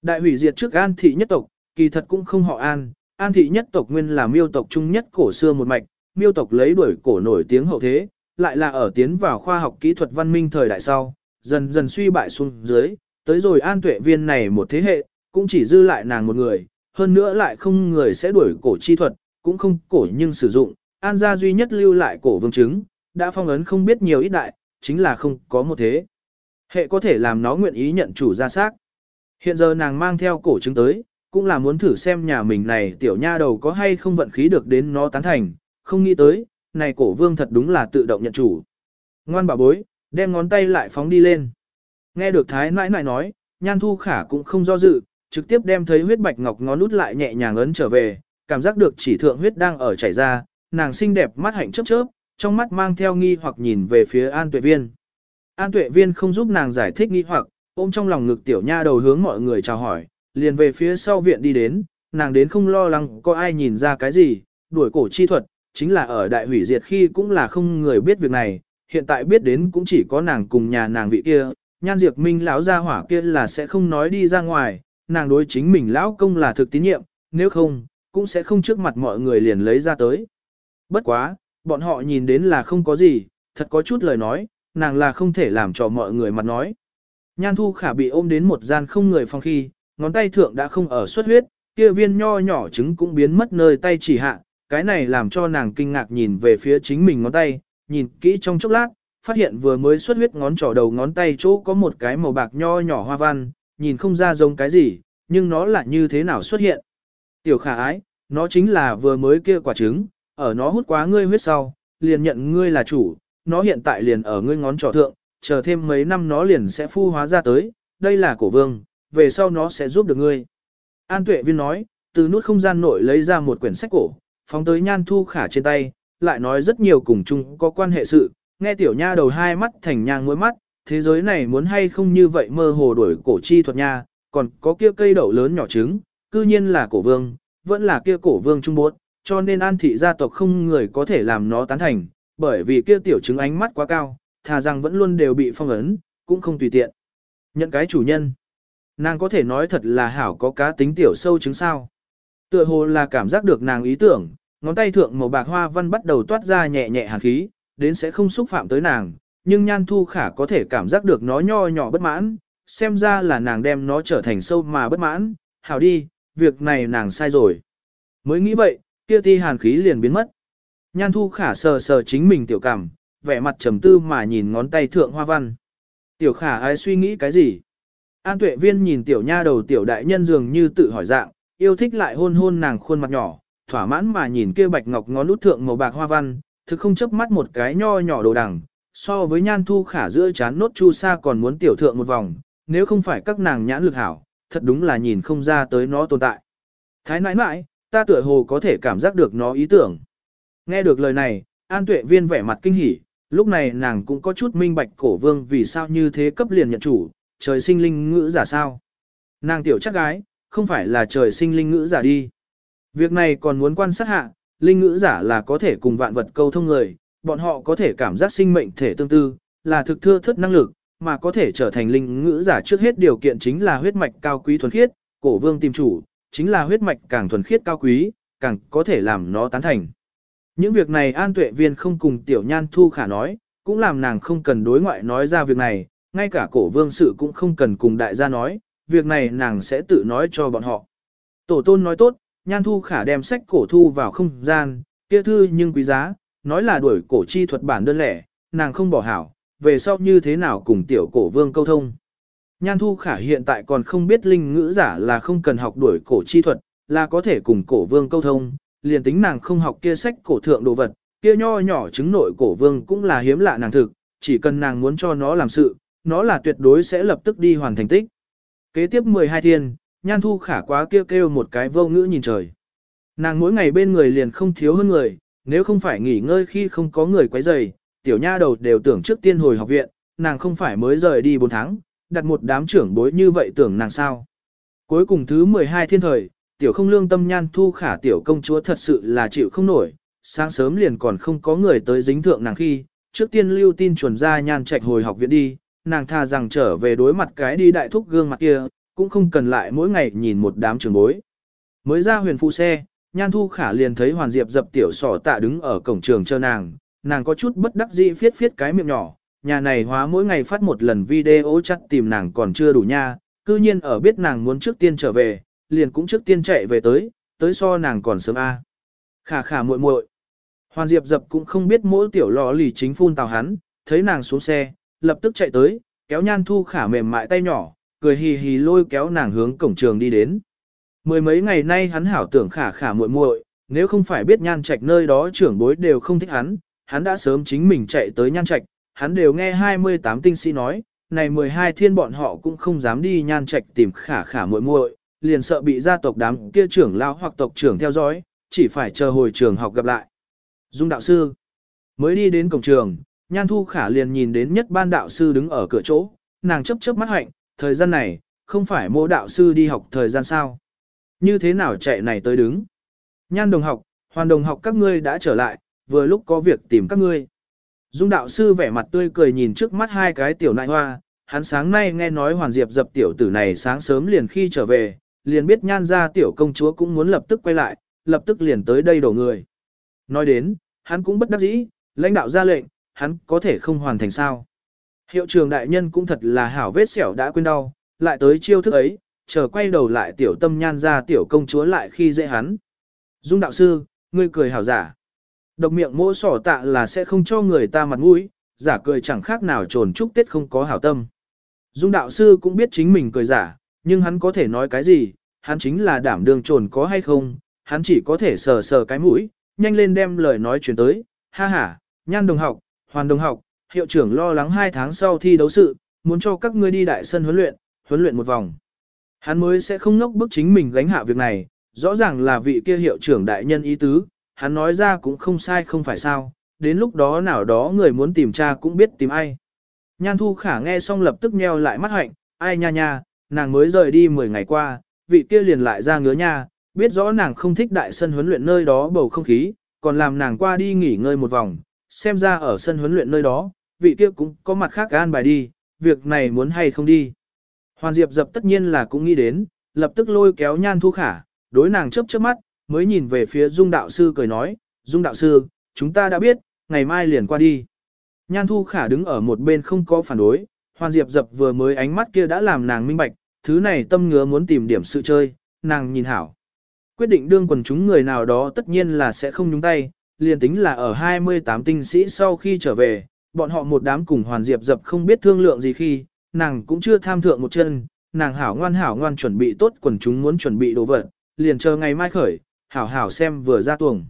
Speaker 1: Đại hủy diệt trước an thị nhất tộc, kỳ thật cũng không họ an, an thị nhất tộc nguyên là miêu tộc trung nhất cổ xưa một mạch, miêu tộc lấy đuổi cổ nổi tiếng hậu thế, lại là ở tiến vào khoa học kỹ thuật văn minh thời đại sau, dần dần suy bại xuống dưới, tới rồi an tuệ viên này một thế hệ, cũng chỉ dư lại nàng một người, hơn nữa lại không người sẽ đuổi cổ chi thuật, cũng không cổ nhưng sử dụng, an gia duy nhất lưu lại cổ vương chứng, đã phong ấn không biết nhiều ít đại, chính là không có một thế. Hệ có thể làm nó nguyện ý nhận chủ ra xác. Hiện giờ nàng mang theo cổ chứng tới, cũng là muốn thử xem nhà mình này tiểu nha đầu có hay không vận khí được đến nó tán thành, không nghĩ tới, này cổ vương thật đúng là tự động nhận chủ. Ngoan bà bối, đem ngón tay lại phóng đi lên. Nghe được thái nãi nãi nói, nhan thu khả cũng không do dự, trực tiếp đem thấy huyết bạch ngọc ngón út lại nhẹ nhàng ấn trở về, cảm giác được chỉ thượng huyết đang ở chảy ra, nàng xinh đẹp mắt hạnh chớp chớp, trong mắt mang theo nghi hoặc nhìn về phía An Tuệ Viên. An Tuệ Viên không giúp nàng giải thích nghi hoặc, ôm trong lòng ngực tiểu nha đầu hướng mọi người chào hỏi, liền về phía sau viện đi đến, nàng đến không lo lắng có ai nhìn ra cái gì, đuổi cổ chi thuật, chính là ở đại hủy diệt khi cũng là không người biết việc này, hiện tại biết đến cũng chỉ có nàng cùng nhà nàng vị kia, nhan diệt minh lão gia hỏa kia là sẽ không nói đi ra ngoài, nàng đối chính mình lão công là thực tín nhiệm, nếu không, cũng sẽ không trước mặt mọi người liền lấy ra tới. Bất quá, bọn họ nhìn đến là không có gì, thật có chút lời nói, nàng là không thể làm cho mọi người mặt nói. Nhan thu khả bị ôm đến một gian không người phòng khi, ngón tay thượng đã không ở xuất huyết, kia viên nho nhỏ trứng cũng biến mất nơi tay chỉ hạ, cái này làm cho nàng kinh ngạc nhìn về phía chính mình ngón tay, nhìn kỹ trong chốc lát, phát hiện vừa mới xuất huyết ngón trỏ đầu ngón tay chỗ có một cái màu bạc nho nhỏ hoa văn, nhìn không ra giống cái gì, nhưng nó là như thế nào xuất hiện. Tiểu khả ái, nó chính là vừa mới kia quả trứng, ở nó hút quá ngươi huyết sau, liền nhận ngươi là chủ, nó hiện tại liền ở ngươi ngón trỏ thượng, chờ thêm mấy năm nó liền sẽ phu hóa ra tới, đây là cổ vương, về sau nó sẽ giúp được ngươi. An tuệ viên nói, từ nút không gian nội lấy ra một quyển sách cổ, phóng tới nhan thu khả trên tay, lại nói rất nhiều cùng chung có quan hệ sự, nghe tiểu nha đầu hai mắt thành nhang mỗi mắt, thế giới này muốn hay không như vậy mơ hồ đổi cổ chi thuật nha, còn có kia cây đậu lớn nhỏ trứng, cư nhiên là cổ vương, vẫn là kia cổ vương trung bốt, cho nên an thị gia tộc không người có thể làm nó tán thành, bởi vì kia tiểu trứng ánh mắt quá cao, thà rằng vẫn luôn đều bị phong ấn, cũng không tùy tiện. Nhận cái chủ nhân, nàng có thể nói thật là hảo có cá tính tiểu sâu trứng sao. Tựa hồ là cảm giác được nàng ý tưởng, ngón tay thượng màu bạc hoa văn bắt đầu toát ra nhẹ nhẹ hàn khí, đến sẽ không xúc phạm tới nàng, nhưng nhan thu khả có thể cảm giác được nó nho nhỏ bất mãn, xem ra là nàng đem nó trở thành sâu mà bất mãn, hảo đi, việc này nàng sai rồi. Mới nghĩ vậy, kia ti hàn khí liền biến mất. Nhan thu khả sờ sờ chính mình tiểu cảm, vẻ mặt trầm tư mà nhìn ngón tay thượng hoa văn. Tiểu khả ai suy nghĩ cái gì? An tuệ viên nhìn tiểu nha đầu tiểu đại nhân dường như tự hỏi dạng, yêu thích lại hôn hôn nàng khuôn mặt nhỏ, thỏa mãn mà nhìn kia bạch ngọc ngón út thượng màu bạc hoa văn, thực không chấp mắt một cái nho nhỏ đồ đằng, so với nhan thu khả giữa chán nốt chu sa còn muốn tiểu thượng một vòng, nếu không phải các nàng nhãn lực hảo, thật đúng là nhìn không ra tới nó tồn tại. Thái nãi nãi, ta tựa hồ có thể cảm giác được nó ý tưởng. Nghe được lời này, an tuệ viên vẻ mặt kinh hỉ, lúc này nàng cũng có chút minh bạch cổ vương vì sao như thế cấp liền nhận chủ, trời sinh linh ngữ giả sao. Nàng tiểu chắc gái, không phải là trời sinh linh ngữ giả đi. Việc này còn muốn quan sát hạ, linh ngữ giả là có thể cùng vạn vật câu thông người, bọn họ có thể cảm giác sinh mệnh thể tương tư, là thực thưa thất năng lực, mà có thể trở thành linh ngữ giả trước hết điều kiện chính là huyết mạch cao quý thuần khiết, cổ vương tìm chủ, chính là huyết mạch càng thuần khiết cao quý, càng có thể làm nó tán thành. Những việc này an tuệ viên không cùng tiểu nhan thu khả nói, cũng làm nàng không cần đối ngoại nói ra việc này, ngay cả cổ vương sự cũng không cần cùng đại gia nói, việc này nàng sẽ tự nói cho bọn họ. Tổ tôn nói tốt, nhan thu khả đem sách cổ thu vào không gian, kia thư nhưng quý giá, nói là đuổi cổ chi thuật bản đơn lẻ, nàng không bỏ hảo, về sau như thế nào cùng tiểu cổ vương câu thông. Nhan thu khả hiện tại còn không biết linh ngữ giả là không cần học đuổi cổ chi thuật, là có thể cùng cổ vương câu thông, liền tính nàng không học kia sách cổ thượng đồ vật, kia nho nhỏ chứng nội cổ vương cũng là hiếm lạ nàng thực, chỉ cần nàng muốn cho nó làm sự, nó là tuyệt đối sẽ lập tức đi hoàn thành tích. Kế tiếp 12 thiên, nhan thu khả quá kêu kêu một cái vô ngữ nhìn trời. Nàng mỗi ngày bên người liền không thiếu hơn người, nếu không phải nghỉ ngơi khi không có người quấy rầy, tiểu nha đầu đều tưởng trước tiên hồi học viện, nàng không phải mới rời đi 4 tháng, đặt một đám trưởng bối như vậy tưởng nàng sao. Cuối cùng thứ 12 thiên thời, tiểu không lương tâm nhan thu khả tiểu công chúa thật sự là chịu không nổi, sáng sớm liền còn không có người tới dính thượng nàng khi, trước tiên lưu tin chuẩn ra nhan trạch hồi học viện đi, nàng tha rằng trở về đối mặt cái đi đại thúc gương mặt kia, cũng không cần lại mỗi ngày nhìn một đám trường bối. Mới ra huyền phụ xe, nhan thu khả liền thấy hoàn diệp dập tiểu sỏ tạ đứng ở cổng trường chờ nàng, nàng có chút bất đắc dĩ phiết phiết cái miệng nhỏ, nhà này hóa mỗi ngày phát một lần video chắc tìm nàng còn chưa đủ nha, cư nhiên ở biết nàng muốn trước tiên trở về, liền cũng trước tiên chạy về tới, tới so nàng còn sớm a. Khả khả muội muội. Hoàn Diệp dập cũng không biết mỗi tiểu lò lì chính phun tào hắn, thấy nàng xuống xe, lập tức chạy tới, kéo nhan thu khả mềm mại tay nhỏ, cười hì hì lôi kéo nàng hướng cổng trường đi đến. Mười mấy ngày nay hắn hảo tưởng khả khả muội muội, nếu không phải biết nhan trạch nơi đó trưởng bối đều không thích hắn, hắn đã sớm chính mình chạy tới nhan trạch, hắn đều nghe 28 tinh sĩ nói, này 12 thiên bọn họ cũng không dám đi nhan trạch tìm khả khả muội muội, liền sợ bị gia tộc đám kia trưởng lao hoặc tộc trưởng theo dõi, chỉ phải chờ hồi trường học gặp lại. Dung đạo sư mới đi đến cổng trường, nhan thu khả liền nhìn đến nhất ban đạo sư đứng ở cửa chỗ, nàng chấp chớp mắt hạnh, thời gian này, không phải mô đạo sư đi học thời gian sao. Như thế nào chạy này tới đứng. Nhan đồng học, hoàn đồng học các ngươi đã trở lại, vừa lúc có việc tìm các ngươi. Dung đạo sư vẻ mặt tươi cười nhìn trước mắt hai cái tiểu nại hoa, hắn sáng nay nghe nói hoàn diệp dập tiểu tử này sáng sớm liền khi trở về, liền biết nhan ra tiểu công chúa cũng muốn lập tức quay lại, lập tức liền tới đây đổ người. Nói đến, hắn cũng bất đắc dĩ, lãnh đạo ra lệnh, hắn có thể không hoàn thành sao. Hiệu trường đại nhân cũng thật là hảo vết xẻo đã quên đau, lại tới chiêu thức ấy, chờ quay đầu lại tiểu tâm nhan ra tiểu công chúa lại khi dễ hắn. Dung đạo sư, ngươi cười hảo giả. Độc miệng mỗ sỏ tạ là sẽ không cho người ta mặt mũi, giả cười chẳng khác nào trồn chúc tết không có hảo tâm. Dung đạo sư cũng biết chính mình cười giả, nhưng hắn có thể nói cái gì, hắn chính là đảm đường trồn có hay không, hắn chỉ có thể sờ sờ cái mũi, nhanh lên đem lời nói chuyển tới, ha ha, nhan đồng học, hoàn đồng học, hiệu trưởng lo lắng hai tháng sau thi đấu sự, muốn cho các ngươi đi đại sân huấn luyện, huấn luyện một vòng. Hắn mới sẽ không ngốc bức chính mình gánh hạ việc này, rõ ràng là vị kia hiệu trưởng đại nhân ý tứ, hắn nói ra cũng không sai không phải sao, đến lúc đó nào đó người muốn tìm cha cũng biết tìm ai. Nhan thu khả nghe xong lập tức nheo lại mắt hạnh, ai nha nha, nàng mới rời đi 10 ngày qua, vị kia liền lại ra ngứa nha, biết rõ nàng không thích đại sân huấn luyện nơi đó bầu không khí, còn làm nàng qua đi nghỉ ngơi một vòng, xem ra ở sân huấn luyện nơi đó, vị kia cũng có mặt khác an bài đi, việc này muốn hay không đi. Hoàn Diệp dập tất nhiên là cũng nghĩ đến, lập tức lôi kéo nhan thu khả, đối nàng chớp chớp mắt, mới nhìn về phía Dung đạo sư cười nói, Dung đạo sư, chúng ta đã biết, ngày mai liền qua đi. Nhan thu khả đứng ở một bên không có phản đối, Hoàn Diệp dập vừa mới ánh mắt kia đã làm nàng minh bạch, thứ này tâm ngứa muốn tìm điểm sự chơi, nàng nhìn hảo. Quyết định đương quần chúng người nào đó tất nhiên là sẽ không nhúng tay, liền tính là ở 28 tinh sĩ sau khi trở về, bọn họ một đám cùng Hoàn Diệp dập không biết thương lượng gì khi, nàng cũng chưa tham thượng một chân, nàng hảo ngoan hảo ngoan chuẩn bị tốt quần chúng muốn chuẩn bị đồ vật, liền chờ ngày mai khởi, hảo hảo xem vừa ra tuồng.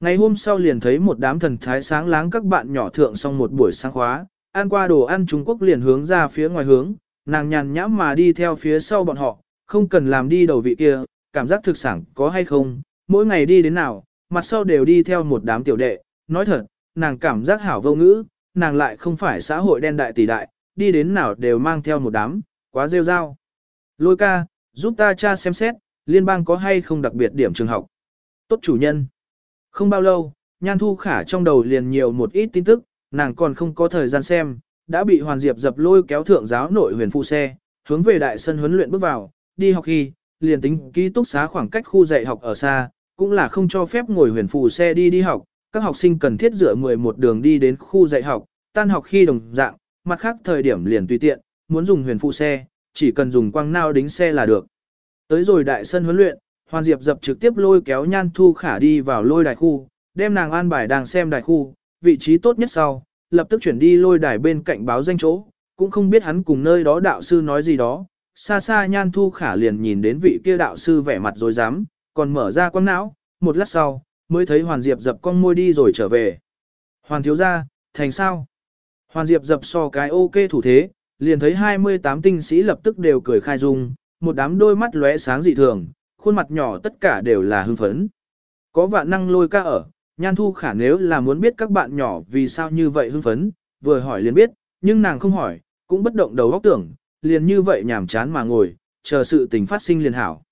Speaker 1: Ngày hôm sau liền thấy một đám thần thái sáng láng các bạn nhỏ thượng xong một buổi sáng khóa, ăn qua đồ ăn Trung Quốc liền hướng ra phía ngoài hướng, nàng nhàn nhãm mà đi theo phía sau bọn họ, không cần làm đi đầu vị kia, cảm giác thực sản có hay không, mỗi ngày đi đến nào, mặt sau đều đi theo một đám tiểu đệ, nói thật, nàng cảm giác hảo vô ngữ, nàng lại không phải xã hội đen đại tỷ đại, đi đến nào đều mang theo một đám, quá rêu rao. Lôi ca, giúp ta cha xem xét, liên bang có hay không đặc biệt điểm trường học. Tốt chủ nhân. Không bao lâu, Nhan Thu Khả trong đầu liền nhiều một ít tin tức, nàng còn không có thời gian xem, đã bị Hoàn Diệp dập lôi kéo thượng giáo nội huyền phụ xe, hướng về đại sân huấn luyện bước vào, đi học khi, liền tính ký túc xá khoảng cách khu dạy học ở xa, cũng là không cho phép ngồi huyền phù xe đi đi học, các học sinh cần thiết dựa 11 đường đi đến khu dạy học, tan học khi đồng dạng, mặt khác thời điểm liền tùy tiện, muốn dùng huyền phụ xe, chỉ cần dùng quang nao đính xe là được. Tới rồi đại sân huấn luyện, Hoàn Diệp dập trực tiếp lôi kéo Nhan Thu Khả đi vào lôi đài khu, đem nàng an bài đang xem đài khu, vị trí tốt nhất sau, lập tức chuyển đi lôi đài bên cạnh báo danh chỗ, cũng không biết hắn cùng nơi đó đạo sư nói gì đó. Xa xa Nhan Thu Khả liền nhìn đến vị kia đạo sư vẻ mặt rồi dám, còn mở ra quăng não, một lát sau, mới thấy Hoàn Diệp dập con môi đi rồi trở về. Hoàn thiếu ra, thành sao? Hoàn Diệp dập so cái ok thủ thế, liền thấy 28 tinh sĩ lập tức đều cười khai dung, một đám đôi mắt lóe sáng dị thường, khuôn mặt nhỏ tất cả đều là hưng phấn. Có vạn năng lôi ca ở, nhan thu khả nếu là muốn biết các bạn nhỏ vì sao như vậy hưng phấn, vừa hỏi liền biết, nhưng nàng không hỏi, cũng bất động đầu óc tưởng, liền như vậy nhảm chán mà ngồi, chờ sự tình phát sinh liền hảo.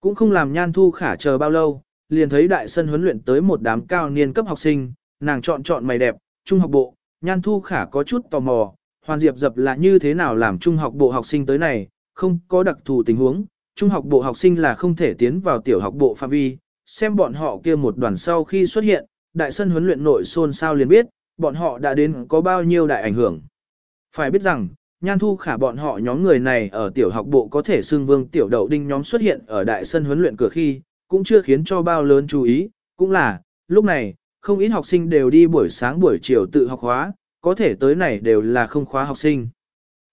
Speaker 1: Cũng không làm nhan thu khả chờ bao lâu, liền thấy đại sân huấn luyện tới một đám cao niên cấp học sinh, nàng chọn chọn mày đẹp, trung học bộ, nhan thu khả có chút tò mò, hoàn diệp dập là như thế nào làm trung học bộ học sinh tới này, không có đặc thù tình huống, trung học bộ học sinh là không thể tiến vào tiểu học bộ phạm vi, xem bọn họ kia một đoàn sau khi xuất hiện, đại sân huấn luyện nội xôn sao liền biết, bọn họ đã đến có bao nhiêu đại ảnh hưởng. Phải biết rằng, nhan thu khả bọn họ nhóm người này ở tiểu học bộ có thể xưng vương tiểu đậu đinh nhóm xuất hiện ở đại sân huấn luyện cửa khi, cũng chưa khiến cho bao lớn chú ý, cũng là, lúc này, không ít học sinh đều đi buổi sáng buổi chiều tự học khóa, có thể tới này đều là không khóa học sinh.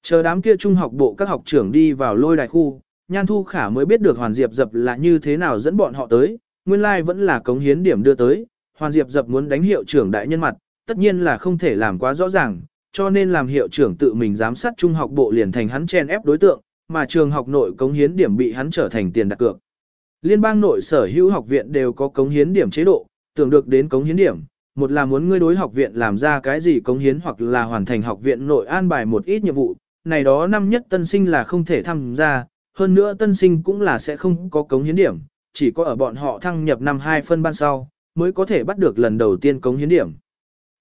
Speaker 1: Chờ đám kia trung học bộ các học trưởng đi vào lôi đài khu, Nhan Thu Khả mới biết được Hoàn Diệp Dập là như thế nào dẫn bọn họ tới, nguyên lai like vẫn là cống hiến điểm đưa tới, Hoàn Diệp Dập muốn đánh hiệu trưởng đại nhân mặt, tất nhiên là không thể làm quá rõ ràng, cho nên làm hiệu trưởng tự mình giám sát trung học bộ liền thành hắn chen ép đối tượng, mà trường học nội cống hiến điểm bị hắn trở thành tiền đặt cược. Liên bang nội sở hữu học viện đều có cống hiến điểm chế độ, tưởng được đến cống hiến điểm, một là muốn ngươi đối học viện làm ra cái gì cống hiến hoặc là hoàn thành học viện nội an bài một ít nhiệm vụ, này đó năm nhất tân sinh là không thể tham gia, hơn nữa tân sinh cũng là sẽ không có cống hiến điểm, chỉ có ở bọn họ thăng nhập năm 2 phân ban sau, mới có thể bắt được lần đầu tiên cống hiến điểm.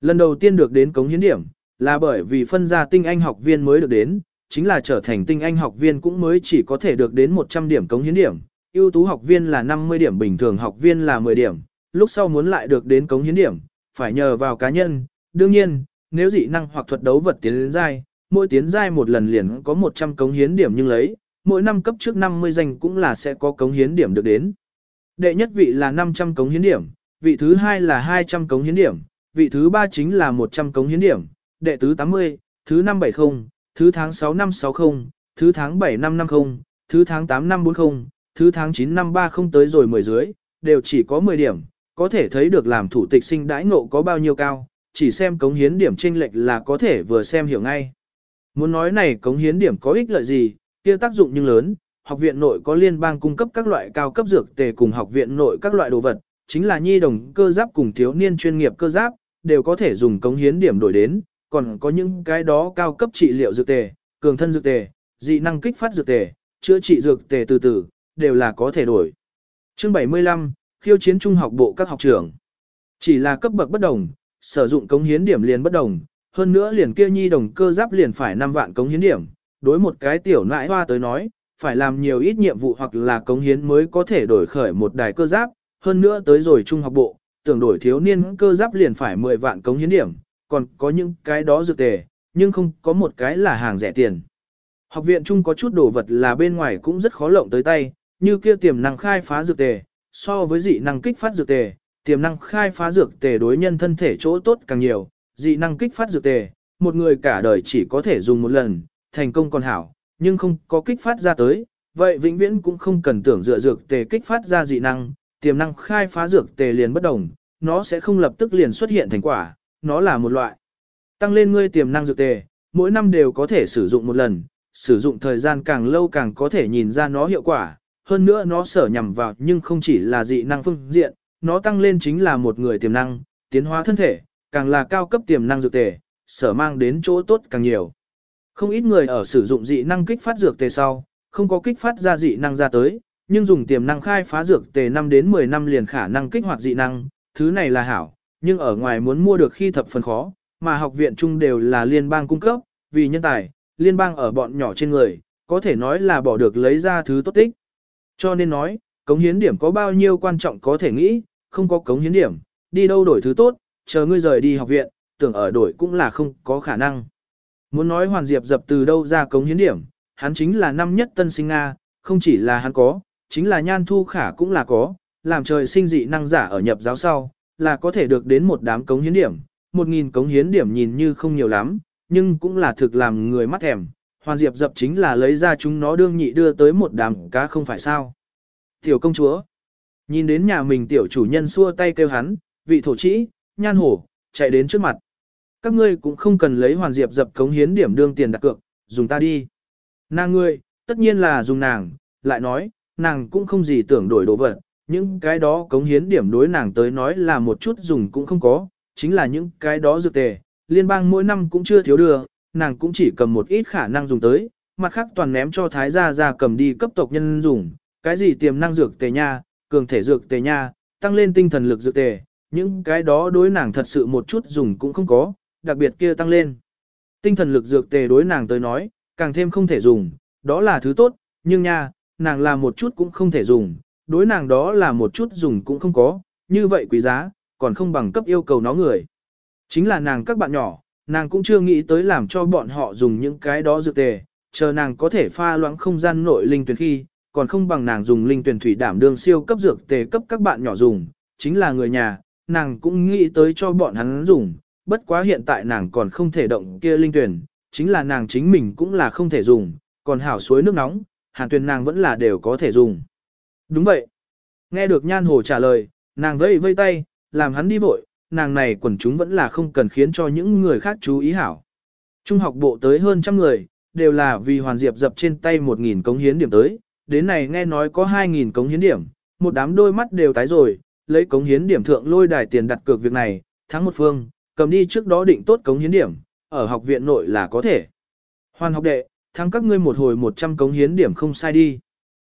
Speaker 1: Lần đầu tiên được đến cống hiến điểm, là bởi vì phân ra tinh anh học viên mới được đến, chính là trở thành tinh anh học viên cũng mới chỉ có thể được đến 100 điểm cống hiến điểm, ưu tú học viên là 50 điểm bình thường học viên là 10 điểm, lúc sau muốn lại được đến cống hiến điểm, phải nhờ vào cá nhân, đương nhiên, nếu dị năng hoặc thuật đấu vật tiến giai, mỗi tiến giai một lần liền có 100 cống hiến điểm nhưng lấy, mỗi năm cấp trước 50 danh cũng là sẽ có cống hiến điểm được đến. Đệ nhất vị là 500 cống hiến điểm, vị thứ hai là 200 cống hiến điểm, vị thứ ba chính là 100 cống hiến điểm, đệ tứ 80, thứ 570, thứ tháng 6 năm 60, thứ tháng 7 năm 50, thứ tháng 8 năm 40, thứ tháng 9 năm 30 tới rồi 10 dưới, đều chỉ có 10 điểm, có thể thấy được làm thủ tịch sinh đãi ngộ có bao nhiêu cao, chỉ xem cống hiến điểm chênh lệch là có thể vừa xem hiểu ngay. Muốn nói này cống hiến điểm có ích lợi gì, kia tác dụng nhưng lớn, học viện nội có liên bang cung cấp các loại cao cấp dược tề cùng học viện nội các loại đồ vật, chính là nhi đồng cơ giáp cùng thiếu niên chuyên nghiệp cơ giáp, đều có thể dùng cống hiến điểm đổi đến, còn có những cái đó cao cấp trị liệu dược tề, cường thân dược tề, dị năng kích phát dược tề, chữa trị dược tề từ từ, đều là có thể đổi. Chương 75, khiêu chiến trung học bộ các học trưởng. Chỉ là cấp bậc bất đồng, sử dụng cống hiến điểm liền bất đồng, hơn nữa liền kia nhi đồng cơ giáp liền phải 5 vạn cống hiến điểm, đối một cái tiểu nãi hoa tới nói, phải làm nhiều ít nhiệm vụ hoặc là cống hiến mới có thể đổi khởi một đài cơ giáp, hơn nữa tới rồi trung học bộ, tưởng đổi thiếu niên cơ giáp liền phải 10 vạn cống hiến điểm, còn có những cái đó dược tề, nhưng không có một cái là hàng rẻ tiền. Học viện chung có chút đồ vật là bên ngoài cũng rất khó lộng tới tay, như kia tiềm năng khai phá dược tề, so với dị năng kích phát dược tề, tiềm năng khai phá dược tề đối nhân thân thể chỗ tốt càng nhiều, dị năng kích phát dược tề, một người cả đời chỉ có thể dùng một lần, thành công còn hảo, nhưng không có kích phát ra tới, vậy vĩnh viễn cũng không cần tưởng dựa dược tề kích phát ra dị năng, tiềm năng khai phá dược tề liền bất đồng, nó sẽ không lập tức liền xuất hiện thành quả, nó là một loại. Tăng lên ngươi tiềm năng dược tề, mỗi năm đều có thể sử dụng một lần, sử dụng thời gian càng lâu càng có thể nhìn ra nó hiệu quả, hơn nữa nó sở nhằm vào nhưng không chỉ là dị năng phương diện, nó tăng lên chính là một người tiềm năng, tiến hóa thân thể, càng là cao cấp tiềm năng dược tề, sở mang đến chỗ tốt càng nhiều. Không ít người ở sử dụng dị năng kích phát dược tề sau, không có kích phát ra dị năng ra tới, nhưng dùng tiềm năng khai phá dược tề 5 đến 10 năm liền khả năng kích hoạt dị năng, thứ này là hảo, nhưng ở ngoài muốn mua được khi thập phần khó, mà học viện chung đều là liên bang cung cấp, vì nhân tài, liên bang ở bọn nhỏ trên người, có thể nói là bỏ được lấy ra thứ tốt tích. Cho nên nói, cống hiến điểm có bao nhiêu quan trọng có thể nghĩ, không có cống hiến điểm, đi đâu đổi thứ tốt, chờ ngươi rời đi học viện, tưởng ở đổi cũng là không có khả năng. Muốn nói Hoàn Diệp dập từ đâu ra cống hiến điểm, hắn chính là năm nhất tân sinh Nga, không chỉ là hắn có, chính là nhan thu khả cũng là có, làm trời sinh dị năng giả ở nhập giáo sau, là có thể được đến một đám cống hiến điểm, một nghìn cống hiến điểm nhìn như không nhiều lắm, nhưng cũng là thực làm người mắt thèm. Hoàn Diệp dập chính là lấy ra chúng nó đương nhị đưa tới một đám cá không phải sao. Tiểu công chúa, nhìn đến nhà mình tiểu chủ nhân xua tay kêu hắn, vị thổ trĩ, nhan hổ, chạy đến trước mặt. Các ngươi cũng không cần lấy Hoàn Diệp dập cống hiến điểm đương tiền đặt cược, dùng ta đi. Nàng ngươi, tất nhiên là dùng nàng, lại nói, nàng cũng không gì tưởng đổi đồ vật, những cái đó cống hiến điểm đối nàng tới nói là một chút dùng cũng không có, chính là những cái đó dược tề, liên bang mỗi năm cũng chưa thiếu đưa, nàng cũng chỉ cầm một ít khả năng dùng tới, mặt khác toàn ném cho thái gia gia cầm đi cấp tộc nhân dùng, cái gì tiềm năng dược tề nha, cường thể dược tề nha, tăng lên tinh thần lực dược tề, những cái đó đối nàng thật sự một chút dùng cũng không có, đặc biệt kia tăng lên. Tinh thần lực dược tề đối nàng tới nói, càng thêm không thể dùng, đó là thứ tốt, nhưng nha, nàng làm một chút cũng không thể dùng, đối nàng đó là một chút dùng cũng không có, như vậy quý giá, còn không bằng cấp yêu cầu nó người. Chính là nàng các bạn nhỏ, nàng cũng chưa nghĩ tới làm cho bọn họ dùng những cái đó dược tề, chờ nàng có thể pha loãng không gian nội linh tuyển khi, còn không bằng nàng dùng linh tuyển thủy đảm đương siêu cấp dược tề cấp các bạn nhỏ dùng, chính là người nhà, nàng cũng nghĩ tới cho bọn hắn dùng, bất quá hiện tại nàng còn không thể động kia linh tuyển, chính là nàng chính mình cũng là không thể dùng, còn hảo suối nước nóng, hàn tuyển nàng vẫn là đều có thể dùng. Đúng vậy. Nghe được nhan hồ trả lời, nàng vây vây tay, làm hắn đi vội, nàng này quần chúng vẫn là không cần khiến cho những người khác chú ý hảo. Trung học bộ tới hơn trăm người, đều là vì Hoàn Diệp dập trên tay 1.000 cống hiến điểm tới, đến này nghe nói có 2.000 cống hiến điểm, một đám đôi mắt đều tái rồi, lấy cống hiến điểm thượng lôi đài tiền đặt cược việc này, thắng một phương, cầm đi trước đó định tốt cống hiến điểm, ở học viện nội là có thể. Hoàn học đệ, thắng các ngươi một hồi 100 cống hiến điểm không sai đi.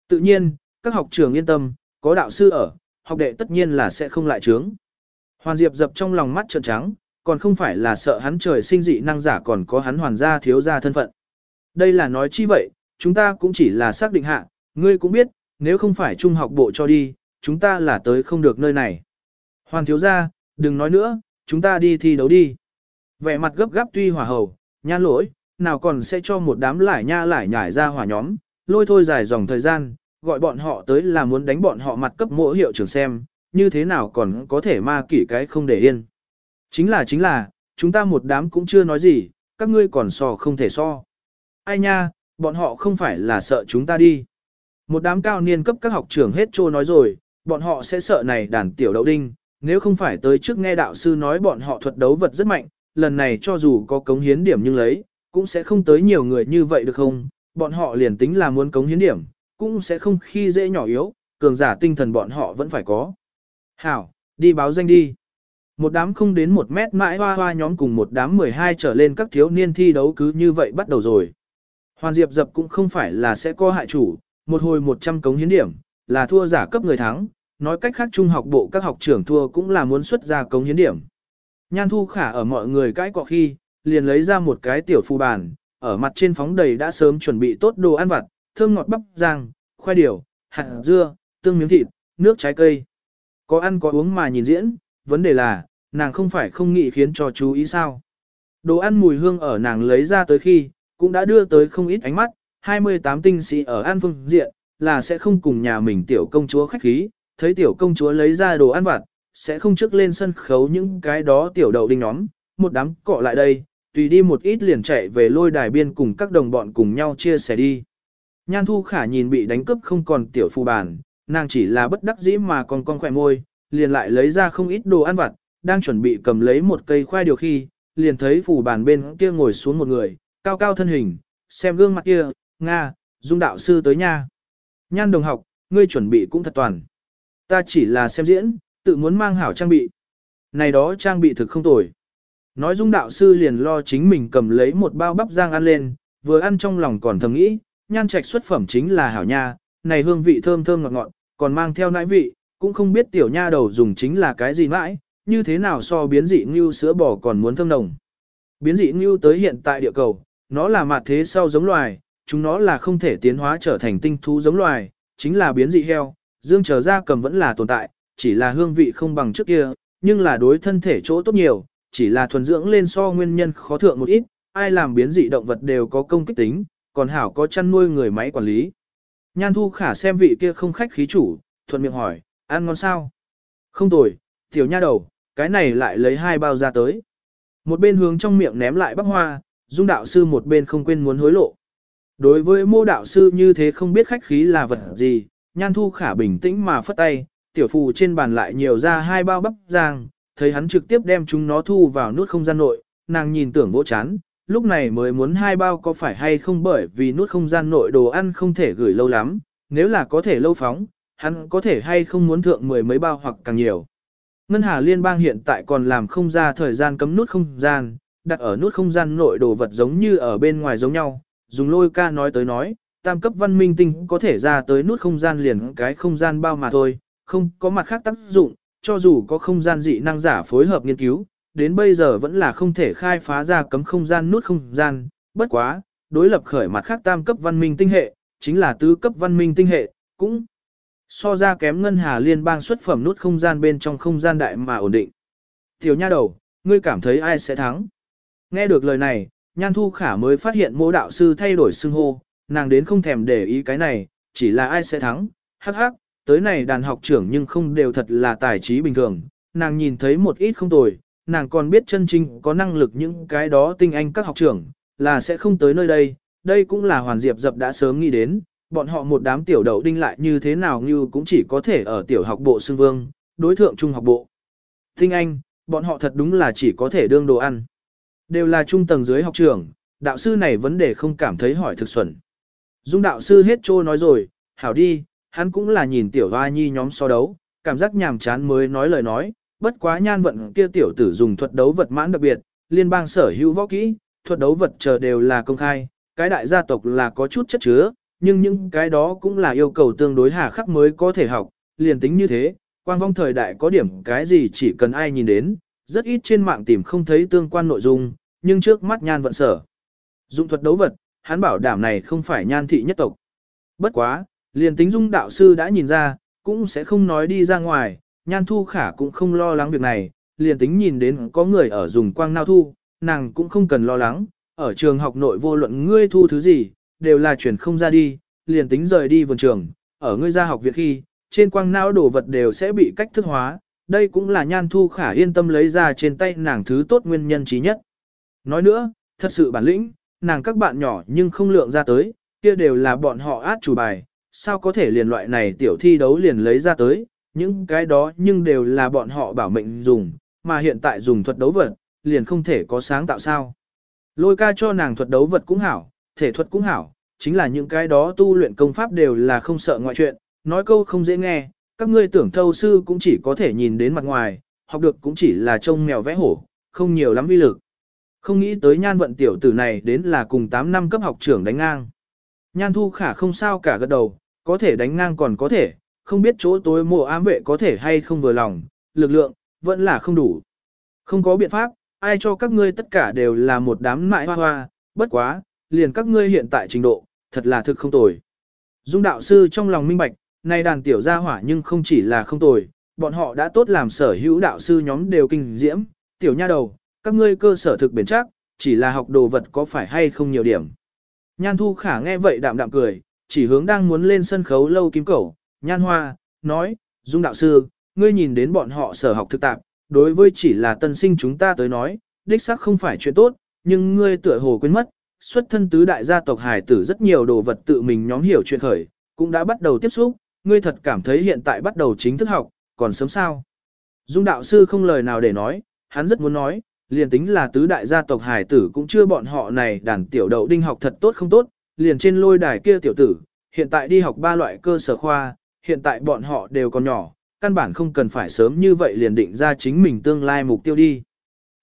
Speaker 1: Tự nhiên, các học trường yên tâm, có đạo sư ở, học đệ tất nhiên là sẽ không lại trướng. Hoàn Diệp dập trong lòng mắt trợn trắng, còn không phải là sợ hắn trời sinh dị năng giả còn có hắn hoàn gia thiếu gia thân phận. Đây là nói chi vậy, chúng ta cũng chỉ là xác định hạ, ngươi cũng biết, nếu không phải trung học bộ cho đi, chúng ta là tới không được nơi này. Hoàn thiếu gia, đừng nói nữa, chúng ta đi thi đấu đi. Vẻ mặt gấp gáp tuy hỏa hầu, nhan lỗi, nào còn sẽ cho một đám lải nha lải nhải ra hỏa nhóm, lôi thôi dài dòng thời gian, gọi bọn họ tới là muốn đánh bọn họ mặt cấp mỗi hiệu trưởng xem, như thế nào còn có thể ma kỷ cái không để yên. Chính là chính là, chúng ta một đám cũng chưa nói gì, các ngươi còn so không thể so. Ai nha, bọn họ không phải là sợ chúng ta đi. Một đám cao niên cấp các học trưởng hết trô nói rồi, bọn họ sẽ sợ này đàn tiểu đậu đinh, nếu không phải tới trước nghe đạo sư nói bọn họ thuật đấu vật rất mạnh, lần này cho dù có cống hiến điểm nhưng lấy, cũng sẽ không tới nhiều người như vậy được không, bọn họ liền tính là muốn cống hiến điểm, cũng sẽ không khi dễ nhỏ yếu, cường giả tinh thần bọn họ vẫn phải có. Hảo, đi báo danh đi. Một đám không đến một mét mãi hoa hoa nhóm cùng một đám 12 trở lên các thiếu niên thi đấu cứ như vậy bắt đầu rồi. Hoàn Diệp dập cũng không phải là sẽ có hại chủ, một hồi 100 cống hiến điểm, là thua giả cấp người thắng, nói cách khác trung học bộ các học trưởng thua cũng là muốn xuất ra cống hiến điểm. Nhan Thu Khả ở mọi người cãi cọ khi, liền lấy ra một cái tiểu phù bàn, ở mặt trên phóng đầy đã sớm chuẩn bị tốt đồ ăn vặt, thơm ngọt bắp rang, khoai điều, hạt dưa, tương miếng thịt, nước trái cây. Có ăn có uống mà nhìn diễn, vấn đề là, nàng không phải không nghĩ khiến cho chú ý sao. Đồ ăn mùi hương ở nàng lấy ra tới khi, cũng đã đưa tới không ít ánh mắt, 28 tinh sĩ ở an phương diện, là sẽ không cùng nhà mình tiểu công chúa khách khí, thấy tiểu công chúa lấy ra đồ ăn vặt, sẽ không trước lên sân khấu những cái đó tiểu đậu đinh nhóm, một đám cọ lại đây, tùy đi một ít liền chạy về lôi đài biên cùng các đồng bọn cùng nhau chia sẻ đi. Nhan Thu Khả nhìn bị đánh cướp không còn tiểu phù bản, nàng chỉ là bất đắc dĩ mà còn con khỏe môi, liền lại lấy ra không ít đồ ăn vặt, đang chuẩn bị cầm lấy một cây khoai điều khi, liền thấy phù bản bên kia ngồi xuống một người, cao cao thân hình, xem gương mặt kia, Nga, dung đạo sư tới nha. Nhan đồng học, ngươi chuẩn bị cũng thật toàn. Ta chỉ là xem diễn, tự muốn mang hảo trang bị. Này đó trang bị thực không tồi. Nói dung đạo sư liền lo chính mình cầm lấy một bao bắp rang ăn lên, vừa ăn trong lòng còn thầm nghĩ, nhan trạch xuất phẩm chính là hảo nha, này hương vị thơm thơm ngọt ngọt, còn mang theo nãi vị, cũng không biết tiểu nha đầu dùng chính là cái gì mãi, như thế nào so biến dị ngưu sữa bò còn muốn thơm nồng. Biến dị ngưu tới hiện tại địa cầu, nó là mặt thế sau giống loài, chúng nó là không thể tiến hóa trở thành tinh thú giống loài, chính là biến dị heo, dương trở ra cầm vẫn là tồn tại, chỉ là hương vị không bằng trước kia, nhưng là đối thân thể chỗ tốt nhiều, chỉ là thuần dưỡng lên so nguyên nhân khó thượng một ít, ai làm biến dị động vật đều có công kích tính, còn hảo có chăn nuôi người máy quản lý. Nhan thu khả xem vị kia không khách khí chủ, thuận miệng hỏi, ăn ngon sao? Không tồi, tiểu nha đầu, cái này lại lấy hai bao ra tới. Một bên hướng trong miệng ném lại bắp hoa, dung đạo sư một bên không quên muốn hối lộ. Đối với mô đạo sư như thế không biết khách khí là vật gì, nhan thu khả bình tĩnh mà phất tay, tiểu phù trên bàn lại nhiều ra hai bao bắp giang, thấy hắn trực tiếp đem chúng nó thu vào nút không gian nội, nàng nhìn tưởng vỗ chán, lúc này mới muốn hai bao có phải hay không bởi vì nút không gian nội đồ ăn không thể gửi lâu lắm, nếu là có thể lâu phóng, hắn có thể hay không muốn thượng mười mấy bao hoặc càng nhiều. Ngân Hà Liên bang hiện tại còn làm không ra thời gian cấm nút không gian, đặt ở nút không gian nội đồ vật giống như ở bên ngoài giống nhau, dùng lôi ca nói tới nói, tam cấp văn minh tinh có thể ra tới nút không gian liền cái không gian bao mà thôi, không có mặt khác tác dụng, cho dù có không gian dị năng giả phối hợp nghiên cứu, đến bây giờ vẫn là không thể khai phá ra cấm không gian nút không gian, bất quá, đối lập khởi mặt khác tam cấp văn minh tinh hệ, chính là tứ cấp văn minh tinh hệ, cũng so ra kém ngân hà liên bang xuất phẩm nút không gian bên trong không gian đại mà ổn định. Tiểu nha đầu, ngươi cảm thấy ai sẽ thắng? Nghe được lời này, Nhan Thu Khả mới phát hiện mô đạo sư thay đổi xưng hô, nàng đến không thèm để ý cái này, chỉ là ai sẽ thắng, hắc hắc, tới này đàn học trưởng nhưng không đều thật là tài trí bình thường, nàng nhìn thấy một ít không tồi, nàng còn biết chân chính có năng lực những cái đó tinh anh các học trưởng, là sẽ không tới nơi đây, đây cũng là hoàn diệp dập đã sớm nghĩ đến, bọn họ một đám tiểu đầu đinh lại như thế nào như cũng chỉ có thể ở tiểu học bộ xương vương, đối thượng trung học bộ. Tinh anh, bọn họ thật đúng là chỉ có thể đương đồ ăn. Đều là trung tầng dưới học trưởng, đạo sư này vấn đề không cảm thấy hỏi thực xuẩn. Dung đạo sư hết trô nói rồi, hảo đi, hắn cũng là nhìn tiểu hoa nhi nhóm so đấu, cảm giác nhàm chán mới nói lời nói, bất quá nhan vận kia tiểu tử dùng thuật đấu vật mãn đặc biệt, liên bang sở hữu võ kỹ, thuật đấu vật chờ đều là công khai, cái đại gia tộc là có chút chất chứa, nhưng những cái đó cũng là yêu cầu tương đối hà khắc mới có thể học, liền tính như thế, quang vong thời đại có điểm cái gì chỉ cần ai nhìn đến, rất ít trên mạng tìm không thấy tương quan nội dung, nhưng trước mắt nhan vận sở. Dụng thuật đấu vật, hắn bảo đảm này không phải nhan thị nhất tộc. Bất quá, liền tính dung đạo sư đã nhìn ra, cũng sẽ không nói đi ra ngoài, nhan thu khả cũng không lo lắng việc này, liền tính nhìn đến có người ở dùng quang nao thu, nàng cũng không cần lo lắng, ở trường học nội vô luận ngươi thu thứ gì, đều là chuyển không ra đi, liền tính rời đi vườn trường, ở ngươi ra học việc khi, trên quang não đồ vật đều sẽ bị cách thức hóa, đây cũng là nhan thu khả yên tâm lấy ra trên tay nàng thứ tốt nguyên nhân trí nhất. Nói nữa, thật sự bản lĩnh, nàng các bạn nhỏ nhưng không lượng ra tới, kia đều là bọn họ át chủ bài, sao có thể liền loại này tiểu thi đấu liền lấy ra tới, những cái đó nhưng đều là bọn họ bảo mệnh dùng, mà hiện tại dùng thuật đấu vật, liền không thể có sáng tạo sao. Lôi ca cho nàng thuật đấu vật cũng hảo, thể thuật cũng hảo, chính là những cái đó tu luyện công pháp đều là không sợ ngoại chuyện, nói câu không dễ nghe, các ngươi tưởng thâu sư cũng chỉ có thể nhìn đến mặt ngoài, học được cũng chỉ là trông mèo vẽ hổ, không nhiều lắm vi lực. Không nghĩ tới nhan vận tiểu tử này đến là cùng 8 năm cấp học trưởng đánh ngang. Nhan thu khả không sao cả gật đầu, có thể đánh ngang còn có thể, không biết chỗ tối mộ ám vệ có thể hay không vừa lòng, lực lượng, vẫn là không đủ. Không có biện pháp, ai cho các ngươi tất cả đều là một đám mại hoa hoa, bất quá, liền các ngươi hiện tại trình độ, thật là thực không tồi. Dung đạo sư trong lòng minh bạch, nay đàn tiểu gia hỏa nhưng không chỉ là không tồi, bọn họ đã tốt làm sở hữu đạo sư nhóm đều kinh diễm, tiểu nha đầu, các ngươi cơ sở thực bền chắc, chỉ là học đồ vật có phải hay không nhiều điểm. Nhan thu khả nghe vậy đạm đạm cười, chỉ hướng đang muốn lên sân khấu lâu kim cẩu, nhan hoa, nói, dung đạo sư, ngươi nhìn đến bọn họ sở học thực tạp, đối với chỉ là tân sinh chúng ta tới nói, đích xác không phải chuyện tốt, nhưng ngươi tựa hồ quên mất, xuất thân tứ đại gia tộc hải tử rất nhiều đồ vật tự mình nhóm hiểu chuyện khởi, cũng đã bắt đầu tiếp xúc, ngươi thật cảm thấy hiện tại bắt đầu chính thức học, còn sớm sao. Dung đạo sư không lời nào để nói, hắn rất muốn nói, liền tính là tứ đại gia tộc hải tử cũng chưa bọn họ này đàn tiểu đậu đinh học thật tốt không tốt, liền trên lôi đài kia tiểu tử, hiện tại đi học ba loại cơ sở khoa, hiện tại bọn họ đều còn nhỏ, căn bản không cần phải sớm như vậy liền định ra chính mình tương lai mục tiêu đi.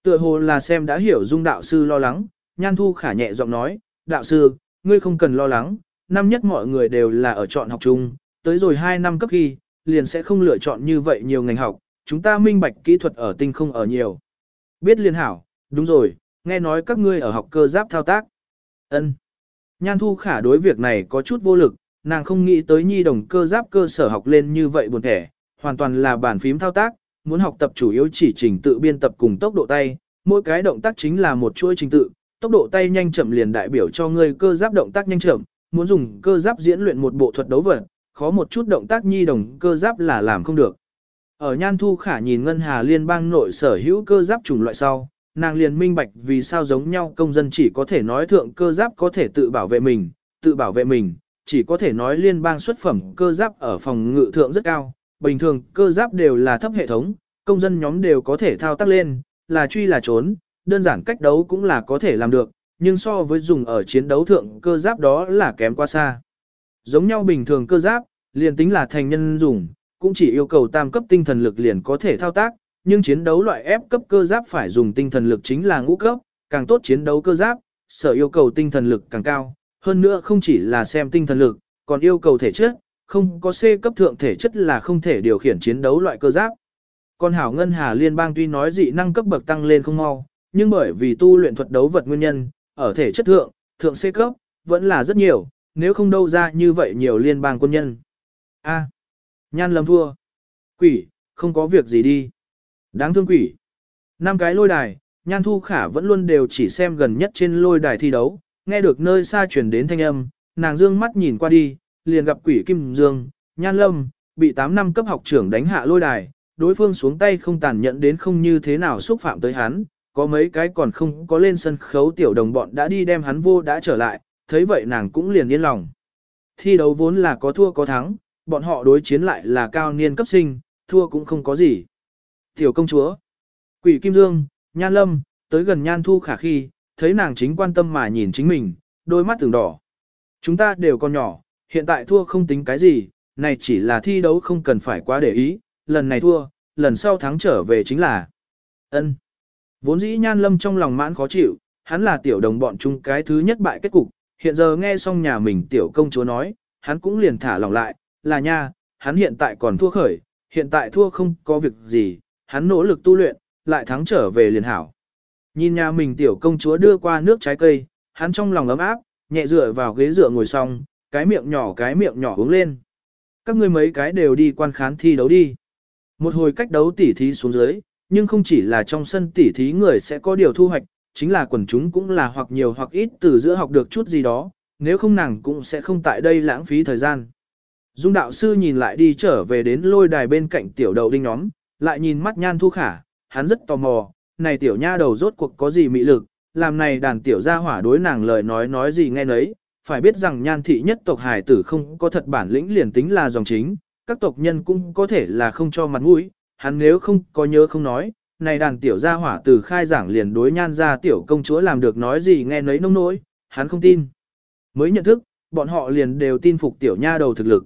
Speaker 1: Tựa hồ là xem đã hiểu dung đạo sư lo lắng, nhan thu khả nhẹ giọng nói, đạo sư, ngươi không cần lo lắng, năm nhất mọi người đều là ở chọn học chung, tới rồi 2 năm cấp khi, liền sẽ không lựa chọn như vậy nhiều ngành học, chúng ta minh bạch kỹ thuật ở tinh không ở nhiều. Biết liên hảo, đúng rồi, nghe nói các ngươi ở học cơ giáp thao tác. ân Nhan thu khả đối việc này có chút vô lực, nàng không nghĩ tới nhi đồng cơ giáp cơ sở học lên như vậy buồn thẻ, hoàn toàn là bàn phím thao tác, muốn học tập chủ yếu chỉ trình tự biên tập cùng tốc độ tay, mỗi cái động tác chính là một chuỗi trình tự, tốc độ tay nhanh chậm liền đại biểu cho ngươi cơ giáp động tác nhanh chậm, muốn dùng cơ giáp diễn luyện một bộ thuật đấu vật, khó một chút động tác nhi đồng cơ giáp là làm không được. Ở Nhan Thu Khả nhìn Ngân Hà Liên bang nội sở hữu cơ giáp chủng loại sau, nàng liền minh bạch vì sao giống nhau công dân chỉ có thể nói thượng cơ giáp có thể tự bảo vệ mình, tự bảo vệ mình, chỉ có thể nói liên bang xuất phẩm cơ giáp ở phòng ngự thượng rất cao, bình thường cơ giáp đều là thấp hệ thống, công dân nhóm đều có thể thao tác lên, là truy là trốn, đơn giản cách đấu cũng là có thể làm được, nhưng so với dùng ở chiến đấu thượng cơ giáp đó là kém quá xa. Giống nhau bình thường cơ giáp, liền tính là thành nhân dùng, cũng chỉ yêu cầu tam cấp tinh thần lực liền có thể thao tác, nhưng chiến đấu loại ép cấp cơ giáp phải dùng tinh thần lực chính là ngũ cấp, càng tốt chiến đấu cơ giáp, sở yêu cầu tinh thần lực càng cao, hơn nữa không chỉ là xem tinh thần lực, còn yêu cầu thể chất, không có C cấp thượng thể chất là không thể điều khiển chiến đấu loại cơ giáp. Còn hảo ngân hà liên bang tuy nói dị năng cấp bậc tăng lên không mau, nhưng bởi vì tu luyện thuật đấu vật nguyên nhân, ở thể chất thượng, thượng C cấp, vẫn là rất nhiều, nếu không đâu ra như vậy nhiều liên bang quân nhân. A. nhan lâm thua. Quỷ, không có việc gì đi. Đáng thương quỷ. Năm cái lôi đài, nhan thu khả vẫn luôn đều chỉ xem gần nhất trên lôi đài thi đấu, nghe được nơi xa chuyển đến thanh âm, nàng dương mắt nhìn qua đi, liền gặp quỷ kim dương, nhan lâm, bị 8 năm cấp học trưởng đánh hạ lôi đài, đối phương xuống tay không tàn nhẫn đến không như thế nào xúc phạm tới hắn, có mấy cái còn không có lên sân khấu tiểu đồng bọn đã đi đem hắn vô đã trở lại, thấy vậy nàng cũng liền yên lòng. Thi đấu vốn là có thua có thắng, bọn họ đối chiến lại là cao niên cấp sinh, thua cũng không có gì. Tiểu công chúa, quỷ kim dương, nhan lâm, tới gần nhan thu khả khi, thấy nàng chính quan tâm mà nhìn chính mình, đôi mắt từng đỏ. Chúng ta đều còn nhỏ, hiện tại thua không tính cái gì, này chỉ là thi đấu không cần phải quá để ý, lần này thua, lần sau thắng trở về chính là ân. Vốn dĩ nhan lâm trong lòng mãn khó chịu, hắn là tiểu đồng bọn chung cái thứ nhất bại kết cục, hiện giờ nghe xong nhà mình tiểu công chúa nói, hắn cũng liền thả lòng lại, là nha, hắn hiện tại còn thua khởi, hiện tại thua không có việc gì, hắn nỗ lực tu luyện, lại thắng trở về liền hảo. Nhìn nhà mình tiểu công chúa đưa qua nước trái cây, hắn trong lòng ấm áp, nhẹ dựa vào ghế dựa ngồi xong, cái miệng nhỏ cái miệng nhỏ uống lên. Các ngươi mấy cái đều đi quan khán thi đấu đi. Một hồi cách đấu tỉ thí xuống dưới, nhưng không chỉ là trong sân tỉ thí người sẽ có điều thu hoạch, chính là quần chúng cũng là hoặc nhiều hoặc ít từ giữa học được chút gì đó, nếu không nàng cũng sẽ không tại đây lãng phí thời gian. Dung đạo sư nhìn lại đi trở về đến lôi đài bên cạnh tiểu đầu đinh nhóm, lại nhìn mắt nhan thu khả, hắn rất tò mò, này tiểu nha đầu rốt cuộc có gì mị lực, làm này đàn tiểu gia hỏa đối nàng lời nói nói gì nghe nấy, phải biết rằng nhan thị nhất tộc hải tử không có thật bản lĩnh liền tính là dòng chính, các tộc nhân cũng có thể là không cho mặt mũi, hắn nếu không có nhớ không nói, này đàn tiểu gia hỏa từ khai giảng liền đối nhan ra tiểu công chúa làm được nói gì nghe nấy nông nỗi, hắn không tin. Mới nhận thức, bọn họ liền đều tin phục tiểu nha đầu thực lực.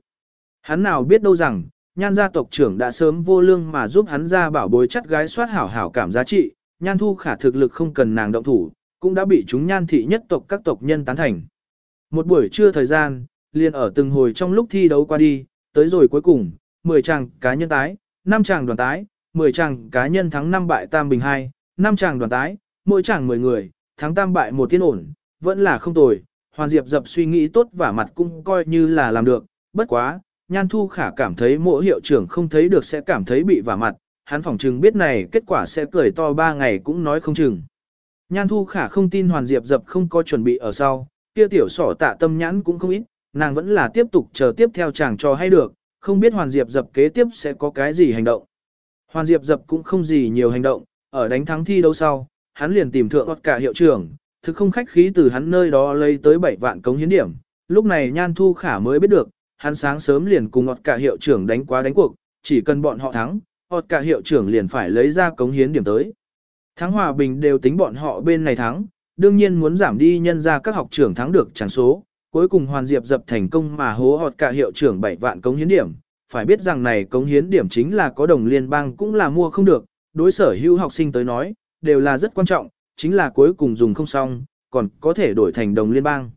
Speaker 1: Hắn nào biết đâu rằng, nhan gia tộc trưởng đã sớm vô lương mà giúp hắn ra bảo bối chất gái soát hảo hảo cảm giá trị, nhan thu khả thực lực không cần nàng động thủ, cũng đã bị chúng nhan thị nhất tộc các tộc nhân tán thành. Một buổi trưa thời gian, liền ở từng hồi trong lúc thi đấu qua đi, tới rồi cuối cùng, 10 chàng cá nhân tái, 5 chàng đoàn tái, 10 chàng cá nhân thắng 5 bại tam bình 2, 5 chàng đoàn tái, mỗi chàng 10 người, thắng tam bại một tiên ổn, vẫn là không tồi. Hoàn Diệp dập suy nghĩ tốt và mặt cũng coi như là làm được, bất quá, Nhan Thu Khả cảm thấy mỗi hiệu trưởng không thấy được sẽ cảm thấy bị vả mặt, hắn phỏng chừng biết này kết quả sẽ cười to ba ngày cũng nói không chừng. Nhan Thu Khả không tin Hoàn Diệp dập không có chuẩn bị ở sau, kia tiểu sỏ tạ tâm nhãn cũng không ít, nàng vẫn là tiếp tục chờ tiếp theo chàng trò hay được, không biết Hoàn Diệp dập kế tiếp sẽ có cái gì hành động. Hoàn Diệp dập cũng không gì nhiều hành động, ở đánh thắng thi đấu sau, hắn liền tìm thượng cả hiệu trưởng, thực không khách khí từ hắn nơi đó lấy tới 7 vạn cống hiến điểm. Lúc này Nhan Thu Khả mới biết được, hắn sáng sớm liền cùng ngọt cả hiệu trưởng đánh quá đánh cuộc, chỉ cần bọn họ thắng, hoặc cả hiệu trưởng liền phải lấy ra cống hiến điểm tới. Thắng hòa bình đều tính bọn họ bên này thắng, đương nhiên muốn giảm đi nhân ra các học trưởng thắng được chẳng số. Cuối cùng Hoàn Diệp dập thành công mà hố họt cả hiệu trưởng 7 vạn cống hiến điểm. Phải biết rằng này cống hiến điểm chính là có đồng liên bang cũng là mua không được, đối sở hữu học sinh tới nói, đều là rất quan trọng, chính là cuối cùng dùng không xong, còn có thể đổi thành đồng liên bang.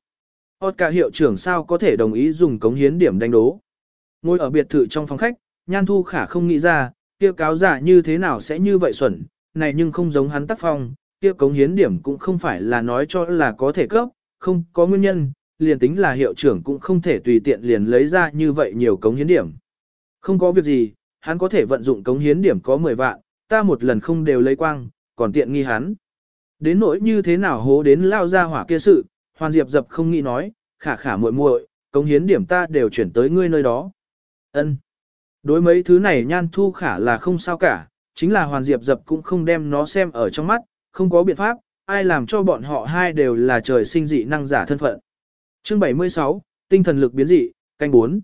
Speaker 1: Họt cả hiệu trưởng sao có thể đồng ý dùng cống hiến điểm đánh đố. Ngồi ở biệt thự trong phòng khách, Nhan Thu Khả không nghĩ ra, kia cáo giả như thế nào sẽ như vậy xuẩn, này nhưng không giống hắn tác phong, kia cống hiến điểm cũng không phải là nói cho là có thể cấp, không có nguyên nhân, liền tính là hiệu trưởng cũng không thể tùy tiện liền lấy ra như vậy nhiều cống hiến điểm. Không có việc gì, hắn có thể vận dụng cống hiến điểm có 10 vạn, ta một lần không đều lấy quang, còn tiện nghi hắn. Đến nỗi như thế nào hố đến lao ra hỏa kia sự, hoàn diệp dập không nghĩ nói, khả khả muội muội, cống hiến điểm ta đều chuyển tới ngươi nơi đó. Ân. Đối mấy thứ này nhan thu khả là không sao cả, chính là hoàn diệp dập cũng không đem nó xem ở trong mắt, không có biện pháp, ai làm cho bọn họ hai đều là trời sinh dị năng giả thân phận. Chương 76, tinh thần lực biến dị, canh 4.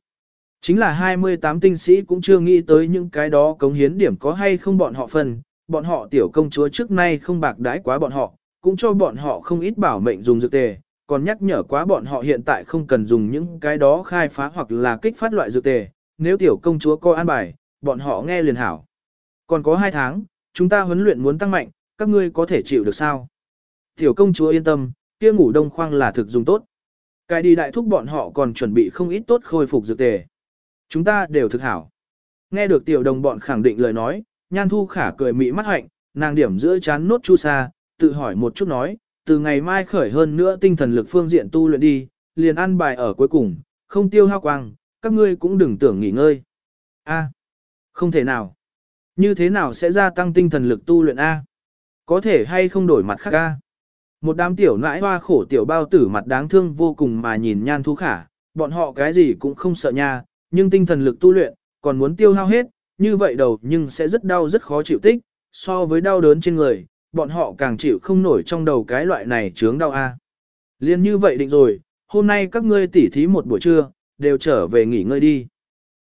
Speaker 1: Chính là 28 tinh sĩ cũng chưa nghĩ tới những cái đó cống hiến điểm có hay không bọn họ phần, bọn họ tiểu công chúa trước nay không bạc đãi quá bọn họ, cũng cho bọn họ không ít bảo mệnh dùng dược tề, còn nhắc nhở quá bọn họ hiện tại không cần dùng những cái đó khai phá hoặc là kích phát loại dược tề, nếu tiểu công chúa coi an bài, bọn họ nghe liền hảo. Còn có 2 tháng, chúng ta huấn luyện muốn tăng mạnh, các ngươi có thể chịu được sao? Tiểu công chúa yên tâm, kia ngủ đông khoang là thực dùng tốt. Cái đi đại thúc bọn họ còn chuẩn bị không ít tốt khôi phục dược tề. Chúng ta đều thực hảo. Nghe được tiểu đồng bọn khẳng định lời nói, nhan thu khả cười mị mắt hạnh, nàng điểm giữa chán nốt chu sa, tự hỏi một chút nói, từ ngày mai khởi hơn nữa tinh thần lực phương diện tu luyện đi, liền ăn bài ở cuối cùng, không tiêu hao quang, các ngươi cũng đừng tưởng nghỉ ngơi. A, không thể nào. Như thế nào sẽ gia tăng tinh thần lực tu luyện A? Có thể hay không đổi mặt khác A? Một đám tiểu nãi hoa khổ tiểu bao tử mặt đáng thương vô cùng mà nhìn nhan thu khả, bọn họ cái gì cũng không sợ nha, nhưng tinh thần lực tu luyện, còn muốn tiêu hao hết, như vậy đầu nhưng sẽ rất đau rất khó chịu tích, so với đau đớn trên người, bọn họ càng chịu không nổi trong đầu cái loại này chướng đau A. Liên như vậy định rồi, hôm nay các ngươi tỉ thí một buổi trưa, đều trở về nghỉ ngơi đi.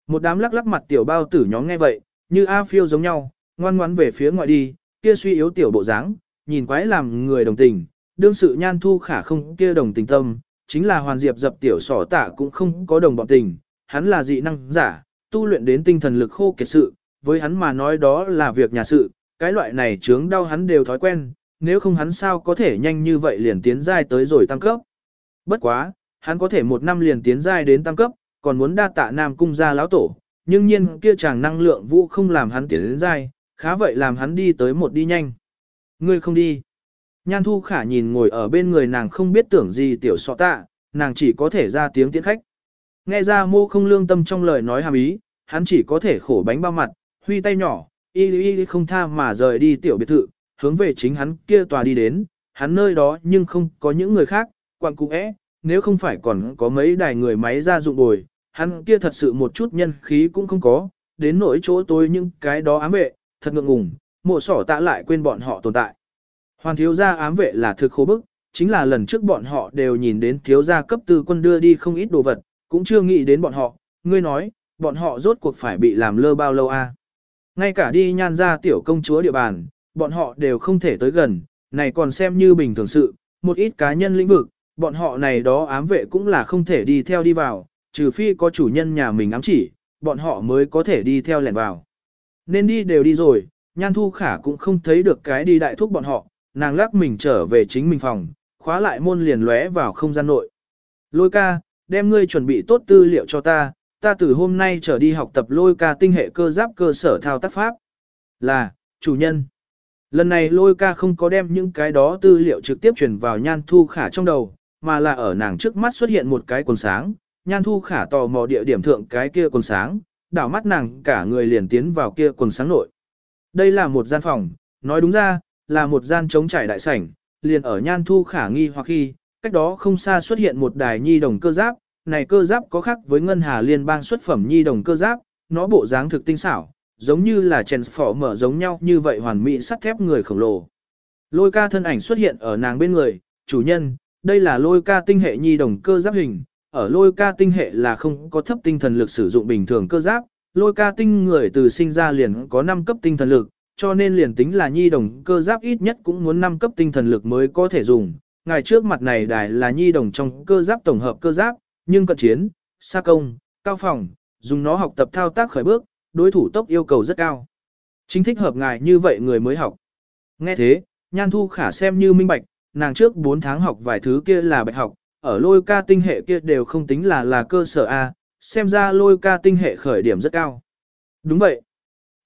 Speaker 1: Một đám lắc lắc mặt tiểu bao tử nhóm nghe vậy, như A phiêu giống nhau, ngoan ngoãn về phía ngoài đi, kia suy yếu tiểu bộ dáng, nhìn quái làm người đồng tình, đương sự nhan thu khả không kia đồng tình tâm, chính là hoàn diệp dập tiểu sỏ tả cũng không có đồng bọn tình, hắn là dị năng giả, tu luyện đến tinh thần lực khô kiệt sự, với hắn mà nói đó là việc nhà sự, cái loại này chướng đau hắn đều thói quen, nếu không hắn sao có thể nhanh như vậy liền tiến giai tới rồi tăng cấp. Bất quá, hắn có thể một năm liền tiến giai đến tam cấp, còn muốn đa tạ nam cung gia lão tổ, nhưng nhiên kia chàng năng lượng vũ không làm hắn tiến đến giai, khá vậy làm hắn đi tới một đi nhanh. Ngươi không đi. Nhan thu khả nhìn ngồi ở bên người nàng không biết tưởng gì tiểu sọ tạ, nàng chỉ có thể ra tiếng tiến khách. Nghe ra mô không lương tâm trong lời nói hàm ý, hắn chỉ có thể khổ bánh bao mặt, huy tay nhỏ, y y không tha mà rời đi tiểu biệt thự, hướng về chính hắn kia tòa đi đến, hắn nơi đó nhưng không có những người khác, quặng cũng é, nếu không phải còn có mấy đài người máy ra dụng bồi, hắn kia thật sự một chút nhân khí cũng không có, đến nỗi chỗ tôi những cái đó ám vệ, thật ngượng ngùng, mộ sỏ tạ lại quên bọn họ tồn tại. Hoàn thiếu gia ám vệ là thực khổ bức, chính là lần trước bọn họ đều nhìn đến thiếu gia cấp tư quân đưa đi không ít đồ vật, cũng chưa nghĩ đến bọn họ, ngươi nói, bọn họ rốt cuộc phải bị làm lơ bao lâu a? À? Ngay cả đi nhan ra tiểu công chúa địa bàn, bọn họ đều không thể tới gần, này còn xem như bình thường sự, một ít cá nhân lĩnh vực, bọn họ này đó ám vệ cũng là không thể đi theo đi vào, trừ phi có chủ nhân nhà mình ám chỉ, bọn họ mới có thể đi theo lẻn vào. Nên đi đều đi rồi, Nhan Thu Khả cũng không thấy được cái đi đại thúc bọn họ, nàng lắc mình trở về chính mình phòng, khóa lại môn liền lóe vào không gian nội. Lôi ca, đem ngươi chuẩn bị tốt tư liệu cho ta, ta từ hôm nay trở đi học tập lôi ca tinh hệ cơ giáp cơ sở thao tác pháp. Là, chủ nhân. Lần này lôi ca không có đem những cái đó tư liệu trực tiếp truyền vào Nhan Thu Khả trong đầu, mà là ở nàng trước mắt xuất hiện một cái quần sáng, nhan thu khả tò mò địa điểm thượng cái kia quần sáng, đảo mắt nàng cả người liền tiến vào kia quần sáng nội. Đây là một gian phòng, nói đúng ra, là một gian trống trải đại sảnh, liền ở nhan thu khả nghi hoặc khi, cách đó không xa xuất hiện một đài nhi đồng cơ giáp, này cơ giáp có khác với ngân hà liên bang xuất phẩm nhi đồng cơ giáp, nó bộ dáng thực tinh xảo, giống như là chèn phỏ mở giống nhau như vậy hoàn mỹ sắt thép người khổng lồ. Lôi ca thân ảnh xuất hiện ở nàng bên người, chủ nhân, đây là lôi ca tinh hệ nhi đồng cơ giáp hình, ở lôi ca tinh hệ là không có thấp tinh thần lực sử dụng bình thường cơ giáp, lôi ca tinh người từ sinh ra liền có 5 cấp tinh thần lực, cho nên liền tính là nhi đồng cơ giáp ít nhất cũng muốn 5 cấp tinh thần lực mới có thể dùng. Ngày trước mặt này đài là nhi đồng trong cơ giáp tổng hợp cơ giáp, nhưng cận chiến, xa công, cao phòng, dùng nó học tập thao tác khởi bước, đối thủ tốc yêu cầu rất cao. Chính thích hợp ngài như vậy người mới học. Nghe thế, Nhan Thu Khả xem như minh bạch, nàng trước 4 tháng học vài thứ kia là bạch học, ở lôi ca tinh hệ kia đều không tính là là cơ sở A, xem ra lôi ca tinh hệ khởi điểm rất cao. Đúng vậy.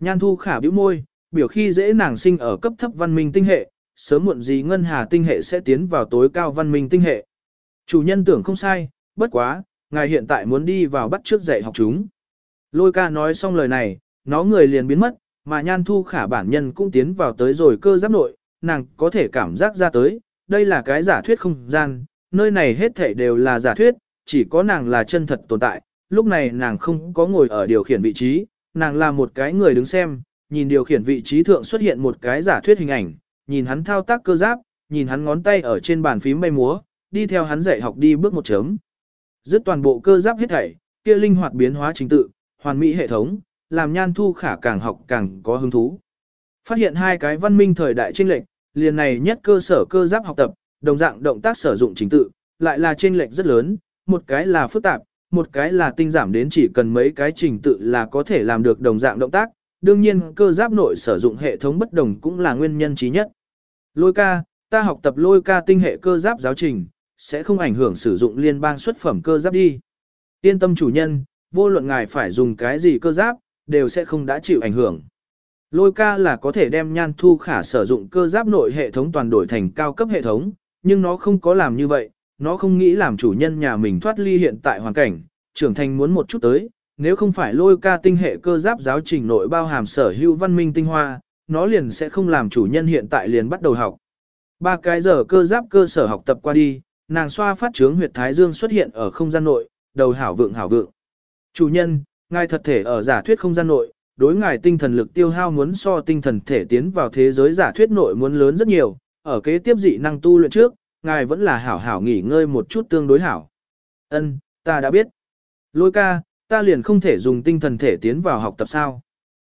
Speaker 1: Nhan Thu Khả biểu môi, biểu khi dễ nàng sinh ở cấp thấp văn minh tinh hệ, sớm muộn gì ngân hà tinh hệ sẽ tiến vào tối cao văn minh tinh hệ. Chủ nhân tưởng không sai, bất quá, ngài hiện tại muốn đi vào bắt trước dạy học chúng. Lôi ca nói xong lời này, nó người liền biến mất, mà nhan thu khả bản nhân cũng tiến vào tới rồi cơ giáp nội, nàng có thể cảm giác ra tới, đây là cái giả thuyết không gian, nơi này hết thảy đều là giả thuyết, chỉ có nàng là chân thật tồn tại, lúc này nàng không có ngồi ở điều khiển vị trí, nàng là một cái người đứng xem, nhìn điều khiển vị trí thượng xuất hiện một cái giả thuyết hình ảnh, nhìn hắn thao tác cơ giáp, nhìn hắn ngón tay ở trên bàn phím bay múa, đi theo hắn dạy học đi bước một chấm. Dứt toàn bộ cơ giáp hết thảy, kia linh hoạt biến hóa trình tự, hoàn mỹ hệ thống, làm nhan thu khả càng học càng có hứng thú. Phát hiện hai cái văn minh thời đại chênh lệch, liền này nhất cơ sở cơ giáp học tập, đồng dạng động tác sử dụng trình tự, lại là chênh lệch rất lớn, một cái là phức tạp, một cái là tinh giảm đến chỉ cần mấy cái trình tự là có thể làm được đồng dạng động tác, đương nhiên cơ giáp nội sử dụng hệ thống bất đồng cũng là nguyên nhân trí nhất. Lôi ca, ta học tập lôi ca tinh hệ cơ giáp giáo trình, sẽ không ảnh hưởng sử dụng liên bang xuất phẩm cơ giáp đi. Yên tâm chủ nhân, vô luận ngài phải dùng cái gì cơ giáp, đều sẽ không đã chịu ảnh hưởng. Lôi ca là có thể đem nhan thu khả sử dụng cơ giáp nội hệ thống toàn đổi thành cao cấp hệ thống, nhưng nó không có làm như vậy, nó không nghĩ làm chủ nhân nhà mình thoát ly hiện tại hoàn cảnh, trưởng thành muốn một chút tới, nếu không phải lôi ca tinh hệ cơ giáp giáo trình nội bao hàm sở hữu văn minh tinh hoa, nó liền sẽ không làm chủ nhân hiện tại liền bắt đầu học. Ba cái giờ cơ giáp cơ sở học tập qua đi, nàng xoa phát trướng huyệt thái dương xuất hiện ở không gian nội, đầu hảo vượng hảo vượng. Chủ nhân, ngài thật thể ở giả thuyết không gian nội, đối ngài tinh thần lực tiêu hao muốn so tinh thần thể tiến vào thế giới giả thuyết nội muốn lớn rất nhiều, ở kế tiếp dị năng tu luyện trước, ngài vẫn là hảo hảo nghỉ ngơi một chút tương đối hảo. Ân, ta đã biết. Lôi ca, ta liền không thể dùng tinh thần thể tiến vào học tập sao.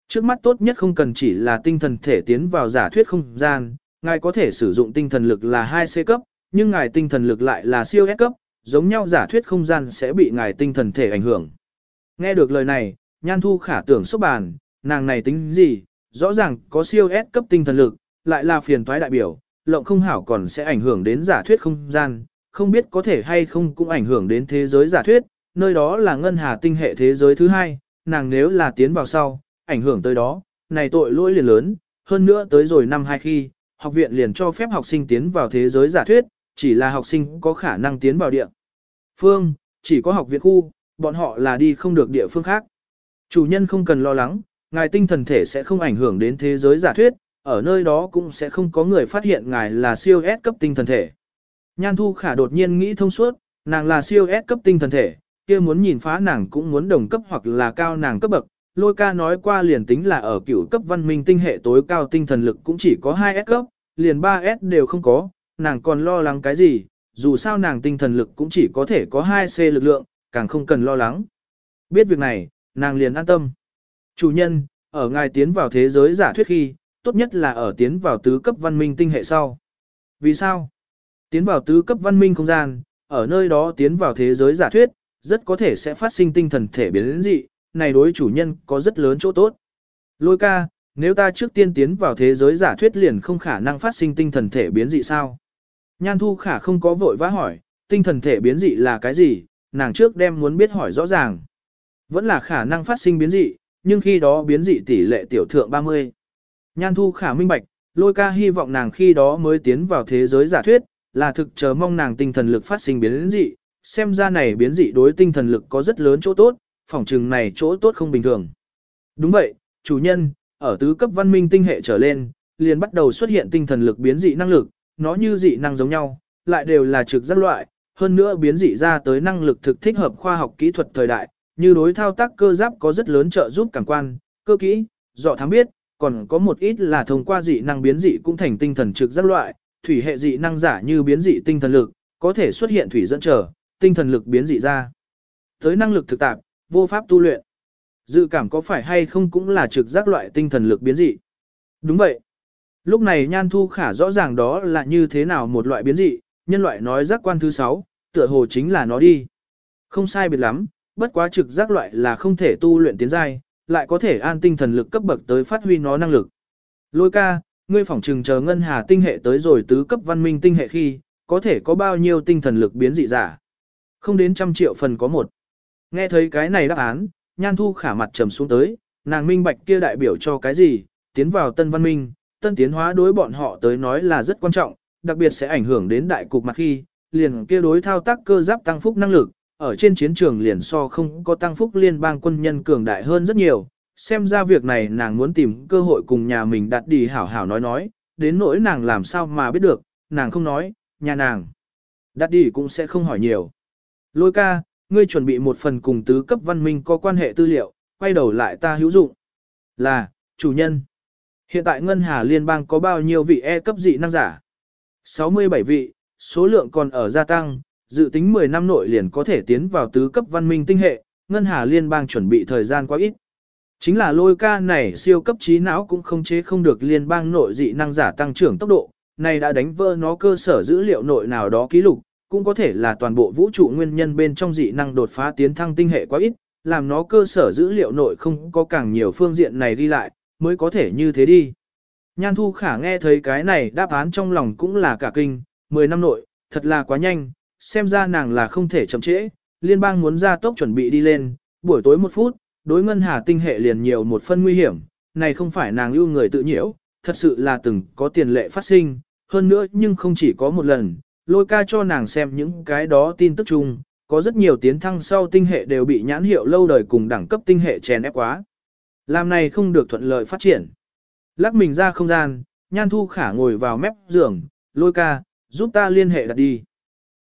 Speaker 1: Trước mắt tốt nhất không cần chỉ là tinh thần thể tiến vào giả thuyết không gian, ngài có thể sử dụng tinh thần lực là 2C cấp, nhưng ngài tinh thần lực lại là siêu S cấp, giống nhau giả thuyết không gian sẽ bị ngài tinh thần thể ảnh hưởng. Nghe được lời này, Nhan Thu khả tưởng sốc bàn, nàng này tính gì, rõ ràng có siêu S cấp tinh thần lực, lại là phiền toái đại biểu, lộng không hảo còn sẽ ảnh hưởng đến giả thuyết không gian, không biết có thể hay không cũng ảnh hưởng đến thế giới giả thuyết, nơi đó là ngân hà tinh hệ thế giới thứ hai, nàng nếu là tiến vào sau, ảnh hưởng tới đó, này tội lỗi liền lớn, hơn nữa tới rồi năm hai khi, học viện liền cho phép học sinh tiến vào thế giới giả thuyết, chỉ là học sinh có khả năng tiến vào địa. Phương, chỉ có học viện khu, bọn họ là đi không được địa phương khác. Chủ nhân không cần lo lắng, ngài tinh thần thể sẽ không ảnh hưởng đến thế giới giả thuyết, ở nơi đó cũng sẽ không có người phát hiện ngài là siêu S cấp tinh thần thể. Nhan Thu Khả đột nhiên nghĩ thông suốt, nàng là siêu S cấp tinh thần thể, kia muốn nhìn phá nàng cũng muốn đồng cấp hoặc là cao nàng cấp bậc. Lôi ca nói qua liền tính là ở cựu cấp văn minh tinh hệ tối cao tinh thần lực cũng chỉ có 2S cấp, liền 3S đều không có, nàng còn lo lắng cái gì, dù sao nàng tinh thần lực cũng chỉ có thể có 2C lực lượng, càng không cần lo lắng. Biết việc này, nàng liền an tâm. Chủ nhân, ở ngài tiến vào thế giới giả thuyết khi, tốt nhất là ở tiến vào tứ cấp văn minh tinh hệ sau. Vì sao? Tiến vào tứ cấp văn minh không gian, ở nơi đó tiến vào thế giới giả thuyết, rất có thể sẽ phát sinh tinh thần thể biến dị, này đối chủ nhân có rất lớn chỗ tốt. Lôi ca, nếu ta trước tiên tiến vào thế giới giả thuyết liền không khả năng phát sinh tinh thần thể biến dị sao? Nhan thu khả không có vội vã hỏi, tinh thần thể biến dị là cái gì, nàng trước đem muốn biết hỏi rõ ràng. Vẫn là khả năng phát sinh biến dị, nhưng khi đó biến dị tỷ lệ tiểu thượng 30. Nhan thu khả minh bạch, lôi ca hy vọng nàng khi đó mới tiến vào thế giới giả thuyết, là thực chờ mong nàng tinh thần lực phát sinh biến dị, xem ra này biến dị đối tinh thần lực có rất lớn chỗ tốt, phỏng chừng này chỗ tốt không bình thường. Đúng vậy, chủ nhân, ở tứ cấp văn minh tinh hệ trở lên, liền bắt đầu xuất hiện tinh thần lực biến dị năng lực, nó như dị năng giống nhau, lại đều là trực giác loại, hơn nữa biến dị ra tới năng lực thực thích hợp khoa học kỹ thuật thời đại, như đối thao tác cơ giáp có rất lớn trợ giúp cảm quan, cơ kỹ, dọ thám biết, còn có một ít là thông qua dị năng biến dị cũng thành tinh thần trực giác loại, thủy hệ dị năng giả như biến dị tinh thần lực, có thể xuất hiện thủy dẫn trở, tinh thần lực biến dị ra. Tới năng lực thực tạp, vô pháp tu luyện. Dự cảm có phải hay không cũng là trực giác loại tinh thần lực biến dị. Đúng vậy. Lúc này Nhan Thu Khả rõ ràng đó là như thế nào một loại biến dị, nhân loại nói giác quan thứ 6, tựa hồ chính là nó đi. Không sai biệt lắm, bất quá trực giác loại là không thể tu luyện tiến giai, lại có thể an tinh thần lực cấp bậc tới phát huy nó năng lực. Lôi ca, ngươi phỏng trừng chờ ngân hà tinh hệ tới rồi tứ cấp văn minh tinh hệ khi, có thể có bao nhiêu tinh thần lực biến dị giả. Không đến trăm triệu phần có một. Nghe thấy cái này đáp án, nhan thu khả mặt trầm xuống tới, nàng minh bạch kia đại biểu cho cái gì, tiến vào tân văn minh, tân tiến hóa đối bọn họ tới nói là rất quan trọng, đặc biệt sẽ ảnh hưởng đến đại cục mặt khi, liền kia đối thao tác cơ giáp tăng phúc năng lực, ở trên chiến trường liền so không có tăng phúc liên bang quân nhân cường đại hơn rất nhiều. Xem ra việc này nàng muốn tìm cơ hội cùng nhà mình đặt đi hảo hảo nói nói, đến nỗi nàng làm sao mà biết được, nàng không nói, nhà nàng. Đặt đi cũng sẽ không hỏi nhiều. Lôi ca, ngươi chuẩn bị một phần cùng tứ cấp văn minh có quan hệ tư liệu, quay đầu lại ta hữu dụng. Là, chủ nhân. Hiện tại Ngân Hà Liên bang có bao nhiêu vị E cấp dị năng giả? 67 vị, số lượng còn ở gia tăng, dự tính 10 năm nội liền có thể tiến vào tứ cấp văn minh tinh hệ, Ngân Hà Liên bang chuẩn bị thời gian quá ít. Chính là lôi ca này siêu cấp trí não cũng không chế không được liên bang nội dị năng giả tăng trưởng tốc độ, này đã đánh vỡ nó cơ sở dữ liệu nội nào đó ký lục, cũng có thể là toàn bộ vũ trụ nguyên nhân bên trong dị năng đột phá tiến thăng tinh hệ quá ít, làm nó cơ sở dữ liệu nội không có càng nhiều phương diện này đi lại, mới có thể như thế đi. Nhan Thu Khả nghe thấy cái này đáp án trong lòng cũng là cả kinh, 10 năm nội, thật là quá nhanh, xem ra nàng là không thể chậm trễ, liên bang muốn ra tốc chuẩn bị đi lên, buổi tối một phút, đối ngân hà tinh hệ liền nhiều một phân nguy hiểm, này không phải nàng ưu người tự nhiễu, thật sự là từng có tiền lệ phát sinh, hơn nữa nhưng không chỉ có một lần, lôi ca cho nàng xem những cái đó tin tức chung, có rất nhiều tiến thăng sau tinh hệ đều bị nhãn hiệu lâu đời cùng đẳng cấp tinh hệ chèn ép quá. Làm này không được thuận lợi phát triển. Lắc mình ra không gian, nhan thu khả ngồi vào mép giường, lôi ca, giúp ta liên hệ đặt đi.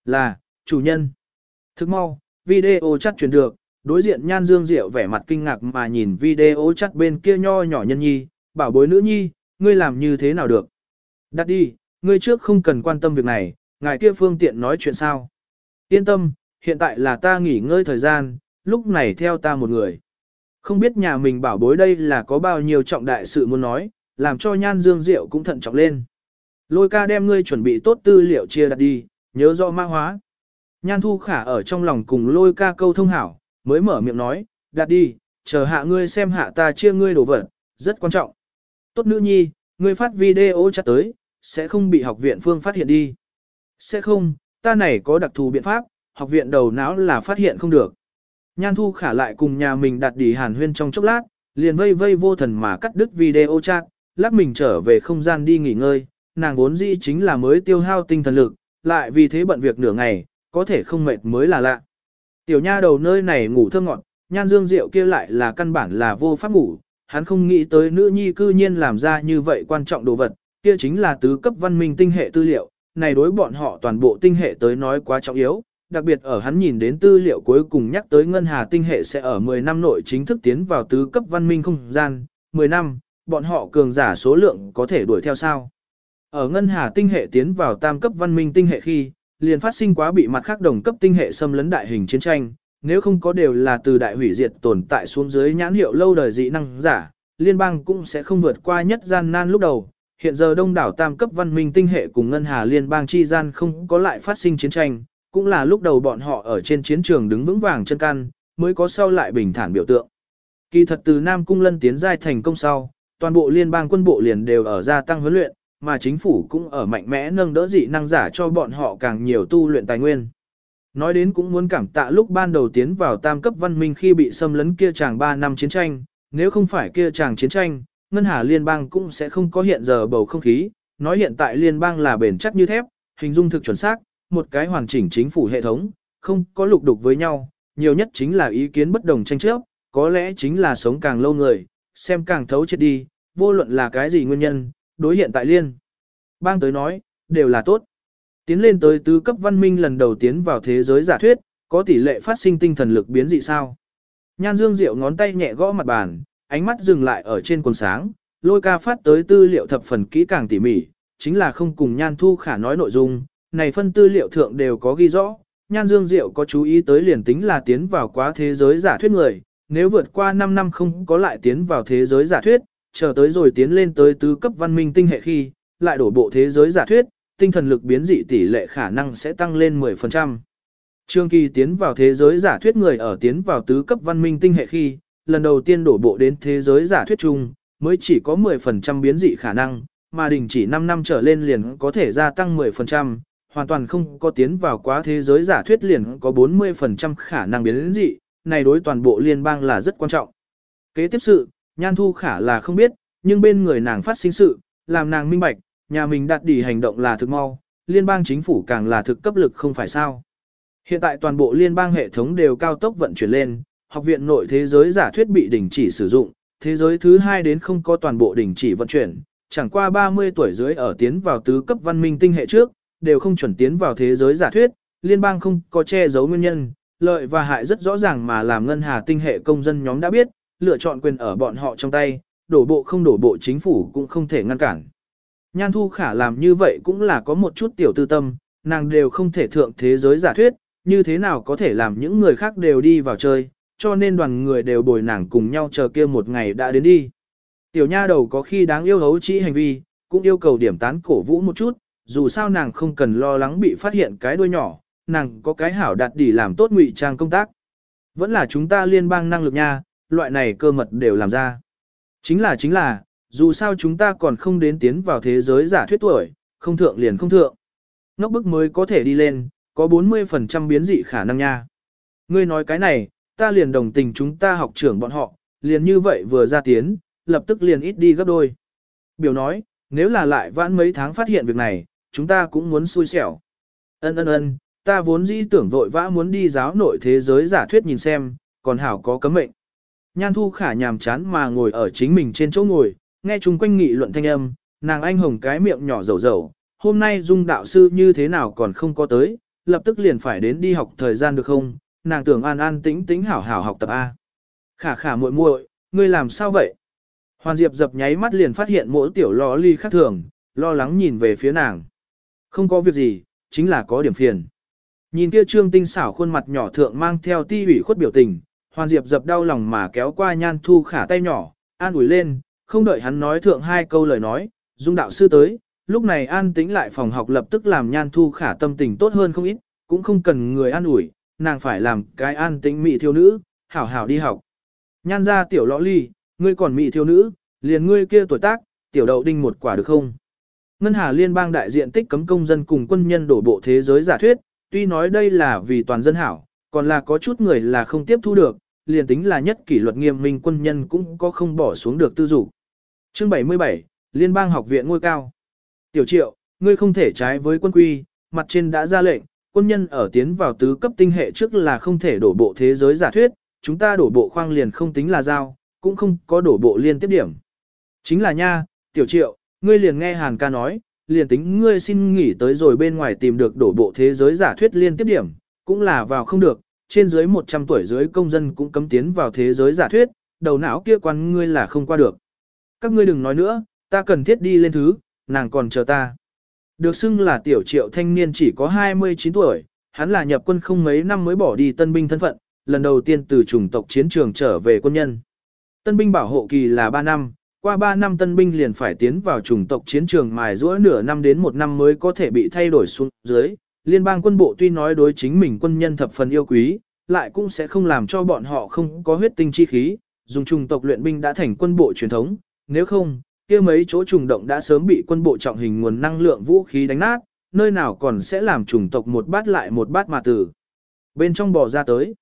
Speaker 1: Là, chủ nhân. Thức mau, video chat chuyển được, đối diện nhan dương diệu vẻ mặt kinh ngạc mà nhìn video chat bên kia nho nhỏ nhân nhi, bảo bối nữ nhi, ngươi làm như thế nào được. Đặt đi, ngươi trước không cần quan tâm việc này, ngài kia phương tiện nói chuyện sao. Yên tâm, hiện tại là ta nghỉ ngơi thời gian, lúc này theo ta một người. Không biết nhà mình bảo bối đây là có bao nhiêu trọng đại sự muốn nói, làm cho nhan dương diệu cũng thận trọng lên. Lôi ca đem ngươi chuẩn bị tốt tư liệu chia đặt đi, nhớ rõ mã hóa. Nhan thu khả ở trong lòng cùng lôi ca câu thông hảo, mới mở miệng nói, đặt đi, chờ hạ ngươi xem hạ ta chia ngươi đồ vật, rất quan trọng. Tốt nữ nhi, ngươi phát video chắc tới, sẽ không bị học viện phương phát hiện đi. Sẽ không, ta này có đặc thù biện pháp, học viện đầu não là phát hiện không được. Nhan thu khả lại cùng nhà mình đặt đi hàn huyên trong chốc lát, liền vây vây vô thần mà cắt đứt video chat, lắc mình trở về không gian đi nghỉ ngơi, nàng vốn dĩ chính là mới tiêu hao tinh thần lực, lại vì thế bận việc nửa ngày, có thể không mệt mới là lạ. Tiểu nha đầu nơi này ngủ thơ ngọn, nhan dương rượu kia lại là căn bản là vô pháp ngủ, hắn không nghĩ tới nữ nhi cư nhiên làm ra như vậy quan trọng đồ vật, kia chính là tứ cấp văn minh tinh hệ tư liệu, này đối bọn họ toàn bộ tinh hệ tới nói quá trọng yếu, đặc biệt ở hắn nhìn đến tư liệu cuối cùng nhắc tới ngân hà tinh hệ sẽ ở 10 năm nội chính thức tiến vào tứ cấp văn minh không gian, 10 năm, bọn họ cường giả số lượng có thể đuổi theo sao. Ở ngân hà tinh hệ tiến vào tam cấp văn minh tinh hệ khi, liền phát sinh quá bị mặt khác đồng cấp tinh hệ xâm lấn đại hình chiến tranh, nếu không có đều là từ đại hủy diệt tồn tại xuống dưới nhãn hiệu lâu đời dị năng giả, liên bang cũng sẽ không vượt qua nhất gian nan lúc đầu. Hiện giờ đông đảo tam cấp văn minh tinh hệ cùng ngân hà liên bang chi gian không có lại phát sinh chiến tranh, cũng là lúc đầu bọn họ ở trên chiến trường đứng vững vàng chân căn, mới có sau lại bình thản biểu tượng. Kỳ thật từ Nam Cung Lân tiến giai thành công sau, toàn bộ liên bang quân bộ liền đều ở gia tăng huấn luyện, mà chính phủ cũng ở mạnh mẽ nâng đỡ dị năng giả cho bọn họ càng nhiều tu luyện tài nguyên. Nói đến cũng muốn cảm tạ lúc ban đầu tiến vào tam cấp văn minh khi bị xâm lấn kia chàng 3 năm chiến tranh, nếu không phải kia chàng chiến tranh, Ngân Hà Liên bang cũng sẽ không có hiện giờ bầu không khí, nói hiện tại liên bang là bền chắc như thép, hình dung thực chuẩn xác, một cái hoàn chỉnh chính phủ hệ thống, không có lục đục với nhau, nhiều nhất chính là ý kiến bất đồng tranh chấp, có lẽ chính là sống càng lâu người, xem càng thấu chết đi, vô luận là cái gì nguyên nhân, đối hiện tại liên. Bang tới nói, đều là tốt. Tiến lên tới tứ cấp văn minh lần đầu tiến vào thế giới giả thuyết, có tỷ lệ phát sinh tinh thần lực biến dị sao. Nhan Dương Diệu ngón tay nhẹ gõ mặt bàn, ánh mắt dừng lại ở trên quần sáng, lôi ca phát tới tư liệu thập phần kỹ càng tỉ mỉ, chính là không cùng nhan thu khả nói nội dung, này phân tư liệu thượng đều có ghi rõ, nhan dương diệu có chú ý tới liền tính là tiến vào quá thế giới giả thuyết người, nếu vượt qua 5 năm không có lại tiến vào thế giới giả thuyết, chờ tới rồi tiến lên tới tứ cấp văn minh tinh hệ khi, lại đổ bộ thế giới giả thuyết, tinh thần lực biến dị tỷ lệ khả năng sẽ tăng lên 10%. Trương Kỳ tiến vào thế giới giả thuyết người ở tiến vào tứ cấp văn minh tinh hệ khi, lần đầu tiên đổ bộ đến thế giới giả thuyết chung, mới chỉ có 10% biến dị khả năng, mà đình chỉ 5 năm trở lên liền có thể gia tăng 10%, hoàn toàn không có tiến vào quá thế giới giả thuyết liền có 40% khả năng biến dị, này đối toàn bộ liên bang là rất quan trọng. Kế tiếp sự, Nhan Thu Khả là không biết, nhưng bên người nàng phát sinh sự, làm nàng minh bạch, nhà mình đặt đỉ hành động là thực mau, liên bang chính phủ càng là thực cấp lực không phải sao. Hiện tại toàn bộ liên bang hệ thống đều cao tốc vận chuyển lên, học viện nội thế giới giả thuyết bị đình chỉ sử dụng, thế giới thứ hai đến không có toàn bộ đình chỉ vận chuyển, chẳng qua 30 tuổi dưới ở tiến vào tứ cấp văn minh tinh hệ trước, đều không chuẩn tiến vào thế giới giả thuyết, liên bang không có che giấu nguyên nhân, lợi và hại rất rõ ràng mà làm ngân hà tinh hệ công dân nhóm đã biết, lựa chọn quyền ở bọn họ trong tay, đổ bộ không đổ bộ chính phủ cũng không thể ngăn cản. Nhan Thu Khả làm như vậy cũng là có một chút tiểu tư tâm, nàng đều không thể thượng thế giới giả thuyết, như thế nào có thể làm những người khác đều đi vào chơi, cho nên đoàn người đều bồi nàng cùng nhau chờ kia một ngày đã đến đi. Tiểu nha đầu có khi đáng yêu hấu trĩ hành vi, cũng yêu cầu điểm tán cổ vũ một chút, dù sao nàng không cần lo lắng bị phát hiện cái đuôi nhỏ, nàng có cái hảo đạt đỉ làm tốt ngụy trang công tác. Vẫn là chúng ta liên bang năng lực nha, loại này cơ mật đều làm ra. Chính là chính là, dù sao chúng ta còn không đến tiến vào thế giới giả thuyết tuổi, không thượng liền không thượng. Ngốc bức mới có thể đi lên, có 40% biến dị khả năng nha. Ngươi nói cái này, ta liền đồng tình chúng ta học trưởng bọn họ, liền như vậy vừa ra tiến, lập tức liền ít đi gấp đôi. Biểu nói, nếu là lại vãn mấy tháng phát hiện việc này, chúng ta cũng muốn xui xẻo. Ân ân ân, ta vốn dĩ tưởng vội vã muốn đi giáo nội thế giới giả thuyết nhìn xem, còn hảo có cấm mệnh. Nhan thu khả nhàm chán mà ngồi ở chính mình trên chỗ ngồi, nghe chung quanh nghị luận thanh âm, nàng anh hồng cái miệng nhỏ dầu dầu, hôm nay dung đạo sư như thế nào còn không có tới, lập tức liền phải đến đi học thời gian được không, nàng tưởng an an tĩnh tĩnh hảo hảo học tập A. Khả khả muội muội, ngươi làm sao vậy? Hoàn Diệp dập nháy mắt liền phát hiện mỗi tiểu lo ly khác thường, lo lắng nhìn về phía nàng. Không có việc gì, chính là có điểm phiền. Nhìn kia trương tinh xảo khuôn mặt nhỏ thượng mang theo ti ủy khuất biểu tình, Hoàn Diệp dập đau lòng mà kéo qua nhan thu khả tay nhỏ, an ủi lên, không đợi hắn nói thượng hai câu lời nói, dung đạo sư tới, lúc này an tĩnh lại phòng học lập tức làm nhan thu khả tâm tình tốt hơn không ít, cũng không cần người an ủi, nàng phải làm cái an tĩnh mị thiếu nữ, hảo hảo đi học. Nhan ra tiểu lõ ly, ngươi còn mị thiếu nữ, liền ngươi kia tuổi tác, tiểu đậu đinh một quả được không? Ngân Hà Liên bang đại diện tích cấm công dân cùng quân nhân đổ bộ thế giới giả thuyết, tuy nói đây là vì toàn dân hảo, còn là có chút người là không tiếp thu được, liền tính là nhất kỷ luật nghiêm minh quân nhân cũng có không bỏ xuống được tư dục. Chương 77, Liên bang học viện ngôi cao. Tiểu triệu, ngươi không thể trái với quân quy, mặt trên đã ra lệnh, quân nhân ở tiến vào tứ cấp tinh hệ trước là không thể đổ bộ thế giới giả thuyết, chúng ta đổ bộ khoang liền không tính là giao, cũng không có đổ bộ liên tiếp điểm. Chính là nha, tiểu triệu, ngươi liền nghe Hàn ca nói, liền tính ngươi xin nghỉ tới rồi bên ngoài tìm được đổ bộ thế giới giả thuyết liên tiếp điểm, cũng là vào không được, trên dưới 100 tuổi dưới công dân cũng cấm tiến vào thế giới giả thuyết, đầu não kia quan ngươi là không qua được. Các ngươi đừng nói nữa, ta cần thiết đi lên thứ, nàng còn chờ ta. Được xưng là tiểu triệu thanh niên chỉ có 29 tuổi, hắn là nhập quân không mấy năm mới bỏ đi tân binh thân phận, lần đầu tiên từ chủng tộc chiến trường trở về quân nhân. Tân binh bảo hộ kỳ là 3 năm, qua 3 năm tân binh liền phải tiến vào chủng tộc chiến trường mài rũa nửa năm đến một năm mới có thể bị thay đổi xuống dưới. Liên bang quân bộ tuy nói đối chính mình quân nhân thập phần yêu quý, lại cũng sẽ không làm cho bọn họ không có huyết tinh chi khí, dùng chủng tộc luyện binh đã thành quân bộ truyền thống, nếu không, kia mấy chỗ trùng động đã sớm bị quân bộ trọng hình nguồn năng lượng vũ khí đánh nát, nơi nào còn sẽ làm chủng tộc một bát lại một bát mà tử. Bên trong bò ra tới,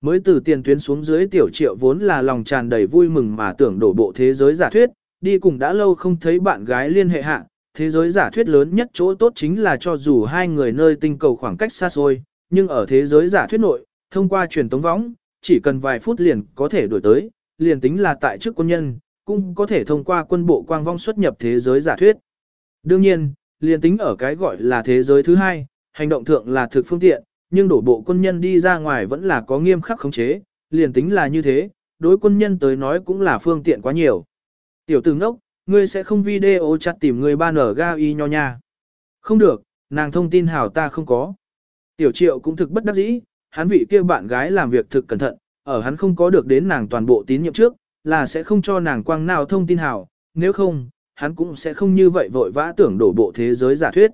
Speaker 1: mới từ tiền tuyến xuống dưới tiểu triệu vốn là lòng tràn đầy vui mừng mà tưởng đổ bộ thế giới giả thuyết, đi cùng đã lâu không thấy bạn gái liên hệ hạ, thế giới giả thuyết lớn nhất chỗ tốt chính là cho dù hai người nơi tinh cầu khoảng cách xa xôi, nhưng ở thế giới giả thuyết nội, thông qua truyền tống võng, chỉ cần vài phút liền có thể đuổi tới, liền tính là tại chức quân nhân, cũng có thể thông qua quân bộ quang vong xuất nhập thế giới giả thuyết. Đương nhiên, liền tính ở cái gọi là thế giới thứ hai, hành động thượng là thực phương tiện, nhưng đổ bộ quân nhân đi ra ngoài vẫn là có nghiêm khắc khống chế, liền tính là như thế, đối quân nhân tới nói cũng là phương tiện quá nhiều. Tiểu tử ngốc, ngươi sẽ không video chặt tìm người ban ở ga y nho nha. Không được, nàng thông tin hảo ta không có. Tiểu triệu cũng thực bất đắc dĩ, hắn vị kia bạn gái làm việc thực cẩn thận, ở hắn không có được đến nàng toàn bộ tín nhiệm trước, là sẽ không cho nàng quang nào thông tin hảo, nếu không, hắn cũng sẽ không như vậy vội vã tưởng đổ bộ thế giới giả thuyết.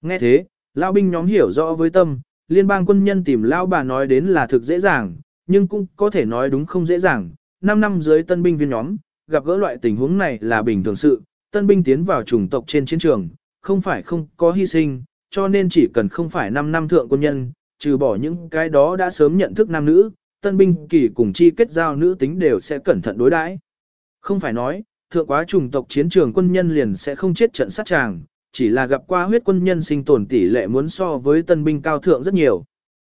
Speaker 1: Nghe thế, Lao binh nhóm hiểu rõ với tâm, liên bang quân nhân tìm Lao bà nói đến là thực dễ dàng, nhưng cũng có thể nói đúng không dễ dàng. 5 năm dưới tân binh viên nhóm, gặp gỡ loại tình huống này là bình thường sự, tân binh tiến vào chủng tộc trên chiến trường, không phải không có hy sinh, cho nên chỉ cần không phải 5 năm thượng quân nhân, trừ bỏ những cái đó đã sớm nhận thức nam nữ, tân binh kỳ cùng chi kết giao nữ tính đều sẽ cẩn thận đối đãi. Không phải nói, thượng quá chủng tộc chiến trường quân nhân liền sẽ không chết trận sát tràng, chỉ là gặp qua huyết quân nhân sinh tồn tỷ lệ muốn so với tân binh cao thượng rất nhiều.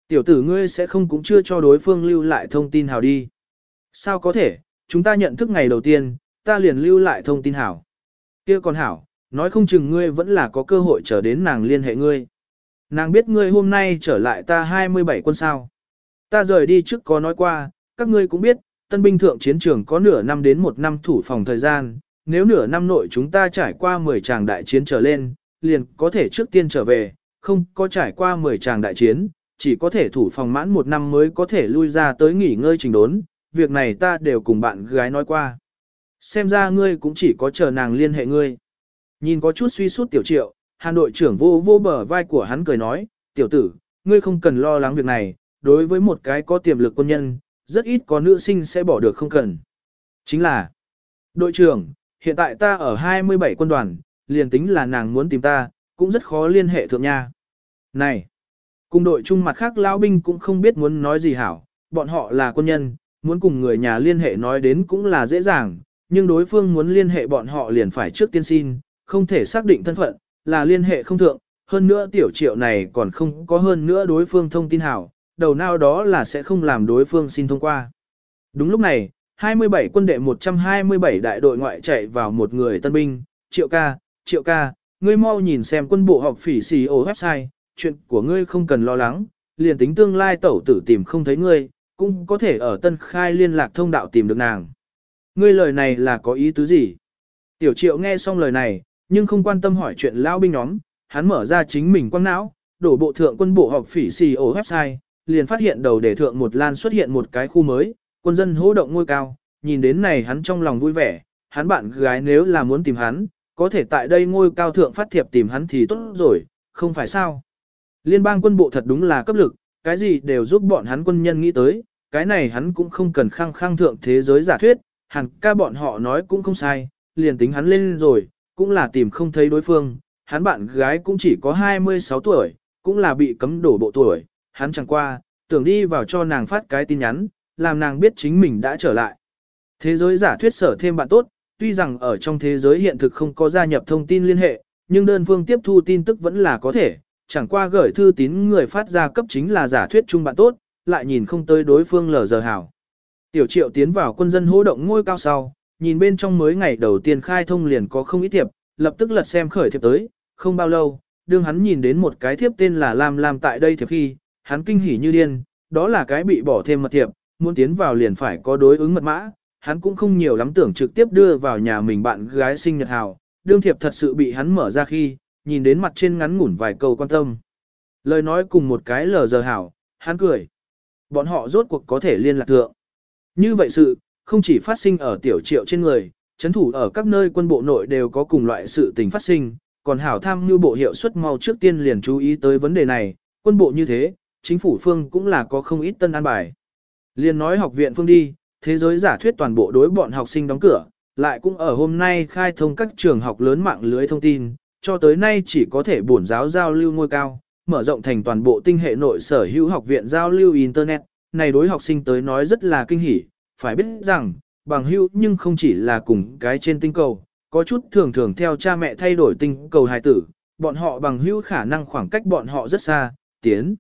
Speaker 1: Tiểu tử ngươi sẽ không cũng chưa cho đối phương lưu lại thông tin hào đi. Sao có thể, chúng ta nhận thức ngày đầu tiên, ta liền lưu lại thông tin hảo. kia còn hảo, nói không chừng ngươi vẫn là có cơ hội trở đến nàng liên hệ ngươi. Nàng biết ngươi hôm nay trở lại ta 27 quân sao. Ta rời đi trước có nói qua, các ngươi cũng biết, tân binh thượng chiến trường có nửa năm đến một năm thủ phòng thời gian, nếu nửa năm nội chúng ta trải qua 10 tràng đại chiến trở lên, liền có thể trước tiên trở về, không có trải qua 10 tràng đại chiến, chỉ có thể thủ phòng mãn một năm mới có thể lui ra tới nghỉ ngơi trình đốn, việc này ta đều cùng bạn gái nói qua. Xem ra ngươi cũng chỉ có chờ nàng liên hệ ngươi. Nhìn có chút suy sút tiểu triệu, Hà đội trưởng vô vô bờ vai của hắn cười nói, tiểu tử, ngươi không cần lo lắng việc này, đối với một cái có tiềm lực quân nhân, rất ít có nữ sinh sẽ bỏ được không cần. Chính là, đội trưởng, hiện tại ta ở 27 quân đoàn, liền tính là nàng muốn tìm ta, cũng rất khó liên hệ thượng nha. Này, cùng đội chung mặt khác lão binh cũng không biết muốn nói gì hảo, bọn họ là quân nhân, muốn cùng người nhà liên hệ nói đến cũng là dễ dàng, nhưng đối phương muốn liên hệ bọn họ liền phải trước tiên xin, không thể xác định thân phận, là liên hệ không thượng, hơn nữa tiểu triệu này còn không có hơn nữa đối phương thông tin hảo, đầu nào đó là sẽ không làm đối phương xin thông qua. Đúng lúc này, 27 quân đệ 127 đại đội ngoại chạy vào một người tân binh, triệu ca, triệu ca, ngươi mau nhìn xem quân bộ học phỉ xì ổ website, chuyện của ngươi không cần lo lắng, liền tính tương lai tẩu tử tìm không thấy ngươi, cũng có thể ở tân khai liên lạc thông đạo tìm được nàng. Ngươi lời này là có ý tứ gì? Tiểu triệu nghe xong lời này, nhưng không quan tâm hỏi chuyện lão binh nhóm, hắn mở ra chính mình quăng não, đổ bộ thượng quân bộ học phỉ xì ổ website, liền phát hiện đầu để thượng một lan xuất hiện một cái khu mới, quân dân hỗ động ngôi cao, nhìn đến này hắn trong lòng vui vẻ, hắn bạn gái nếu là muốn tìm hắn, có thể tại đây ngôi cao thượng phát thiệp tìm hắn thì tốt rồi, không phải sao. Liên bang quân bộ thật đúng là cấp lực, cái gì đều giúp bọn hắn quân nhân nghĩ tới, cái này hắn cũng không cần khăng khăng thượng thế giới giả thuyết, hẳn ca bọn họ nói cũng không sai, liền tính hắn lên rồi, cũng là tìm không thấy đối phương, hắn bạn gái cũng chỉ có 26 tuổi, cũng là bị cấm đổ bộ tuổi, hắn chẳng qua, tưởng đi vào cho nàng phát cái tin nhắn, làm nàng biết chính mình đã trở lại. Thế giới giả thuyết sở thêm bạn tốt, tuy rằng ở trong thế giới hiện thực không có gia nhập thông tin liên hệ, nhưng đơn phương tiếp thu tin tức vẫn là có thể, chẳng qua gửi thư tín người phát ra cấp chính là giả thuyết chung bạn tốt, lại nhìn không tới đối phương lờ giờ hảo. Tiểu triệu tiến vào quân dân hỗ động ngôi cao sau, nhìn bên trong mới ngày đầu tiên khai thông liền có không ít thiệp, lập tức lật xem khởi thiệp tới, không bao lâu, đương hắn nhìn đến một cái thiệp tên là Lam Lam tại đây thiệp khi, hắn kinh hỉ như điên, đó là cái bị bỏ thêm mật thiệp, muốn tiến vào liền phải có đối ứng mật mã, hắn cũng không nhiều lắm tưởng trực tiếp đưa vào nhà mình bạn gái sinh nhật hào, đương thiệp thật sự bị hắn mở ra khi, nhìn đến mặt trên ngắn ngủn vài câu quan tâm. Lời nói cùng một cái lờ giờ hảo, hắn cười. Bọn họ rốt cuộc có thể liên lạc thượng. Như vậy sự, không chỉ phát sinh ở tiểu triệu trên người, chấn thủ ở các nơi quân bộ nội đều có cùng loại sự tình phát sinh, còn hảo tham như bộ hiệu suất mau trước tiên liền chú ý tới vấn đề này, quân bộ như thế, chính phủ phương cũng là có không ít tân an bài. Liên nói học viện phương đi, thế giới giả thuyết toàn bộ đối bọn học sinh đóng cửa, lại cũng ở hôm nay khai thông các trường học lớn mạng lưới thông tin, cho tới nay chỉ có thể bổn giáo giao lưu ngôi cao, mở rộng thành toàn bộ tinh hệ nội sở hữu học viện giao lưu Internet, này đối học sinh tới nói rất là kinh hỉ, phải biết rằng, bằng hữu nhưng không chỉ là cùng cái trên tinh cầu, có chút thường thường theo cha mẹ thay đổi tinh cầu hài tử, bọn họ bằng hữu khả năng khoảng cách bọn họ rất xa, tiến.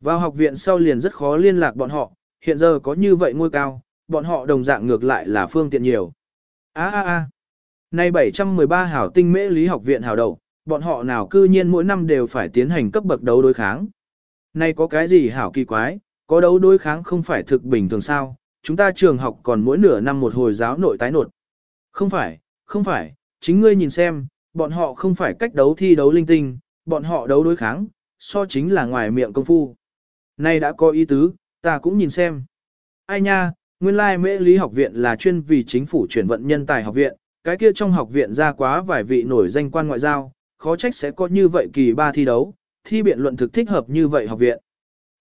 Speaker 1: Vào học viện sau liền rất khó liên lạc bọn họ, hiện giờ có như vậy ngôi cao, bọn họ đồng dạng ngược lại là phương tiện nhiều. A a a. Nay 713 hảo tinh mễ lý học viện hảo đầu, bọn họ nào cư nhiên mỗi năm đều phải tiến hành cấp bậc đấu đối kháng. Nay có cái gì hảo kỳ quái, có đấu đối kháng không phải thực bình thường sao, chúng ta trường học còn mỗi nửa năm một hồi giáo nội tái nột. Không phải, không phải, chính ngươi nhìn xem, bọn họ không phải cách đấu thi đấu linh tinh, bọn họ đấu đối kháng, so chính là ngoài miệng công phu. Nay đã có ý tứ, ta cũng nhìn xem. Ai nha, nguyên lai mễ lý học viện là chuyên vì chính phủ chuyển vận nhân tài học viện, cái kia trong học viện ra quá vài vị nổi danh quan ngoại giao, khó trách sẽ có như vậy kỳ ba thi đấu, thi biện luận thực thích hợp như vậy học viện.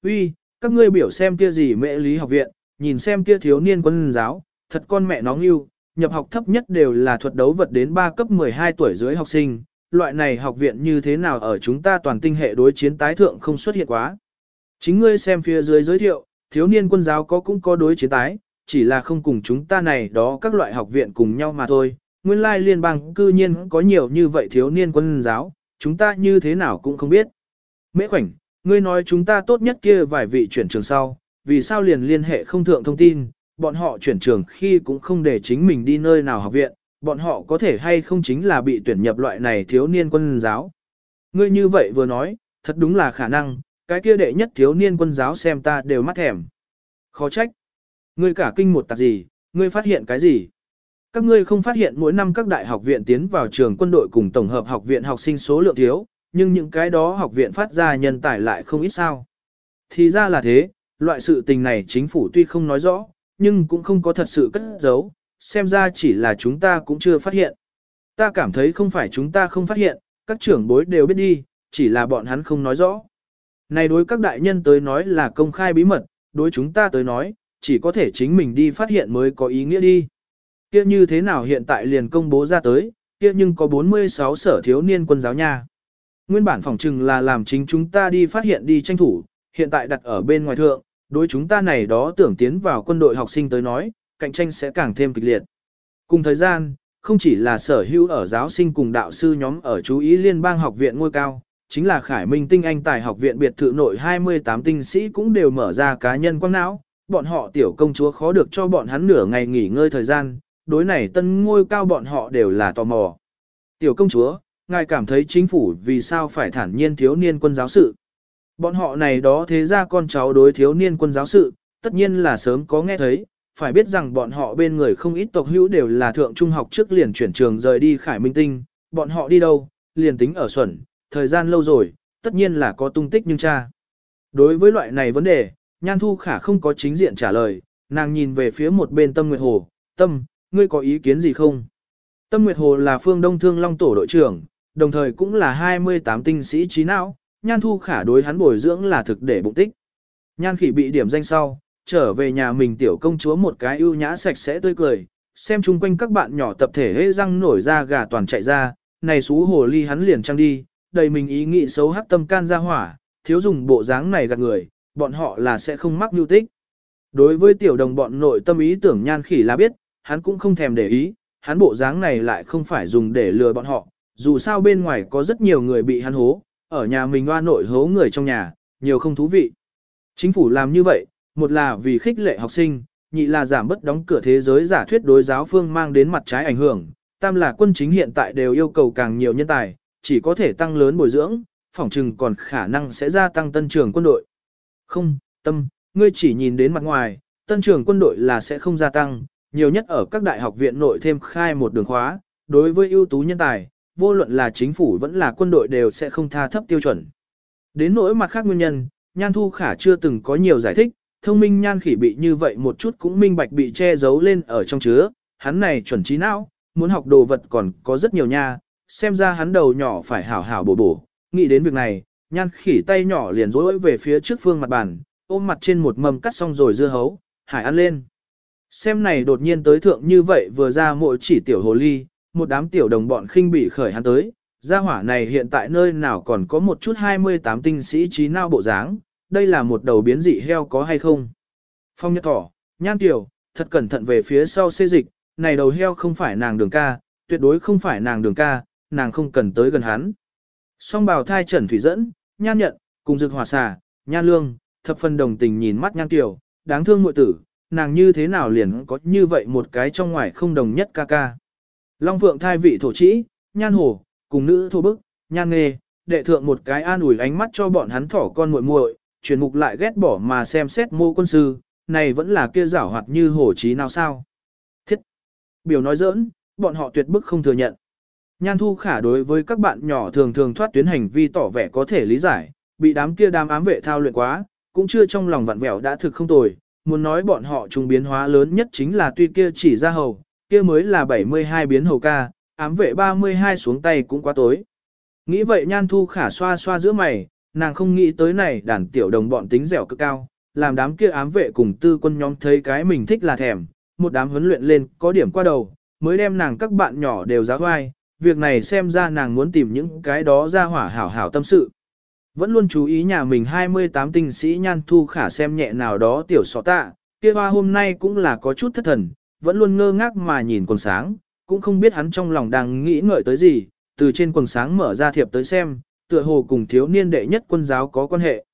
Speaker 1: Uy, các ngươi biểu xem kia gì mẹ lý học viện, nhìn xem kia thiếu niên quân giáo, thật con mẹ nó yêu, nhập học thấp nhất đều là thuật đấu vật đến 3 cấp 12 tuổi dưới học sinh, loại này học viện như thế nào ở chúng ta toàn tinh hệ đối chiến tái thượng không xuất hiện quá. Chính ngươi xem phía dưới giới thiệu, thiếu niên quân giáo có cũng có đối chiến tái, chỉ là không cùng chúng ta này đó các loại học viện cùng nhau mà thôi. Nguyên lai liên bang cư nhiên có nhiều như vậy thiếu niên quân giáo, chúng ta như thế nào cũng không biết. Mễ khoảnh, ngươi nói chúng ta tốt nhất kia vài vị chuyển trường sau, vì sao liền liên hệ không thượng thông tin, bọn họ chuyển trường khi cũng không để chính mình đi nơi nào học viện, bọn họ có thể hay không chính là bị tuyển nhập loại này thiếu niên quân giáo. Ngươi như vậy vừa nói, thật đúng là khả năng, cái kia đệ nhất thiếu niên quân giáo xem ta đều mắt thèm. Khó trách. Ngươi cả kinh một tạc gì, ngươi phát hiện cái gì? Các ngươi không phát hiện mỗi năm các đại học viện tiến vào trường quân đội cùng tổng hợp học viện học sinh số lượng thiếu, nhưng những cái đó học viện phát ra nhân tài lại không ít sao. Thì ra là thế, loại sự tình này chính phủ tuy không nói rõ, nhưng cũng không có thật sự cất giấu, xem ra chỉ là chúng ta cũng chưa phát hiện. Ta cảm thấy không phải chúng ta không phát hiện, các trưởng bối đều biết đi, chỉ là bọn hắn không nói rõ. Này đối các đại nhân tới nói là công khai bí mật, đối chúng ta tới nói, chỉ có thể chính mình đi phát hiện mới có ý nghĩa đi. Kia như thế nào hiện tại liền công bố ra tới, kia nhưng có 46 sở thiếu niên quân giáo nha. Nguyên bản phòng trừng là làm chính chúng ta đi phát hiện đi tranh thủ, hiện tại đặt ở bên ngoài thượng, đối chúng ta này đó tưởng tiến vào quân đội học sinh tới nói, cạnh tranh sẽ càng thêm kịch liệt. Cùng thời gian, không chỉ là sở hữu ở giáo sinh cùng đạo sư nhóm ở chú ý liên bang học viện ngôi cao, chính là Khải Minh Tinh Anh Tài học viện biệt thự nội 28 tinh sĩ cũng đều mở ra cá nhân quang não, bọn họ tiểu công chúa khó được cho bọn hắn nửa ngày nghỉ ngơi thời gian, đối này tân ngôi cao bọn họ đều là tò mò. Tiểu công chúa, ngài cảm thấy chính phủ vì sao phải thản nhiên thiếu niên quân giáo sự. Bọn họ này đó thế ra con cháu đối thiếu niên quân giáo sự, tất nhiên là sớm có nghe thấy, phải biết rằng bọn họ bên người không ít tộc hữu đều là thượng trung học trước liền chuyển trường rời đi Khải Minh Tinh, bọn họ đi đâu, liền tính ở Xuẩn, thời gian lâu rồi, tất nhiên là có tung tích nhưng cha. Đối với loại này vấn đề, Nhan Thu Khả không có chính diện trả lời, nàng nhìn về phía một bên Tâm Nguyệt Hồ, Tâm, ngươi có ý kiến gì không? Tâm Nguyệt Hồ là phương Đông Thương Long Tổ đội trưởng, đồng thời cũng là 28 tinh sĩ trí não, Nhan Thu Khả đối hắn bồi dưỡng là thực để bụng tích. Nhan Khỉ bị điểm danh sau, trở về nhà mình tiểu công chúa một cái ưu nhã sạch sẽ tươi cười, xem chung quanh các bạn nhỏ tập thể hê răng nổi ra gà toàn chạy ra, này xú hồ ly hắn liền trăng đi, đầy mình ý nghĩ xấu hắc tâm can ra hỏa, thiếu dùng bộ dáng này gạt người, bọn họ là sẽ không mắc mưu tích. Đối với tiểu đồng bọn nội tâm ý tưởng nhan khỉ là biết, hắn cũng không thèm để ý, hắn bộ dáng này lại không phải dùng để lừa bọn họ, dù sao bên ngoài có rất nhiều người bị hắn hố, ở nhà mình hoa nội hố người trong nhà, nhiều không thú vị. Chính phủ làm như vậy, một là vì khích lệ học sinh, nhị là giảm bớt đóng cửa thế giới giả thuyết đối giáo phương mang đến mặt trái ảnh hưởng, tam là quân chính hiện tại đều yêu cầu càng nhiều nhân tài, chỉ có thể tăng lớn bồi dưỡng, phỏng chừng còn khả năng sẽ gia tăng tân trưởng quân đội. Không, tâm, ngươi chỉ nhìn đến mặt ngoài, tân trưởng quân đội là sẽ không gia tăng, nhiều nhất ở các đại học viện nội thêm khai một đường khóa, đối với ưu tú nhân tài, vô luận là chính phủ vẫn là quân đội đều sẽ không tha thấp tiêu chuẩn. Đến nỗi mặt khác nguyên nhân, Nhan Thu Khả chưa từng có nhiều giải thích, thông minh Nhan Khỉ bị như vậy một chút cũng minh bạch bị che giấu lên ở trong chứa, hắn này chuẩn trí não, muốn học đồ vật còn có rất nhiều nha, xem ra hắn đầu nhỏ phải hảo hảo bổ bổ, nghĩ đến việc này, Nhan Khỉ tay nhỏ liền rối về phía trước phương mặt bàn, ôm mặt trên một mầm cắt xong rồi dưa hấu, hải ăn lên. Xem này đột nhiên tới thượng như vậy vừa ra mỗi chỉ tiểu hồ ly, một đám tiểu đồng bọn khinh bị khởi hắn tới, gia hỏa này hiện tại nơi nào còn có một chút 28 tinh sĩ trí não bộ dáng, đây là một đầu biến dị heo có hay không? Phong nhất thỏ, nhan tiểu, thật cẩn thận về phía sau xê dịch, này đầu heo không phải nàng đường ca, tuyệt đối không phải nàng đường ca, nàng không cần tới gần hắn. Song bào thai trần thủy dẫn, nhan nhận, cùng dực hòa xà, nhan lương, thập phần đồng tình nhìn mắt nhan tiểu, đáng thương muội tử, nàng như thế nào liền có như vậy một cái trong ngoài không đồng nhất ca ca. Long Phượng thai vị thổ trĩ, nhan hồ, cùng nữ thô bức, nhan nghề, đệ thượng một cái an ủi ánh mắt cho bọn hắn thỏ con muội muội, chuyển mục lại ghét bỏ mà xem xét mô quân sư, này vẫn là kia giảo hoạt như hổ trí nào sao. Thiết! Biểu nói giỡn, bọn họ tuyệt bức không thừa nhận. Nhan thu khả đối với các bạn nhỏ thường thường thoát tuyến hành vi tỏ vẻ có thể lý giải, bị đám kia đám ám vệ thao luyện quá, cũng chưa trong lòng vặn vẹo đã thực không tồi, muốn nói bọn họ trùng biến hóa lớn nhất chính là tuy kia chỉ ra hầu, kia mới là 72 biến hầu ca, ám vệ 32 xuống tay cũng quá tối. Nghĩ vậy nhan thu khả xoa xoa giữa mày, nàng không nghĩ tới này đàn tiểu đồng bọn tính dẻo cực cao, làm đám kia ám vệ cùng tư quân nhóm thấy cái mình thích là thèm, một đám huấn luyện lên có điểm qua đầu, mới đem nàng các bạn nhỏ đều giáo vai, việc này xem ra nàng muốn tìm những cái đó ra hỏa hảo hảo tâm sự. Vẫn luôn chú ý nhà mình 28 tinh sĩ nhan thu khả xem nhẹ nào đó tiểu sọ tạ, kia hoa hôm nay cũng là có chút thất thần, vẫn luôn ngơ ngác mà nhìn quần sáng, cũng không biết hắn trong lòng đang nghĩ ngợi tới gì, từ trên quần sáng mở ra thiệp tới xem, tựa hồ cùng thiếu niên đệ nhất quân giáo có quan hệ.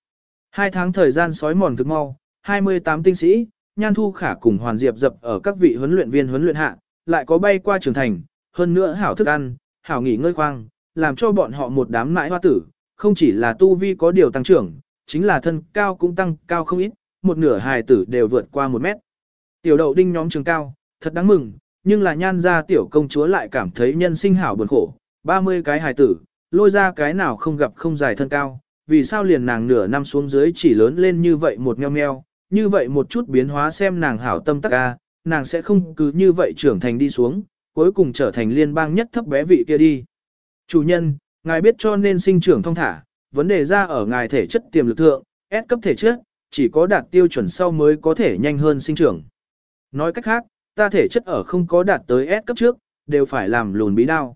Speaker 1: Hai tháng thời gian sói mòn thực mau, 28 tinh sĩ, nhan thu khả cùng hoàn diệp dập ở các vị huấn luyện viên huấn luyện hạ, lại có bay qua trưởng thành, hơn nữa hảo thức ăn, hảo nghỉ ngơi khoang, làm cho bọn họ một đám mãi hoa tử, không chỉ là tu vi có điều tăng trưởng, chính là thân cao cũng tăng cao không ít, một nửa hài tử đều vượt qua một mét. Tiểu đậu đinh nhóm trường cao, thật đáng mừng, nhưng là nhan ra tiểu công chúa lại cảm thấy nhân sinh hảo buồn khổ, 30 cái hài tử, lôi ra cái nào không gặp không dài thân cao, vì sao liền nàng nửa năm xuống dưới chỉ lớn lên như vậy một meo meo, như vậy một chút biến hóa xem nàng hảo tâm tắc ca, nàng sẽ không cứ như vậy trưởng thành đi xuống, cuối cùng trở thành liên bang nhất thấp bé vị kia đi. Chủ nhân, ngài biết cho nên sinh trưởng thông thả, vấn đề ra ở ngài thể chất tiềm lực thượng, S cấp thể chất, chỉ có đạt tiêu chuẩn sau mới có thể nhanh hơn sinh trưởng. Nói cách khác, ta thể chất ở không có đạt tới S cấp trước, đều phải làm lùn bí đao.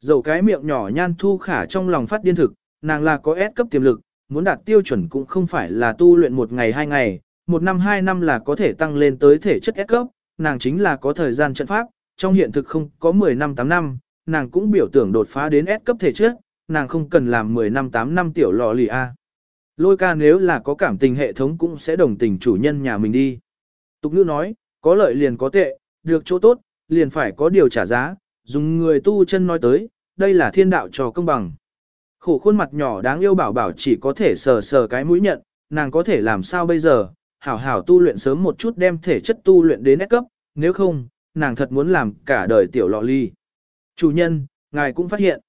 Speaker 1: Dầu cái miệng nhỏ nhan thu khả trong lòng phát điên thực, nàng là có S cấp tiềm lực, muốn đạt tiêu chuẩn cũng không phải là tu luyện một ngày hai ngày, một năm hai năm là có thể tăng lên tới thể chất S cấp, nàng chính là có thời gian trận pháp, trong hiện thực không có 10 năm 8 năm, nàng cũng biểu tưởng đột phá đến S cấp thể trước, nàng không cần làm 10 năm 8 năm tiểu lò lì A. Lôi ca nếu là có cảm tình hệ thống cũng sẽ đồng tình chủ nhân nhà mình đi. Tục ngữ nói, có lợi liền có tệ, được chỗ tốt, liền phải có điều trả giá, dùng người tu chân nói tới, đây là thiên đạo cho công bằng. Khổ khuôn mặt nhỏ đáng yêu bảo bảo chỉ có thể sờ sờ cái mũi nhận, nàng có thể làm sao bây giờ, hảo hảo tu luyện sớm một chút đem thể chất tu luyện đến S cấp, nếu không, nàng thật muốn làm cả đời tiểu lọ ly. Chủ nhân, ngài cũng phát hiện.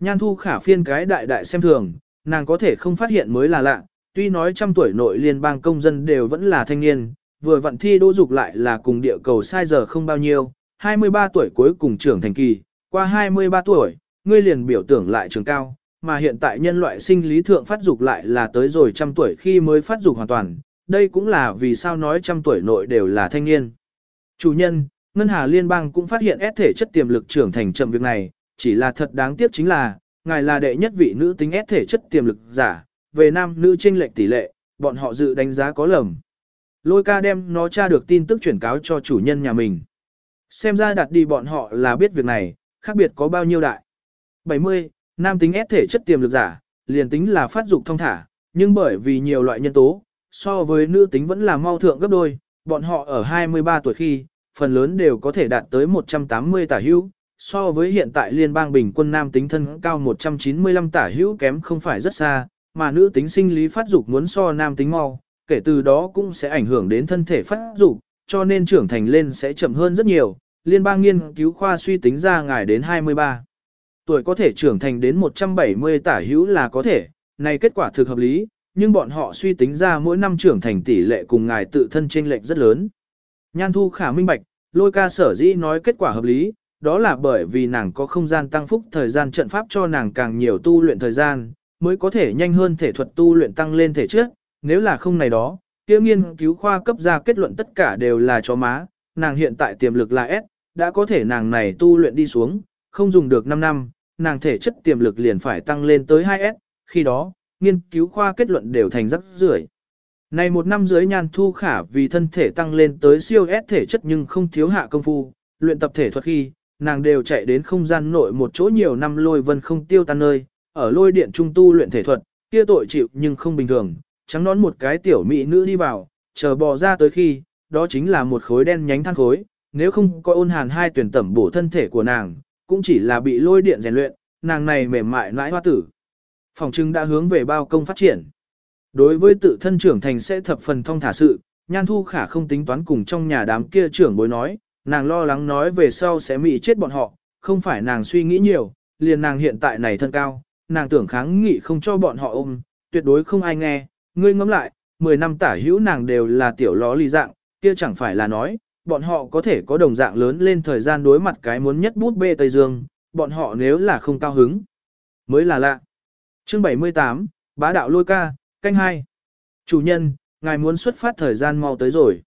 Speaker 1: Nhan thu khả phiên cái đại đại xem thường, nàng có thể không phát hiện mới là lạ, tuy nói trăm tuổi nội liên bang công dân đều vẫn là thanh niên, vừa vận thi đỗ dục lại là cùng địa cầu sai giờ không bao nhiêu, 23 tuổi cuối cùng trưởng thành kỳ, qua 23 tuổi, ngươi liền biểu tưởng lại trường cao, mà hiện tại nhân loại sinh lý thượng phát dục lại là tới rồi trăm tuổi khi mới phát dục hoàn toàn, đây cũng là vì sao nói trăm tuổi nội đều là thanh niên. Chủ nhân, Ngân Hà Liên bang cũng phát hiện S thể chất tiềm lực trưởng thành chậm việc này, chỉ là thật đáng tiếc chính là, ngài là đệ nhất vị nữ tính S thể chất tiềm lực giả, về nam nữ chênh lệch tỷ lệ, bọn họ dự đánh giá có lầm. Lôi ca đem nó tra được tin tức chuyển cáo cho chủ nhân nhà mình. Xem ra đặt đi bọn họ là biết việc này, khác biệt có bao nhiêu đại. 70. Nam tính S thể chất tiềm lực giả, liền tính là phát dục thông thả, nhưng bởi vì nhiều loại nhân tố, so với nữ tính vẫn là mau thượng gấp đôi, bọn họ ở 23 tuổi khi, phần lớn đều có thể đạt tới 180 tả hữu, so với hiện tại liên bang bình quân nam tính thân cao 195 tả hữu kém không phải rất xa, mà nữ tính sinh lý phát dục muốn so nam tính mau, kể từ đó cũng sẽ ảnh hưởng đến thân thể phát dục, cho nên trưởng thành lên sẽ chậm hơn rất nhiều. Liên bang nghiên cứu khoa suy tính ra ngài đến 23 tuổi có thể trưởng thành đến 170 tả hữu là có thể, này kết quả thực hợp lý, nhưng bọn họ suy tính ra mỗi năm trưởng thành tỷ lệ cùng ngài tự thân chênh lệch rất lớn. Nhan thu khả minh bạch, lôi ca sở dĩ nói kết quả hợp lý, đó là bởi vì nàng có không gian tăng phúc thời gian trận pháp cho nàng càng nhiều tu luyện thời gian, mới có thể nhanh hơn thể thuật tu luyện tăng lên thể trước, nếu là không này đó, kia nghiên cứu khoa cấp ra kết luận tất cả đều là cho má, nàng hiện tại tiềm lực là S, đã có thể nàng này tu luyện đi xuống, không dùng được 5 năm, nàng thể chất tiềm lực liền phải tăng lên tới 2S, khi đó, nghiên cứu khoa kết luận đều thành rắc rưởi. Này một năm dưới nhan thu khả vì thân thể tăng lên tới siêu S thể chất nhưng không thiếu hạ công phu, luyện tập thể thuật khi, nàng đều chạy đến không gian nội một chỗ nhiều năm lôi vân không tiêu tan nơi, ở lôi điện trung tu luyện thể thuật, kia tội chịu nhưng không bình thường, trắng nón một cái tiểu mỹ nữ đi vào, chờ bò ra tới khi, đó chính là một khối đen nhánh than khối, nếu không có ôn hàn hai tuyển tẩm bổ thân thể của nàng, cũng chỉ là bị lôi điện rèn luyện, nàng này mềm mại nãi hoa tử. Phòng trưng đã hướng về bao công phát triển. Đối với tự thân trưởng thành sẽ thập phần thông thả sự, nhan thu khả không tính toán cùng trong nhà đám kia trưởng bối nói, nàng lo lắng nói về sau sẽ mị chết bọn họ, không phải nàng suy nghĩ nhiều, liền nàng hiện tại này thân cao, nàng tưởng kháng nghị không cho bọn họ ôm, tuyệt đối không ai nghe, ngươi ngẫm lại, 10 năm tả hữu nàng đều là tiểu ló lì dạng, kia chẳng phải là nói, bọn họ có thể có đồng dạng lớn lên thời gian đối mặt cái muốn nhất bút bê Tây Dương, bọn họ nếu là không cao hứng, mới là lạ. Chương 78, Bá đạo lôi ca, canh hai. Chủ nhân, ngài muốn xuất phát thời gian mau tới rồi.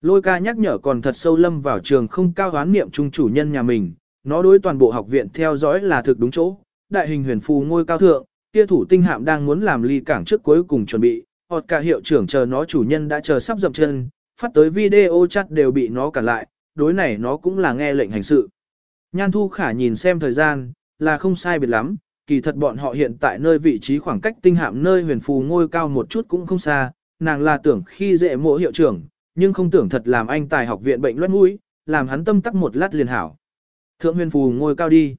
Speaker 1: Lôi ca nhắc nhở còn thật sâu lâm vào trường không cao hoán niệm trung chủ nhân nhà mình, nó đối toàn bộ học viện theo dõi là thực đúng chỗ. Đại hình huyền phù ngôi cao thượng, kia thủ tinh hạm đang muốn làm ly cảng trước cuối cùng chuẩn bị, hoặc cả hiệu trưởng chờ nó chủ nhân đã chờ sắp dậm chân, phát tới video chat đều bị nó cản lại, đối này nó cũng là nghe lệnh hành sự. Nhan Thu Khả nhìn xem thời gian, là không sai biệt lắm, kỳ thật bọn họ hiện tại nơi vị trí khoảng cách tinh hạm nơi huyền phù ngôi cao một chút cũng không xa, nàng là tưởng khi dễ mộ hiệu trưởng, nhưng không tưởng thật làm anh tài học viện bệnh loét mũi, làm hắn tâm tắc một lát liền hảo. Thượng huyền phù ngôi cao đi.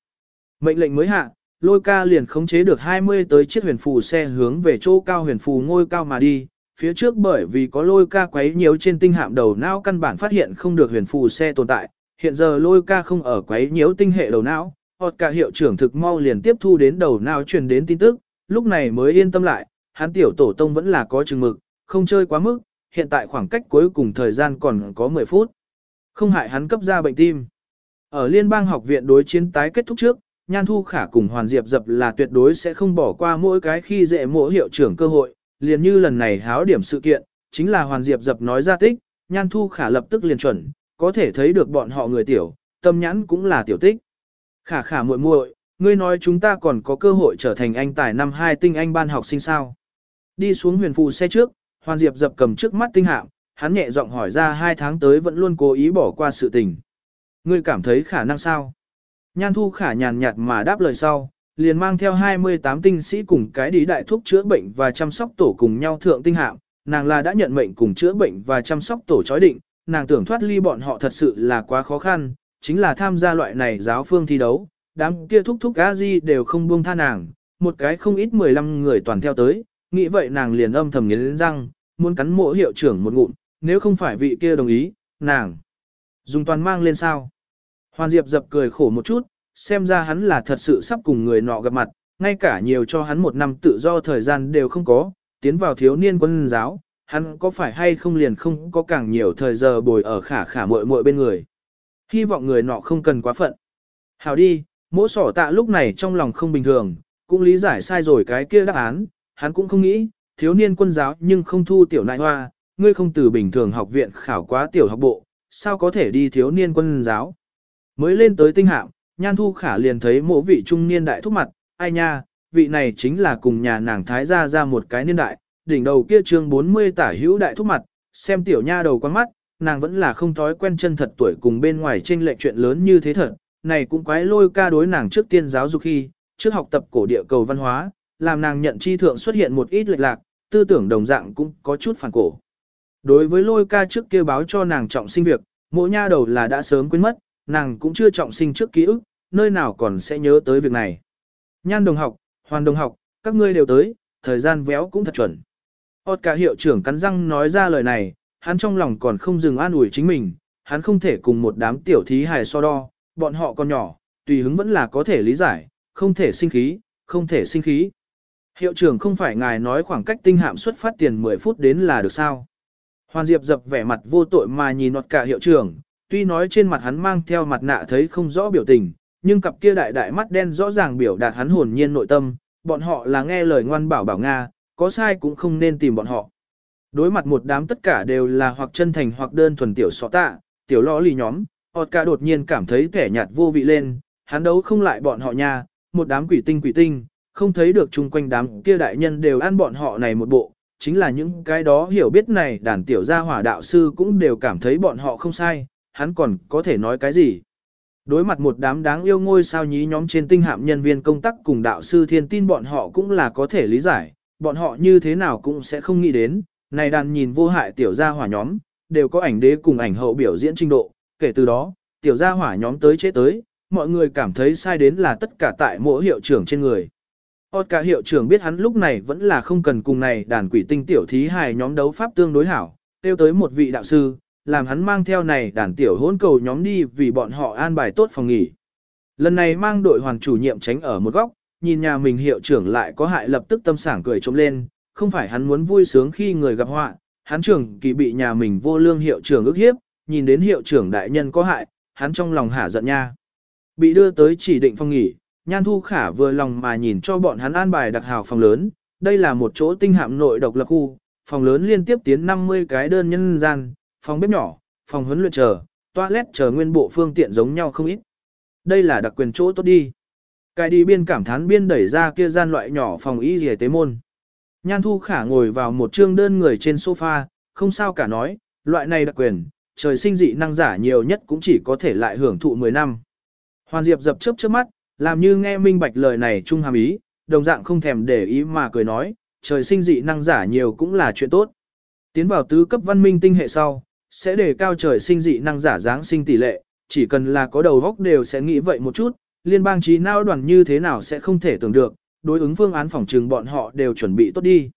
Speaker 1: Mệnh lệnh mới hạ, lôi ca liền khống chế được 20 tới chiếc huyền phù xe hướng về chỗ cao huyền phù ngôi cao mà đi. Phía trước bởi vì có lôi ca quấy nhiều trên tinh hạm đầu não căn bản phát hiện không được huyền phù xe tồn tại. Hiện giờ lôi ca không ở quấy nhiễu tinh hệ đầu não, Họt cả hiệu trưởng thực mau liền tiếp thu đến đầu nào truyền đến tin tức, lúc này mới yên tâm lại, hắn tiểu tổ tông vẫn là có chừng mực, không chơi quá mức, hiện tại khoảng cách cuối cùng thời gian còn có 10 phút. Không hại hắn cấp ra bệnh tim. Ở liên bang học viện đối chiến tái kết thúc trước, Nhan Thu Khả cùng Hoàn Diệp Dập là tuyệt đối sẽ không bỏ qua mỗi cái khi dễ mỗi hiệu trưởng cơ hội, liền như lần này háo điểm sự kiện, chính là Hoàn Diệp Dập nói ra tích, Nhan Thu Khả lập tức liền chuẩn, có thể thấy được bọn họ người tiểu, tâm nhãn cũng là tiểu tích. Khả khả muội muội, ngươi nói chúng ta còn có cơ hội trở thành anh tài năm hai tinh anh ban học sinh sao. Đi xuống huyền phù xe trước, Hoàn Diệp dập cầm trước mắt tinh hạm, hắn nhẹ giọng hỏi ra hai tháng tới vẫn luôn cố ý bỏ qua sự tình. Ngươi cảm thấy khả năng sao? Nhan thu khả nhàn nhạt mà đáp lời sau, liền mang theo 28 tinh sĩ cùng cái đi đại thuốc chữa bệnh và chăm sóc tổ cùng nhau thượng tinh hạm, nàng là đã nhận mệnh cùng chữa bệnh và chăm sóc tổ chói định, nàng tưởng thoát ly bọn họ thật sự là quá khó khăn, chính là tham gia loại này giáo phương thi đấu, đám kia thúc thúc a di đều không buông tha nàng, một cái không ít 15 người toàn theo tới, nghĩ vậy nàng liền âm thầm nghiến răng, muốn cắn mộ hiệu trưởng một ngụm, nếu không phải vị kia đồng ý, nàng dùng toàn mang lên sao. Hoàn Diệp dập cười khổ một chút, xem ra hắn là thật sự sắp cùng người nọ gặp mặt, ngay cả nhiều cho hắn một năm tự do thời gian đều không có, tiến vào thiếu niên quân giáo, hắn có phải hay không liền không có càng nhiều thời giờ bồi ở khả khả muội muội bên người. Hy vọng người nọ không cần quá phận. Hảo đi, mỗ sỏ tạ lúc này trong lòng không bình thường, cũng lý giải sai rồi cái kia đáp án, hắn cũng không nghĩ, thiếu niên quân giáo nhưng không thu tiểu nại hoa, ngươi không từ bình thường học viện khảo quá tiểu học bộ, sao có thể đi thiếu niên quân giáo. Mới lên tới tinh hạm, nhan thu khả liền thấy mộ vị trung niên đại thúc mặt, ai nha, vị này chính là cùng nhà nàng thái gia ra một cái niên đại, đỉnh đầu kia trương 40 tả hữu đại thúc mặt, xem tiểu nha đầu quan mắt, nàng vẫn là không thói quen chân thật tuổi cùng bên ngoài trên lệch chuyện lớn như thế thật, này cũng quái lôi ca đối nàng trước tiên giáo dục khi, trước học tập cổ địa cầu văn hóa, làm nàng nhận chi thượng xuất hiện một ít lệch lạc, tư tưởng đồng dạng cũng có chút phản cổ. Đối với lôi ca trước kia báo cho nàng trọng sinh việc, mỗi nha đầu là đã sớm quên mất, nàng cũng chưa trọng sinh trước ký ức, nơi nào còn sẽ nhớ tới việc này. Nhan đồng học, hoàn đồng học, các ngươi đều tới, thời gian véo cũng thật chuẩn. Ốt cả hiệu trưởng cắn răng nói ra lời này, hắn trong lòng còn không dừng an ủi chính mình, hắn không thể cùng một đám tiểu thí hài so đo, bọn họ còn nhỏ, tùy hứng vẫn là có thể lý giải, không thể sinh khí, không thể sinh khí. Hiệu trưởng không phải ngài nói khoảng cách tinh hạm xuất phát tiền 10 phút đến là được sao. Hoàn Diệp dập vẻ mặt vô tội mà nhìn nọt cả hiệu trưởng, tuy nói trên mặt hắn mang theo mặt nạ thấy không rõ biểu tình, nhưng cặp kia đại đại mắt đen rõ ràng biểu đạt hắn hồn nhiên nội tâm, bọn họ là nghe lời ngoan bảo bảo Nga, có sai cũng không nên tìm bọn họ. Đối mặt một đám tất cả đều là hoặc chân thành hoặc đơn thuần tiểu sọ tạ, tiểu lõ lì nhóm, ọt cả đột nhiên cảm thấy kẻ nhạt vô vị lên, hắn đấu không lại bọn họ nha, một đám quỷ tinh quỷ tinh, không thấy được chung quanh đám kia đại nhân đều ăn bọn họ này một bộ, chính là những cái đó hiểu biết này đàn tiểu gia hỏa đạo sư cũng đều cảm thấy bọn họ không sai, hắn còn có thể nói cái gì. Đối mặt một đám đáng yêu ngôi sao nhí nhóm trên tinh hạm nhân viên công tác cùng đạo sư thiên tin bọn họ cũng là có thể lý giải, bọn họ như thế nào cũng sẽ không nghĩ đến, này đàn nhìn vô hại tiểu gia hỏa nhóm, đều có ảnh đế cùng ảnh hậu biểu diễn trình độ, kể từ đó, tiểu gia hỏa nhóm tới chế tới, mọi người cảm thấy sai đến là tất cả tại mỗi hiệu trưởng trên người. Ốt cả hiệu trưởng biết hắn lúc này vẫn là không cần cùng này đàn quỷ tinh tiểu thí hài nhóm đấu pháp tương đối hảo, tiêu tới một vị đạo sư, làm hắn mang theo này đàn tiểu hỗn cầu nhóm đi vì bọn họ an bài tốt phòng nghỉ. Lần này mang đội hoàng chủ nhiệm tránh ở một góc, nhìn nhà mình hiệu trưởng lại có hại lập tức tâm sảng cười trống lên, không phải hắn muốn vui sướng khi người gặp họa, hắn trưởng kỳ bị nhà mình vô lương hiệu trưởng ức hiếp, nhìn đến hiệu trưởng đại nhân có hại, hắn trong lòng hả giận nha. Bị đưa tới chỉ định phòng nghỉ, Nhan Thu Khả vừa lòng mà nhìn cho bọn hắn an bài đặc hào phòng lớn, đây là một chỗ tinh hạm nội độc lập khu, phòng lớn liên tiếp tiến 50 cái đơn nhân gian, phòng bếp nhỏ, phòng huấn luyện chờ, toilet chờ nguyên bộ phương tiện giống nhau không ít. Đây là đặc quyền chỗ tốt đi. Cái đi biên cảm thán biên đẩy ra kia gian loại nhỏ phòng y dì tế môn. Nhan Thu Khả ngồi vào một trương đơn người trên sofa, không sao cả nói, loại này đặc quyền, trời sinh dị năng giả nhiều nhất cũng chỉ có thể lại hưởng thụ 10 năm. Hoàn Diệp dập chớp trước mắt, làm như nghe minh bạch lời này trung hàm ý, đồng dạng không thèm để ý mà cười nói, trời sinh dị năng giả nhiều cũng là chuyện tốt. Tiến vào tứ cấp văn minh tinh hệ sau, sẽ đề cao trời sinh dị năng giả dáng sinh tỷ lệ, chỉ cần là có đầu góc đều sẽ nghĩ vậy một chút, liên bang trí não đoàn như thế nào sẽ không thể tưởng được, đối ứng phương án phòng trừng bọn họ đều chuẩn bị tốt đi.